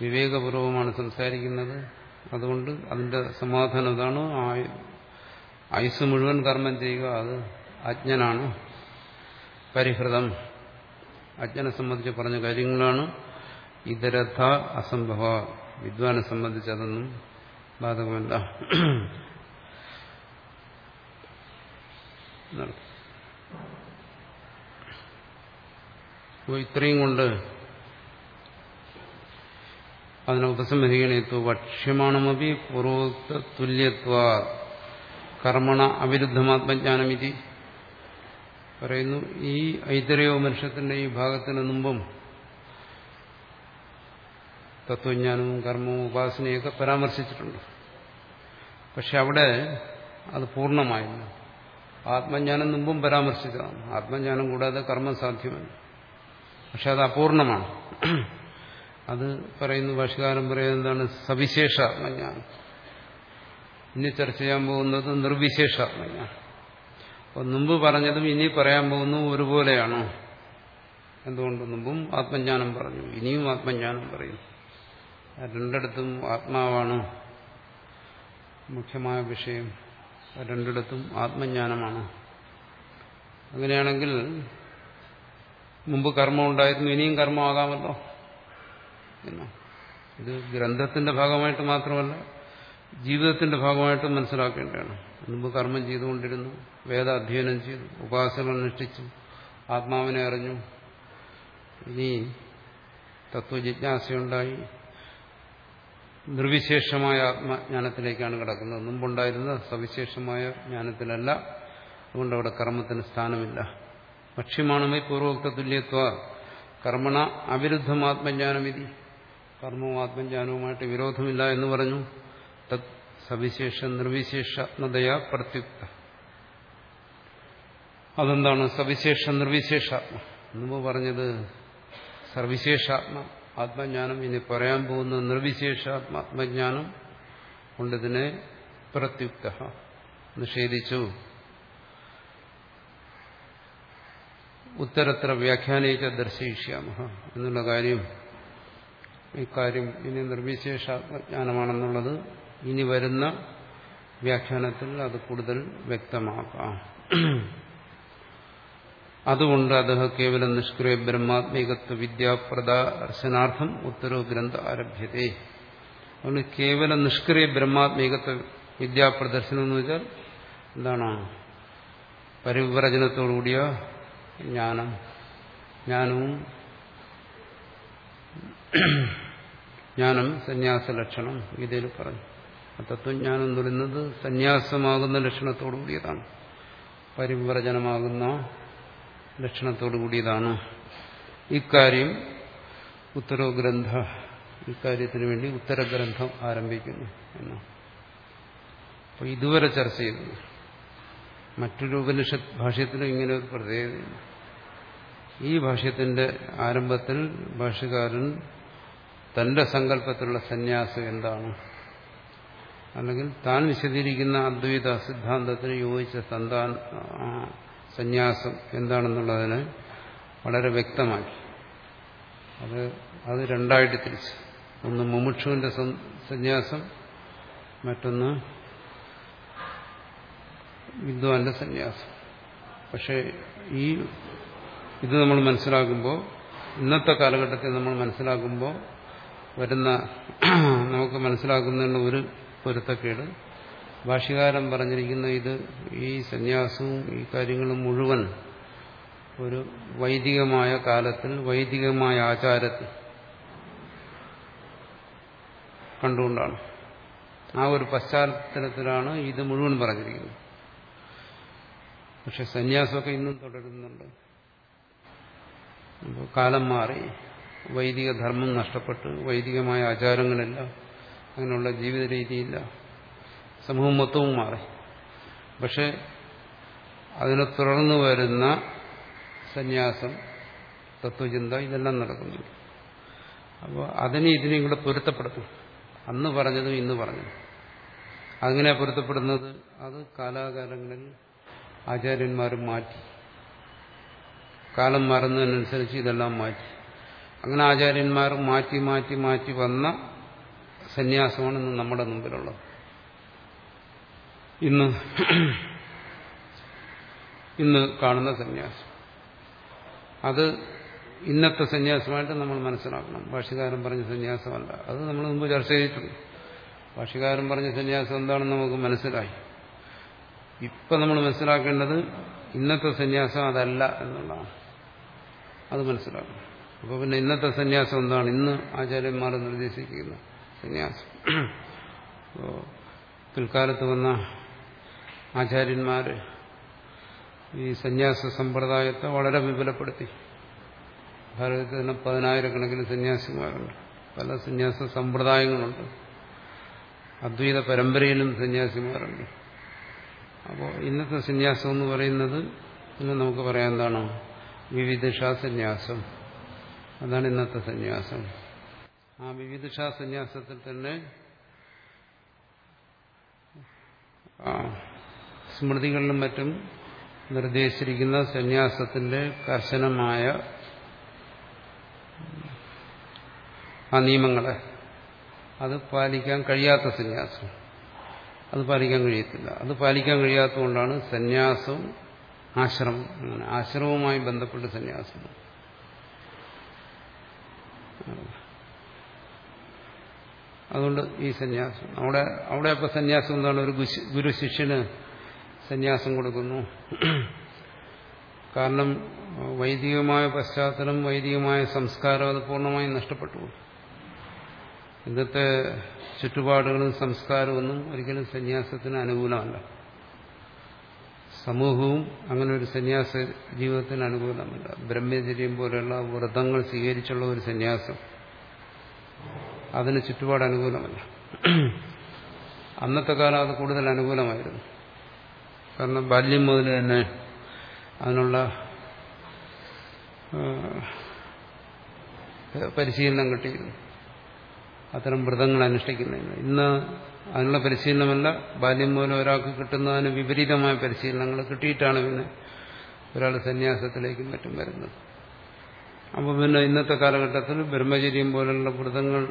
വിവേകപൂർവമാണ് സംസാരിക്കുന്നത്. അതുകൊണ്ട് അതിന്റെ സമാധാനം ഇതാണ്. ആയുസ് മുഴുവൻ കർമ്മം ചെയ്യുക അത് അജ്ഞനാണ്. പരിഹൃതം. അജ്ഞനെ സംബന്ധിച്ച് പറഞ്ഞ കാര്യങ്ങളാണ്. ഇതരഥ അസംഭവ വിദ്വാനെ സംബന്ധിച്ച് അതൊന്നും ബാധകമല്ല. അപ്പോൾ ഇത്രയും കൊണ്ട് അതിനെ ഉപസംഹരിക്കണേത്തു ഭക്ഷ്യമാണമപി പൂർവോക്ത തുല്യത്വ കർമ്മണ അവിരുദ്ധമാത്മജ്ഞാനം ഇതി പറയുന്നു ഈ ഐതരയോ മനുഷ്യത്തിന്റെ ഈ ഭാഗത്തിന് മുമ്പും തത്വജ്ഞാനവും കർമ്മവും ഉപാസനയൊക്കെ പരാമർശിച്ചിട്ടുണ്ട്. പക്ഷെ അവിടെ അത് പൂർണമായില്ല. ആത്മജ്ഞാനം മുമ്പും പരാമർശിച്ചതാണ്. ആത്മജ്ഞാനം കൂടാതെ കർമ്മം സാധ്യമല്ല. പക്ഷെ അത് അപൂർണമാണ്. അത് പറയുന്ന ഭാഷകാരം പറയുന്നത് എന്താണ്? സവിശേഷ ആത്മജ്ഞാനം. ഇനി ചർച്ച ചെയ്യാൻ പോകുന്നത് നിർവിശേഷ ആത്മജ്ഞാനം. അപ്പോൾ മുമ്പ് പറഞ്ഞതും ഇനി പറയാൻ പോകുന്നതും ഒരുപോലെയാണോ. എന്തുകൊണ്ട്? മുമ്പും ആത്മജ്ഞാനം പറഞ്ഞു ഇനിയും ആത്മജ്ഞാനം പറയും രണ്ടിടത്തും ആത്മാവാണ്. മുഖ്യമായ വിഷയം രണ്ടിടത്തും ആത്മജ്ഞാനമാണ്. അങ്ങനെയാണെങ്കിൽ മുമ്പ് കർമ്മം ഉണ്ടായിരുന്നു ഇനിയും കർമ്മമാകാമല്ലോ. ഇത് ഗ്രന്ഥത്തിന്റെ ഭാഗമായിട്ട് മാത്രമല്ല ജീവിതത്തിന്റെ ഭാഗമായിട്ട് മനസ്സിലാക്കേണ്ടതാണ്. മുമ്പ് കർമ്മം ചെയ്തുകൊണ്ടിരുന്നു വേദ അധ്യയനം ചെയ്തു ഉപാസനം അനുഷ്ഠിച്ചു ആത്മാവിനെ അറിഞ്ഞു. ഇനി തത്വജിജ്ഞാസയുണ്ടായി നിർവിശേഷമായ ആത്മജ്ഞാനത്തിലേക്കാണ് കിടക്കുന്നത്. മുമ്പുണ്ടായിരുന്ന സവിശേഷമായ ജ്ഞാനത്തിലല്ല. അതുകൊണ്ട് അവിടെ കർമ്മത്തിന് സ്ഥാനമില്ല. ഭക്ഷ്യമാണമേ പൂർവോക്ത തുല്യത്വ. കർമ്മണ അവിരുദ്ധം ആത്മജ്ഞാനമിതി. കർമ്മവും ആത്മജ്ഞാനവുമായിട്ട് വിരോധമില്ല എന്ന് പറഞ്ഞു. തത് സവിശേഷ നിർവിശേഷാത്മതയാ പ്രത്യുക്ത. അതെന്താണ് സവിശേഷ നിർവിശേഷാത്മ? മുമ്പ് പറഞ്ഞത് സർവിശേഷാത്മ ആത്മജ്ഞാനം ഇനി പറയാൻ പോകുന്ന നിർവിശേഷ ആത്മജ്ഞാനം കൊണ്ടിതിനെ പ്രത്യുക്ത. നിഷേധിച്ചു. ഉത്തരത്ര വ്യാഖ്യാനിച്ച ദർശയിഷ്യാമ എന്നുള്ള കാര്യം ഇക്കാര്യം ഇനി നിർവിശേഷ ആത്മജ്ഞാനമാണെന്നുള്ളത് ഇനി വരുന്ന വ്യാഖ്യാനത്തിൽ അത് കൂടുതൽ വ്യക്തമാക്കാം. അതുകൊണ്ട് അദ്ദേഹം കേവലം നിഷ്ക്രിയ ബ്രഹ്മാത്മികത്വ വിദ്യാപ്രദർശനാർത്ഥം ഉത്തരവ് ഗ്രന്ഥ ആരഭ്യതേ അതുകൊണ്ട് കേവലം നിഷ്ക്രിയ ബ്രഹ്മാത്മികത്വ വിദ്യാപ്രദർശനം എന്ന് വെച്ചാൽ എന്താണ്? പരിവ്രജനത്തോടുകൂടിയ ജ്ഞാനം. ജ്ഞാനവും ജ്ഞാനം സന്യാസ ലക്ഷണം ഗീതയിൽ പറഞ്ഞു. ആ തത്വജ്ഞാനം എന്ന് പറയുന്നത് സന്യാസമാകുന്ന ലക്ഷണത്തോടു കൂടിയതാണ്. പരിവ്രജനമാകുന്ന ലക്ഷണത്തോടു കൂടിയതാണ് ഇക്കാര്യം ഉത്തരഗ്രന്ഥ ഇക്കാര്യത്തിന് വേണ്ടി ഉത്തരഗ്രന്ഥം ആരംഭിക്കുന്നു എന്ന്. അപ്പോൾ ഇതുവരെ ചർച്ച ചെയ്തു. മറ്റൊരു ഉപനിഷത്ത് ഭാഷ്യത്തിനും ഇങ്ങനെ ഒരു പ്രത്യേകതയുണ്ട് ഈ ഭാഷ്യത്തിന്റെ ആരംഭത്തിൽ ഭാഷകാരൻ തന്റെ സങ്കല്പത്തിലുള്ള സന്യാസം എന്താണ്? അല്ലെങ്കിൽ താൻ വിശദീകരിക്കുന്ന അദ്വൈത സിദ്ധാന്തത്തിന് യോജിച്ച സന്താന സന്യാസം എന്താണെന്നുള്ളതിനെ വളരെ വ്യക്തമാക്കി. അത് അത് രണ്ടായിട്ട് തിരിച്ച്. ഒന്ന് മുമുക്ഷുവിന്റെ സന്യാസം മറ്റൊന്ന് വിദ്വാന്റെ സന്യാസം. പക്ഷേ ഈ ഇത് നമ്മൾ മനസ്സിലാക്കുമ്പോൾ ഇന്നത്തെ കാലഘട്ടത്തിൽ നമ്മൾ മനസ്സിലാക്കുമ്പോൾ വരുന്ന നമുക്ക് മനസ്സിലാക്കുന്നതിനുള്ള ഒരു പൊരുത്തക്കേട് ഭാഷ്യകാരൻ പറഞ്ഞിരിക്കുന്ന ഇത് ഈ സന്യാസവും ഈ കാര്യങ്ങളും മുഴുവൻ ഒരു വൈദികമായ കാലത്തിൽ വൈദികമായ ആചാരത്തിൽ കണ്ടുകൊണ്ടാണ്. ആ ഒരു പശ്ചാത്തലത്തിലാണ് ഇത് മുഴുവൻ പറഞ്ഞിരിക്കുന്നത്. പക്ഷെ സന്യാസമൊക്കെ ഇന്നും തുടരുന്നുണ്ട്. കാലം മാറി വൈദിക ധർമ്മം നഷ്ടപ്പെട്ട് വൈദികമായ ആചാരങ്ങളില്ല അങ്ങനെയുള്ള ജീവിത രീതിയില്ല സമൂഹം മൊത്തവും മാറി. പക്ഷെ അതിനെ തുടർന്ന് വരുന്ന സന്യാസം തത്വചിന്ത ഇതെല്ലാം നടക്കുന്നുണ്ട്. അപ്പോൾ അതിനെ ഇതിനെയും കൂടെ പൊരുത്തപ്പെടുത്തും. അന്ന് പറഞ്ഞതും ഇന്ന് പറഞ്ഞതും. അങ്ങനെ പൊരുത്തപ്പെടുന്നത്? അത് കാലാകാലങ്ങളിൽ ആചാര്യന്മാരും മാറ്റി. കാലം മാറുന്നതിനനുസരിച്ച് ഇതെല്ലാം മാറ്റി. അങ്ങനെ ആചാര്യന്മാർ മാറ്റി മാറ്റി മാറ്റി വന്ന സന്യാസമാണ് നമ്മുടെ മുമ്പിലുള്ളത്. ഇന്ന് ഇന്ന് കാണുന്ന സന്യാസം. അത് ഇന്നത്തെ സന്യാസമായിട്ട് നമ്മൾ മനസ്സിലാക്കണം. ഭാഷകാരൻ പറഞ്ഞ സന്യാസമല്ല. അത് നമ്മൾ മുമ്പ് ചർച്ച ചെയ്തിട്ടുണ്ട്. ഭാഷകാരൻ പറഞ്ഞ സന്യാസം എന്താണെന്ന് നമുക്ക് മനസ്സിലായി. ഇപ്പം നമ്മൾ മനസ്സിലാക്കേണ്ടത് ഇന്നത്തെ സന്യാസം അതല്ല എന്നുള്ളതാണ്. അത് മനസ്സിലാക്കണം. അപ്പോൾ പിന്നെ ഇന്നത്തെ സന്യാസം എന്താണ്? ഇന്ന് ആചാര്യന്മാർ നിർദ്ദേശിക്കുന്ന സന്യാസം. പിൽക്കാലത്ത് വന്ന ആചാര്യന്മാർ ഈ സന്യാസ സമ്പ്രദായത്തെ വളരെ വിപുലപ്പെടുത്തി. ഭാരതത്തിൽ തന്നെ പതിനായിരക്കണക്കിന് സന്യാസിമാരുണ്ട്. പല സന്യാസ സമ്പ്രദായങ്ങളുണ്ട്. അദ്വൈത പരമ്പരയിലും സന്യാസിമാരുണ്ട്. അപ്പോൾ ഇന്നത്തെ സന്യാസം എന്ന് പറയുന്നത് ഇന്ന് നമുക്ക് പറയാൻ എന്താണ്? വിവിധഷാ സന്യാസം. അതാണ് ഇന്നത്തെ സന്യാസം. ആ വിവിധഷാ സന്യാസത്തിൽ തന്നെ സ്മൃതികളിലും മറ്റും നിർദ്ദേശിച്ചിരിക്കുന്ന സന്യാസത്തിന്റെ കർശനമായ ആ നിയമങ്ങളെ. അത് പാലിക്കാൻ കഴിയാത്ത സന്യാസം. അത് പാലിക്കാൻ കഴിയത്തില്ല. അത് പാലിക്കാൻ കഴിയാത്തതുകൊണ്ടാണ് സന്യാസവും ആശ്രമം അങ്ങനെ ആശ്രമവുമായി ബന്ധപ്പെട്ട് സന്യാസം. അതുകൊണ്ട് ഈ സന്യാസം. അവിടെ അവിടെ അപ്പോൾ സന്യാസം എന്താണ്? ഒരു ഗുരു ശിഷ്യന് സന്യാസം കൊടുക്കുന്നു. കാരണം വൈദികമായ പശ്ചാത്തലം വൈദികമായ സംസ്കാരം അത് പൂർണമായും നഷ്ടപ്പെട്ടു. ഇന്നത്തെ ചുറ്റുപാടുകളും സംസ്കാരമൊന്നും ഒരിക്കലും സന്യാസത്തിന് അനുകൂലമല്ല. സമൂഹവും അങ്ങനെ ഒരു സന്യാസ ജീവിതത്തിന് അനുകൂലമല്ല. ബ്രഹ്മചര്യം പോലെയുള്ള വ്രതങ്ങൾ സ്വീകരിച്ചുള്ള ഒരു സന്യാസം അതിന് ചുറ്റുപാട് അനുകൂലമല്ല. അന്നത്തെ കാലം അത് കൂടുതൽ അനുകൂലമായിരുന്നു. കാരണം ബാല്യം മുതൽ തന്നെ അതിനുള്ള പരിശീലനം കിട്ടിയിരുന്നു. അത്തരം വ്രതങ്ങൾ അനുഷ്ഠിക്കുന്നതിന്. ഇന്ന് അതിനുള്ള പരിശീലനമല്ല ബാല്യം മൂലം ഒരാൾക്ക് കിട്ടുന്നതിന് വിപരീതമായ പരിശീലനങ്ങൾ കിട്ടിയിട്ടാണ് പിന്നെ ഒരാൾ സന്യാസത്തിലേക്കും മറ്റും വരുന്നത്. അപ്പോൾ പിന്നെ ഇന്നത്തെ കാലഘട്ടത്തിൽ ബ്രഹ്മചര്യം പോലുള്ള വ്രതങ്ങൾ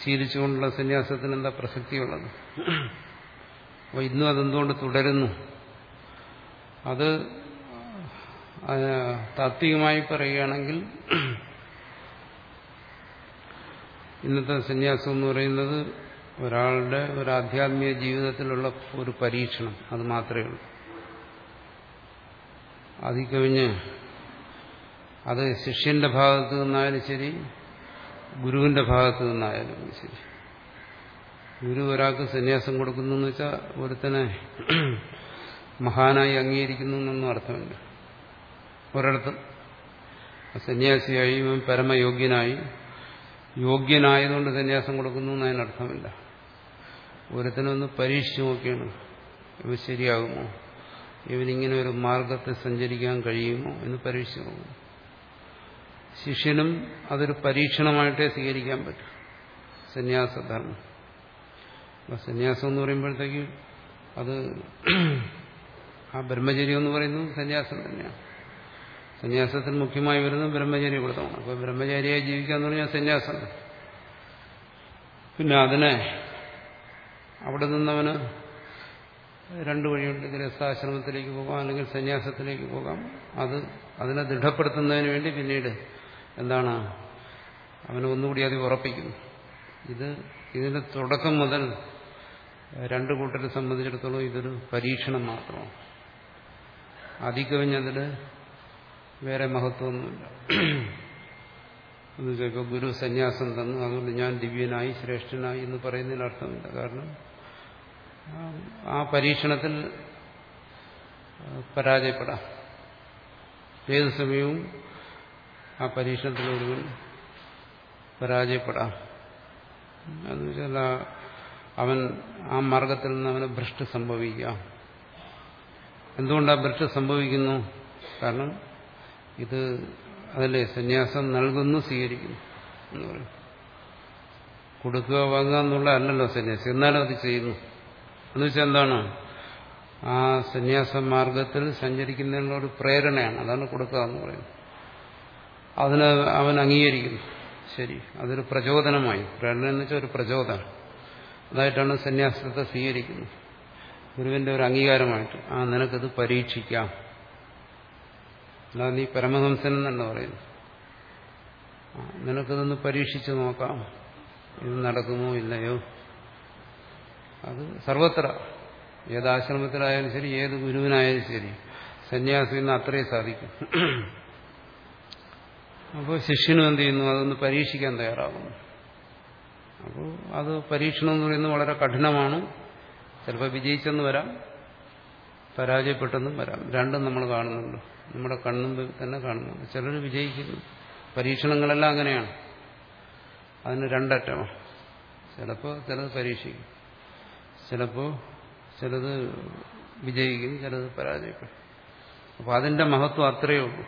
ശീലിച്ചുകൊണ്ടുള്ള സന്യാസത്തിന് എന്താ പ്രസക്തിയുള്ളത്? അപ്പോൾ ഇന്നും അതെന്തുകൊണ്ട് തുടരുന്നു? അത് താത്വികമായി പറയുകയാണെങ്കിൽ ഇന്നത്തെ സന്യാസം എന്ന് പറയുന്നത് ഒരാളുടെ ഒരു ആധ്യാത്മിക ജീവിതത്തിലുള്ള ഒരു പരീക്ഷണം അത് മാത്രമേ ഉള്ളൂ. അതിൽ കവിഞ്ഞ് അത് ശിഷ്യന്റെ ഭാഗത്തു നിന്നായാലും ശരി ഗുരുവിന്റെ ഭാഗത്തു നിന്നായാലും ശരി. ഗുരു ഒരാൾക്ക് സന്യാസം കൊടുക്കുന്നു എന്ന് വെച്ചാൽ ഒരുത്തനെ മഹാനായി അംഗീകരിക്കുന്നു എന്നൊന്നും അർത്ഥമില്ല. ഒരിടത്തും സന്യാസിയായി പരമയോഗ്യനായി യോഗ്യനായതുകൊണ്ട് സന്യാസം കൊടുക്കുന്നു എന്നതിന് അതിനർത്ഥമില്ല ഒരുത്തനൊന്ന് പരീക്ഷിച്ചു നോക്കിയാണ് ഇവ ശരിയാകുമോ? ഇവനിങ്ങനെ ഒരു മാർഗത്തെ സഞ്ചരിക്കാൻ കഴിയുമോ എന്ന് പരീക്ഷിച്ചു നോക്കും ശിഷ്യനും അതൊരു പരീക്ഷണമായിട്ടേ സ്വീകരിക്കാൻ പറ്റും. സന്യാസധർമ്മം. സന്യാസം എന്ന് പറയുമ്പോഴത്തേക്ക് അത് ആ ബ്രഹ്മചര്യം എന്ന് പറയുന്നത് സന്യാസം തന്നെയാണ്. സന്യാസത്തിൽ മുഖ്യമായി വരുന്നത് ബ്രഹ്മചര്യ അപ്പോൾ ബ്രഹ്മചാരിയായി ജീവിക്കാന്ന് പറഞ്ഞാൽ സന്യാസം. പിന്നെ അതിനെ അവിടെ നിന്നവന് രണ്ടു വഴിയുണ്ട്. ഗൃഹസ്ഥാശ്രമത്തിലേക്ക് പോകാം അല്ലെങ്കിൽ സന്യാസത്തിലേക്ക് പോകാം. അത് അതിനെ ദൃഢപ്പെടുത്തുന്നതിന് വേണ്ടി പിന്നീട് എന്താണ് അവനെ ഒന്നുകൂടി അത് ഉറപ്പിക്കുന്നു. ഇത് ഇതിന്റെ തുടക്കം മുതൽ രണ്ടു കൂട്ടരെ സംബന്ധിച്ചിടത്തോളം ഇതൊരു പരീക്ഷണം മാത്രമാണ്. അധികവിഞ്ഞതിൽ വേറെ മഹത്വമൊന്നുമില്ല. എന്ന് വെച്ചാൽ ഗുരു സന്യാസം തന്നു. അതുകൊണ്ട് ഞാൻ ദിവ്യനായി ശ്രേഷ്ഠനായി എന്ന് പറയുന്നതിന് അർത്ഥമില്ല. കാരണം ആ പരീക്ഷണത്തിൽ പരാജയപ്പെടാം. ഏത് സമയവും ആ പരീക്ഷണത്തിൽ ഒരുവൻ പരാജയപ്പെടാം. എന്ന് വെച്ചാൽ അവൻ ആ മാർഗത്തിൽ നിന്ന് അവന് ഭ്രഷ്ട് സംഭവിക്കുക. എന്തുകൊണ്ടാണ് ഭ്രഷ്ട് സംഭവിക്കുന്നു? കാരണം ഇത് അതല്ലേ സന്യാസം നൽകുന്നു സ്വീകരിക്കുന്നു എന്ന് പറയും. കൊടുക്കുക വാങ്ങുക എന്നുള്ള അല്ലല്ലോ സന്യാസി. എന്നാലും അത് ചെയ്യുന്നു. എന്ന് വെച്ചാൽ എന്താണ്? ആ സന്യാസ മാർഗത്തിൽ സഞ്ചരിക്കുന്നതിനുള്ള ഒരു പ്രേരണയാണ്. അതാണ് കൊടുക്കുക എന്ന് പറയുന്നത്. അതിന് അവൻ അംഗീകരിക്കുന്നു. ശരി. അതൊരു പ്രചോദനമായി. പ്രേരണ എന്ന് വെച്ചാൽ ഒരു പ്രചോദനം. അതായിട്ടാണ് സന്യാസത്തെ സ്വീകരിക്കുന്നത്. ഗുരുവിന്റെ ഒരു അംഗീകാരമായിട്ട് ആ നിനക്കത് പരീക്ഷിക്കാം. അല്ലാതെ നീ പരമഹംസൻ എന്നാണ് പറയുന്നത്. നിനക്കതൊന്ന് പരീക്ഷിച്ചു നോക്കാം. ഇത് നടക്കുമോ ഇല്ലയോ? അത് സർവത്ര ഏതാശ്രമത്തിലായാലും ശരി ഏത് ഗുരുവിനായാലും ശരി സന്യാസിന്ന് അത്രയും സാധിക്കും. അപ്പോൾ ശിഷ്യനും എന്ത് ചെയ്യുന്നു? അതൊന്ന് പരീക്ഷിക്കാൻ തയ്യാറാകുന്നു. അപ്പോൾ അത് പരീക്ഷണം എന്ന് പറയുന്നത് വളരെ കഠിനമാണ്. ചിലപ്പോൾ വിജയിച്ചെന്ന് വരാം. പരാജയപ്പെട്ടെന്നും വരാം. രണ്ടും നമ്മൾ കാണുന്നുണ്ട്. നമ്മുടെ കണ്ണും തന്നെ കാണുന്നുണ്ട്. ചിലർ വിജയിക്കുന്നു. പരീക്ഷണങ്ങളെല്ലാം അങ്ങനെയാണ്. അതിന് രണ്ടറ്റമാണ് ചിലപ്പോൾ ചിലത് പരീക്ഷിക്കും. ചിലപ്പോൾ ചിലത് വിജയിക്കും. ചിലത് പരാജയപ്പെടും. അപ്പോൾ അതിന്റെ മഹത്വം അത്രയേ ഉള്ളൂ.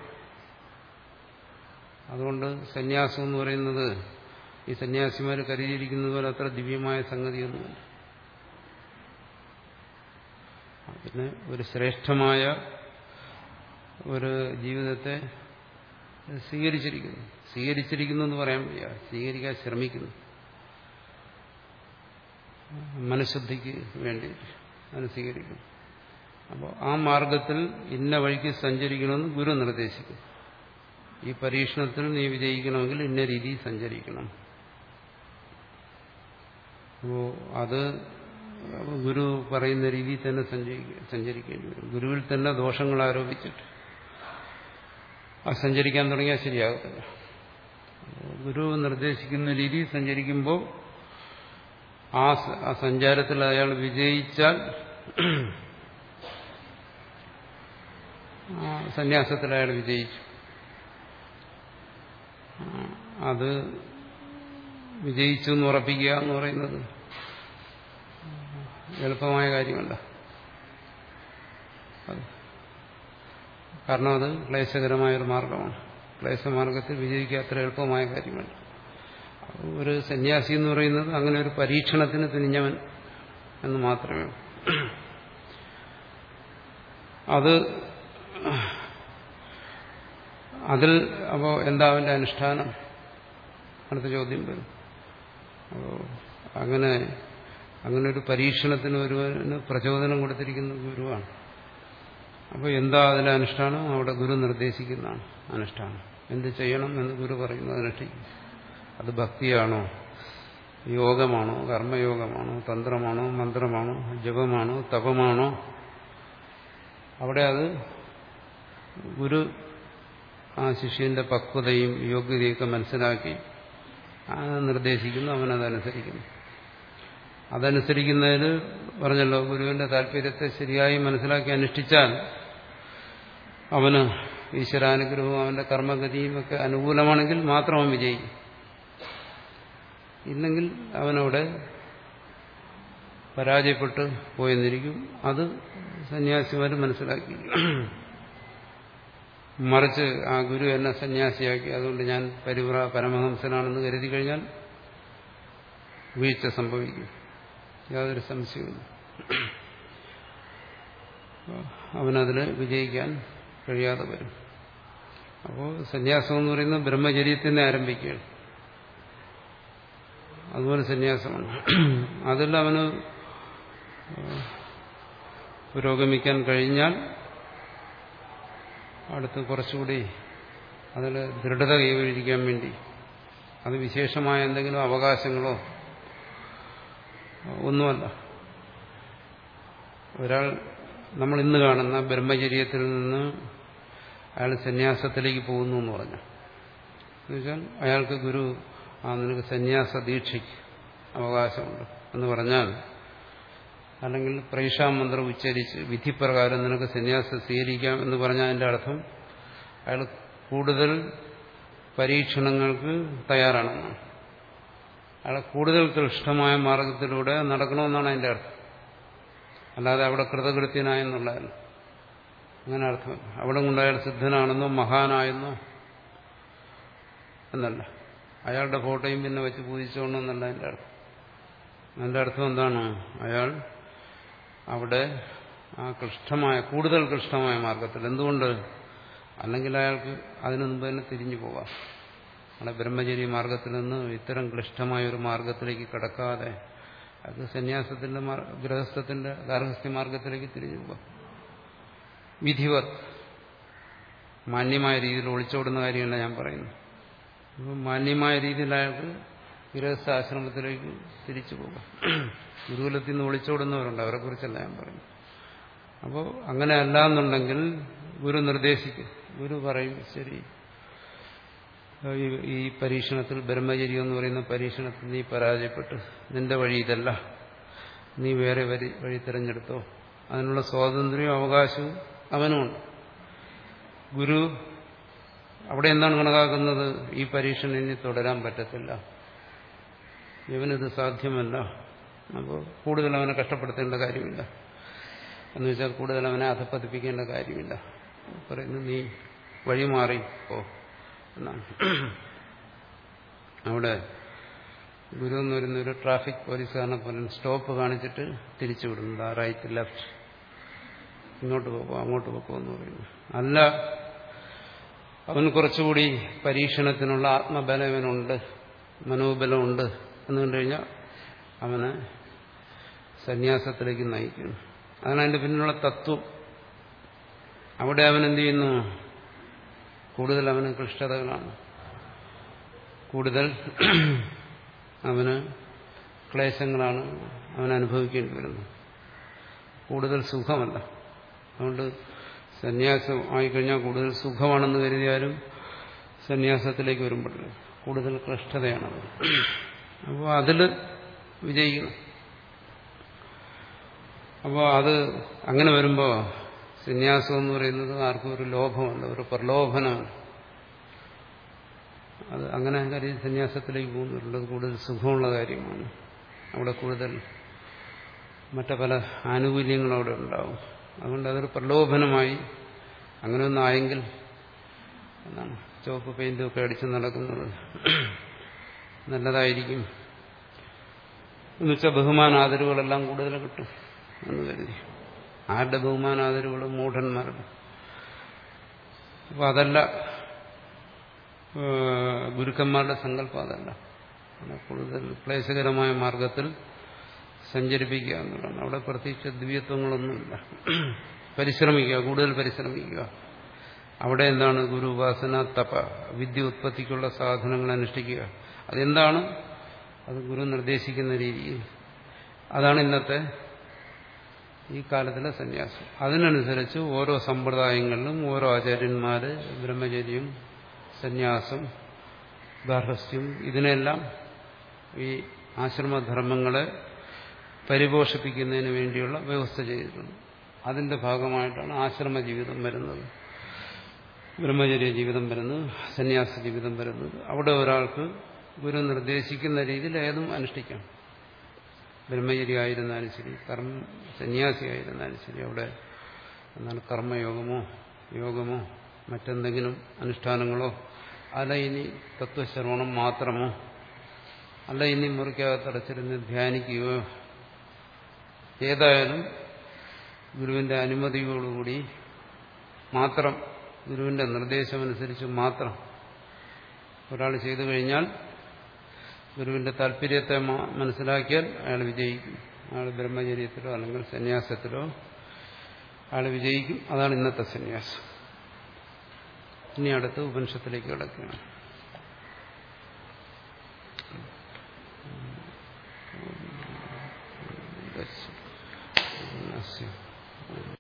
അതുകൊണ്ട് സന്യാസം എന്ന് പറയുന്നത് ഈ സന്യാസിമാർ കരുതിയിരിക്കുന്നത് പോലെ അത്ര ദിവ്യമായ സംഗതിയൊന്നുമില്ല. പിന്നെ ഒരു ശ്രേഷ്ഠമായ ഒരു ജീവിതത്തെ സ്വീകരിച്ചിരിക്കുന്നു. സ്വീകരിച്ചിരിക്കുന്നു എന്ന് പറയാൻ വയ്യ. സ്വീകരിക്കാൻ ശ്രമിക്കുന്നു. മനഃശുദ്ധിക്ക് വേണ്ടി അതിന് സ്വീകരിക്കുന്നു. അപ്പോൾ ആ മാർഗത്തിൽ ഇന്ന വഴിക്ക് സഞ്ചരിക്കണമെന്ന് ഗുരു നിർദ്ദേശിക്കും ഈ പരീക്ഷണത്തിൽ നീ വിജയിക്കണമെങ്കിൽ ഇന്ന രീതിയിൽ സഞ്ചരിക്കണം. അപ്പോൾ അത് ഗുരു പറയുന്ന രീതിയിൽ തന്നെ സഞ്ചരിക്കേണ്ടി വരും. ഗുരുവിൽ തന്നെ ദോഷങ്ങൾ ആരോപിച്ചിട്ട് ആ സഞ്ചരിക്കാൻ തുടങ്ങിയാൽ ശരിയാകത്തില്ല. ഗുരു നിർദ്ദേശിക്കുന്ന രീതി സഞ്ചരിക്കുമ്പോൾ ആ സഞ്ചാരത്തിൽ അയാൾ വിജയിച്ചാൽ സന്യാസത്തിൽ അയാൾ വിജയിച്ചു. അത് വിജയിച്ചു എന്ന് ഉറപ്പിക്കുക എന്ന് പറയുന്നത് എളുപ്പമായ കാര്യമല്ല. കാരണം അത് ക്ലേശകരമായ ഒരു മാർഗമാണ്. ക്ലേശമാർഗത്തിൽ വിജയിക്കുക അത്ര എളുപ്പമായ കാര്യമല്ല. ഒരു സന്യാസി എന്ന് പറയുന്നത് അങ്ങനെ ഒരു പരീക്ഷണത്തിന് തിരിഞ്ഞവൻ എന്ന് മാത്രമേ. അത് അതിൽ അപ്പോൾ എന്താ അവന്റെ അനുഷ്ഠാനം? അടുത്ത ചോദ്യം വരും. അങ്ങനെ അങ്ങനെ ഒരു പരീക്ഷണത്തിന് ഒരുവന് പ്രചോദനം കൊടുത്തിരിക്കുന്ന ഗുരുവാണ്. അപ്പോൾ എന്താ അതിലെ അനുഷ്ഠാനം? അവിടെ ഗുരു നിർദ്ദേശിക്കുന്നതാണ് അനുഷ്ഠാനം. എന്ത് ചെയ്യണം എന്ന് ഗുരു പറയുന്നു അനുഷ്ഠിക്കും. അത് ഭക്തിയാണോ? യോഗമാണോ? കർമ്മയോഗമാണോ? തന്ത്രമാണോ? മന്ത്രമാണോ? ജപമാണോ? തപമാണോ? അവിടെ അത് ഗുരു ആ ശിഷ്യന്റെ പക്വതയും യോഗ്യതയൊക്കെ മനസ്സിലാക്കി ആ നിർദ്ദേശിക്കുന്നു അവനതനുസരിക്കുന്നു അതനുസരിക്കുന്നതിൽ പറഞ്ഞല്ലോ ഗുരുവിന്റെ താല്പര്യത്തെ ശരിയായി മനസ്സിലാക്കി അനുഷ്ഠിച്ചാൽ അവന് ഈശ്വരാനുഗ്രഹവും അവന്റെ കർമ്മഗതിയും ഒക്കെ അനുകൂലമാണെങ്കിൽ മാത്രം അവൻ വിജയിക്കും. ഇല്ലെങ്കിൽ അവനവിടെ പരാജയപ്പെട്ട് പോയെന്നിരിക്കും. അത് സന്യാസിമാർ മനസ്സിലാക്കി. മറിച്ച് ആ ഗുരു എന്നെ സന്യാസിയാക്കി. അതുകൊണ്ട് ഞാൻ പരിവ്ര പരമഹംസനാണെന്ന് കരുതി കഴിഞ്ഞാൽ വീഴ്ച സംഭവിക്കും. യാതൊരു സംശയവുമില്ല. അവനതിൽ വിജയിക്കാൻ കഴിയാതെ വരും. അപ്പോൾ സന്യാസം എന്ന് പറയുന്നത് ബ്രഹ്മചര്യത്തിനെ ആരംഭിക്കുകയാണ്. അതുപോലെ സന്യാസമാണ്. അതിൽ അവന് പുരോഗമിക്കാൻ കഴിഞ്ഞാൽ അടുത്ത് കുറച്ചുകൂടി അതിൽ ദൃഢത കൈവരിക്കാൻ വേണ്ടി. അത് വിശേഷമായ എന്തെങ്കിലും അവകാശങ്ങളോ ഒന്നുമല്ല. ഒരാൾ നമ്മൾ ഇന്ന് കാണുന്ന ബ്രഹ്മചര്യത്തിൽ നിന്ന് അയാൾ സന്യാസത്തിലേക്ക് പോകുന്നു എന്ന് പറഞ്ഞു. എന്നുവെച്ചാൽ അയാൾക്ക് ഗുരു ആ നിനക്ക് സന്യാസ ദീക്ഷയ്ക്ക് അവകാശമുണ്ട് എന്ന് പറഞ്ഞാൽ അല്ലെങ്കിൽ പ്രൈഷാമന്ത്രം ഉച്ചരിച്ച് വിധിപ്രകാരം നിനക്ക് സന്യാസം സ്വീകരിക്കാം എന്ന് പറഞ്ഞാൽ അതിന്റെ അർത്ഥം അയാൾ കൂടുതൽ പരീക്ഷണങ്ങൾക്ക് തയ്യാറാണെന്നാണ് അയാൾ കൂടുതൽ ക്ലിഷ്ടമായ മാർഗത്തിലൂടെ നടക്കണമെന്നാണ് അതിന്റെ അർത്ഥം. അല്ലാതെ അവിടെ കൃതകൃത്യനായെന്നുള്ളതല്ല. അങ്ങനെ അർത്ഥം. അവിടെ കൊണ്ട് അയാൾ സിദ്ധനാണെന്നോ മഹാനായെന്നോ എന്നല്ല. അയാളുടെ ഫോട്ടോയും പിന്നെ വെച്ച് പൂജിച്ചോണമെന്നല്ല അതിന്റെ അർത്ഥം. അതിന്റെ അർത്ഥം എന്താണ്? അയാൾ അവിടെ ആ ക്ലിഷ്ടമായ കൂടുതൽ ക്ലിഷ്ടമായ മാർഗത്തിൽ എന്തുകൊണ്ട്? അല്ലെങ്കിൽ അയാൾക്ക് അതിനു മുമ്പ് തന്നെ തിരിഞ്ഞു പോകാം അവിടെ ബ്രഹ്മചര്യ മാർഗത്തിൽ നിന്ന് ഇത്തരം ക്ലിഷ്ടമായ ഒരു മാർഗത്തിലേക്ക് കടക്കാതെ അത് സന്യാസത്തിന്റെ ഗൃഹസ്ഥത്തിന്റെ ഗാർഹസ്ഥ്യ മാർഗത്തിലേക്ക് തിരിഞ്ഞു പോകാം വിധിവത്. മാന്യമായ രീതിയിൽ ഒളിച്ചോടുന്ന കാര്യമല്ല ഞാൻ പറയുന്നു മാന്യമായ രീതിയിൽ അയാൾക്ക് ഗൃഹസ്ഥാശ്രമത്തിലേക്ക് തിരിച്ചു പോകാം ഗുരുകുലത്തിൽ നിന്ന് ഒളിച്ചോടുന്നവരുണ്ട് അവരെ കുറിച്ചല്ല ഞാൻ പറയുന്നത്. അപ്പോൾ അങ്ങനെ അല്ല എന്നുണ്ടെങ്കിൽ ഗുരു നിർദ്ദേശിക്കും. ഗുരു പറയും ശരി. ഈ പരീക്ഷണത്തിൽ ബ്രഹ്മചര്യം എന്ന് പറയുന്ന പരീക്ഷണത്തിൽ നീ പരാജയപ്പെട്ട്. നിന്റെ വഴി ഇതല്ല. നീ വേറെ വഴി വഴി തിരഞ്ഞെടുത്തോ. അതിനുള്ള സ്വാതന്ത്ര്യവും അവകാശവും അവനുമുണ്ട്. ഗുരു അവിടെ എന്താണ് കണക്കാക്കുന്നത്? ഈ പരീക്ഷണം ഇനി തുടരാൻ പറ്റത്തില്ല. ഇവനിത് സാധ്യമല്ല. അപ്പോൾ കൂടുതൽ അവനെ കഷ്ടപ്പെടുത്തേണ്ട കാര്യമില്ല. എന്ന് വെച്ചാൽ കൂടുതൽ അവനെ അധപ്പതിപ്പിക്കേണ്ട കാര്യമില്ല. പറയുന്നു നീ വഴി വഴിമാറി പോ എന്നാണ്. അവിടെ ഗുരു എന്ന് പറയുന്ന ഒരു ട്രാഫിക് പോലീസുകാരനെ പോലെ സ്റ്റോപ്പ് കാണിച്ചിട്ട് തിരിച്ചു വിടുന്നത് ആ റൈറ്റ് ലെഫ്റ്റ്. ഇങ്ങോട്ട് പോകോ അങ്ങോട്ട് പോകോ എന്ന് പറയുന്നു. അല്ല അവൻ കുറച്ചുകൂടി പരീക്ഷണത്തിനുള്ള ആത്മബലവനുണ്ട് മനോബലമുണ്ട് എന്ന് കണ്ടു കഴിഞ്ഞാൽ അവനെ സന്യാസത്തിലേക്ക് നയിക്കുന്നു. അതാണ് അതിന്റെ പിന്നിലുള്ള തത്വം. അവിടെ അവൻ എന്ത് ചെയ്യുന്നു? കൂടുതൽ അവന് ക്ലിഷ്ടതകളാണ്. കൂടുതൽ അവന് ക്ലേശങ്ങളാണ് അവൻ അനുഭവിക്കേണ്ടി വരുന്നത്. കൂടുതൽ സുഖമല്ല. അതുകൊണ്ട് സന്യാസം ആയിക്കഴിഞ്ഞാൽ കൂടുതൽ സുഖമാണെന്ന് കരുതിയാലും സന്യാസത്തിലേക്ക് വരുമ്പോൾ കൂടുതൽ ക്ലിഷ്ടതയാണ് അപ്പോൾ അതിൽ വിജയിക്കണം അപ്പോൾ അത് അങ്ങനെ വരുമ്പോൾ സന്യാസം എന്ന് പറയുന്നത് ആർക്കും ഒരു ലോഭമല്ല ഒരു പ്രലോഭനമാണ്. അത് അങ്ങനെ കരുതി സന്യാസത്തിലേക്ക് പോകുന്നുള്ളത് കൂടുതൽ സുഖമുള്ള കാര്യമാണ്. അവിടെ കൂടുതൽ മറ്റു പല ആനുകൂല്യങ്ങളും അവിടെ ഉണ്ടാവും. അതുകൊണ്ട് അതൊരു പ്രലോഭനമായി അങ്ങനെ ഒന്നായെങ്കിൽ എന്താണ് ചുവപ്പ് പെയിന്റും ഒക്കെ അടിച്ച് നടക്കുന്നത് നല്ലതായിരിക്കും. എന്നുവെച്ചാൽ ബഹുമാന ആദരവുകളെല്ലാം കൂടുതൽ കിട്ടും. എന്ന് കരുതി. ആരുടെ ബഹുമാനാദരവുകൾ മൂഢന്മാരുടെ അപ്പൊ അതല്ല ഗുരുക്കന്മാരുടെ സങ്കല്പം അതല്ല. കൂടുതൽ ക്ലേശകരമായ മാർഗത്തിൽ സഞ്ചരിപ്പിക്കുക എന്നുള്ളതാണ്. അവിടെ പ്രത്യേകിച്ച് ദിവ്യത്വങ്ങളൊന്നുമില്ല പരിശ്രമിക്കുക കൂടുതൽ പരിശ്രമിക്കുക. അവിടെ എന്താണ് ഗുരു ഉപാസന തപ വിദ്യ ഉത്പത്തിക്കുള്ള സാധനങ്ങൾ അനുഷ്ഠിക്കുക. അതെന്താണ്? അത് ഗുരു നിർദ്ദേശിക്കുന്ന രീതിയിൽ. അതാണ് ഇന്നത്തെ ഈ കാലത്തിലെ സന്യാസം. അതിനനുസരിച്ച് ഓരോ സമ്പ്രദായങ്ങളിലും ഓരോ ആചാര്യന്മാര് ബ്രഹ്മചര്യം സന്യാസം ഗാർഹസ്ഥ്യം ഇതിനെല്ലാം ഈ ആശ്രമധർമ്മങ്ങളെ പരിപോഷിപ്പിക്കുന്നതിന് വേണ്ടിയുള്ള വ്യവസ്ഥ ചെയ്തിട്ടുണ്ട്. അതിന്റെ ഭാഗമായിട്ടാണ് ആശ്രമ ജീവിതം വരുന്നത്. ബ്രഹ്മചര്യ ജീവിതം വരുന്നത് സന്യാസ ജീവിതം വരുന്നത്. അവിടെ ഒരാൾക്ക് ഗുരു നിർദ്ദേശിക്കുന്ന രീതിയിൽ ഏതും അനുഷ്ഠിക്കാം. ബ്രഹ്മചരി ആയിരുന്നാലും ശരി കർമ്മ സന്യാസി ആയിരുന്നാലും ശരി അവിടെ എന്താണ് കർമ്മയോഗമോ യോഗമോ മറ്റെന്തെങ്കിലും അനുഷ്ഠാനങ്ങളോ അല്ല ഇനി തത്വശ്രവണം മാത്രമോ അല്ല ഇനി മുറിക്കകത്തടച്ചിരുന്ന് ധ്യാനിക്കുകയോ ഏതായാലും ഗുരുവിന്റെ അനുമതിയോടുകൂടി മാത്രം ഗുരുവിന്റെ നിർദ്ദേശമനുസരിച്ച് മാത്രം ഒരാൾ ചെയ്തു കഴിഞ്ഞാൽ ഗുരുവിന്റെ താല്പര്യത്തെ മനസ്സിലാക്കിയാൽ അയാൾ വിജയിക്കും. അയാൾ ബ്രഹ്മചര്യത്തിലോ അല്ലെങ്കിൽ സന്യാസത്തിലോ അയാൾ വിജയിക്കും. അതാണ് ഇന്നത്തെ സന്യാസം. ഇനി അടുത്ത് ഉപനിഷത്തിലേക്ക് കിടക്കുകയാണ്.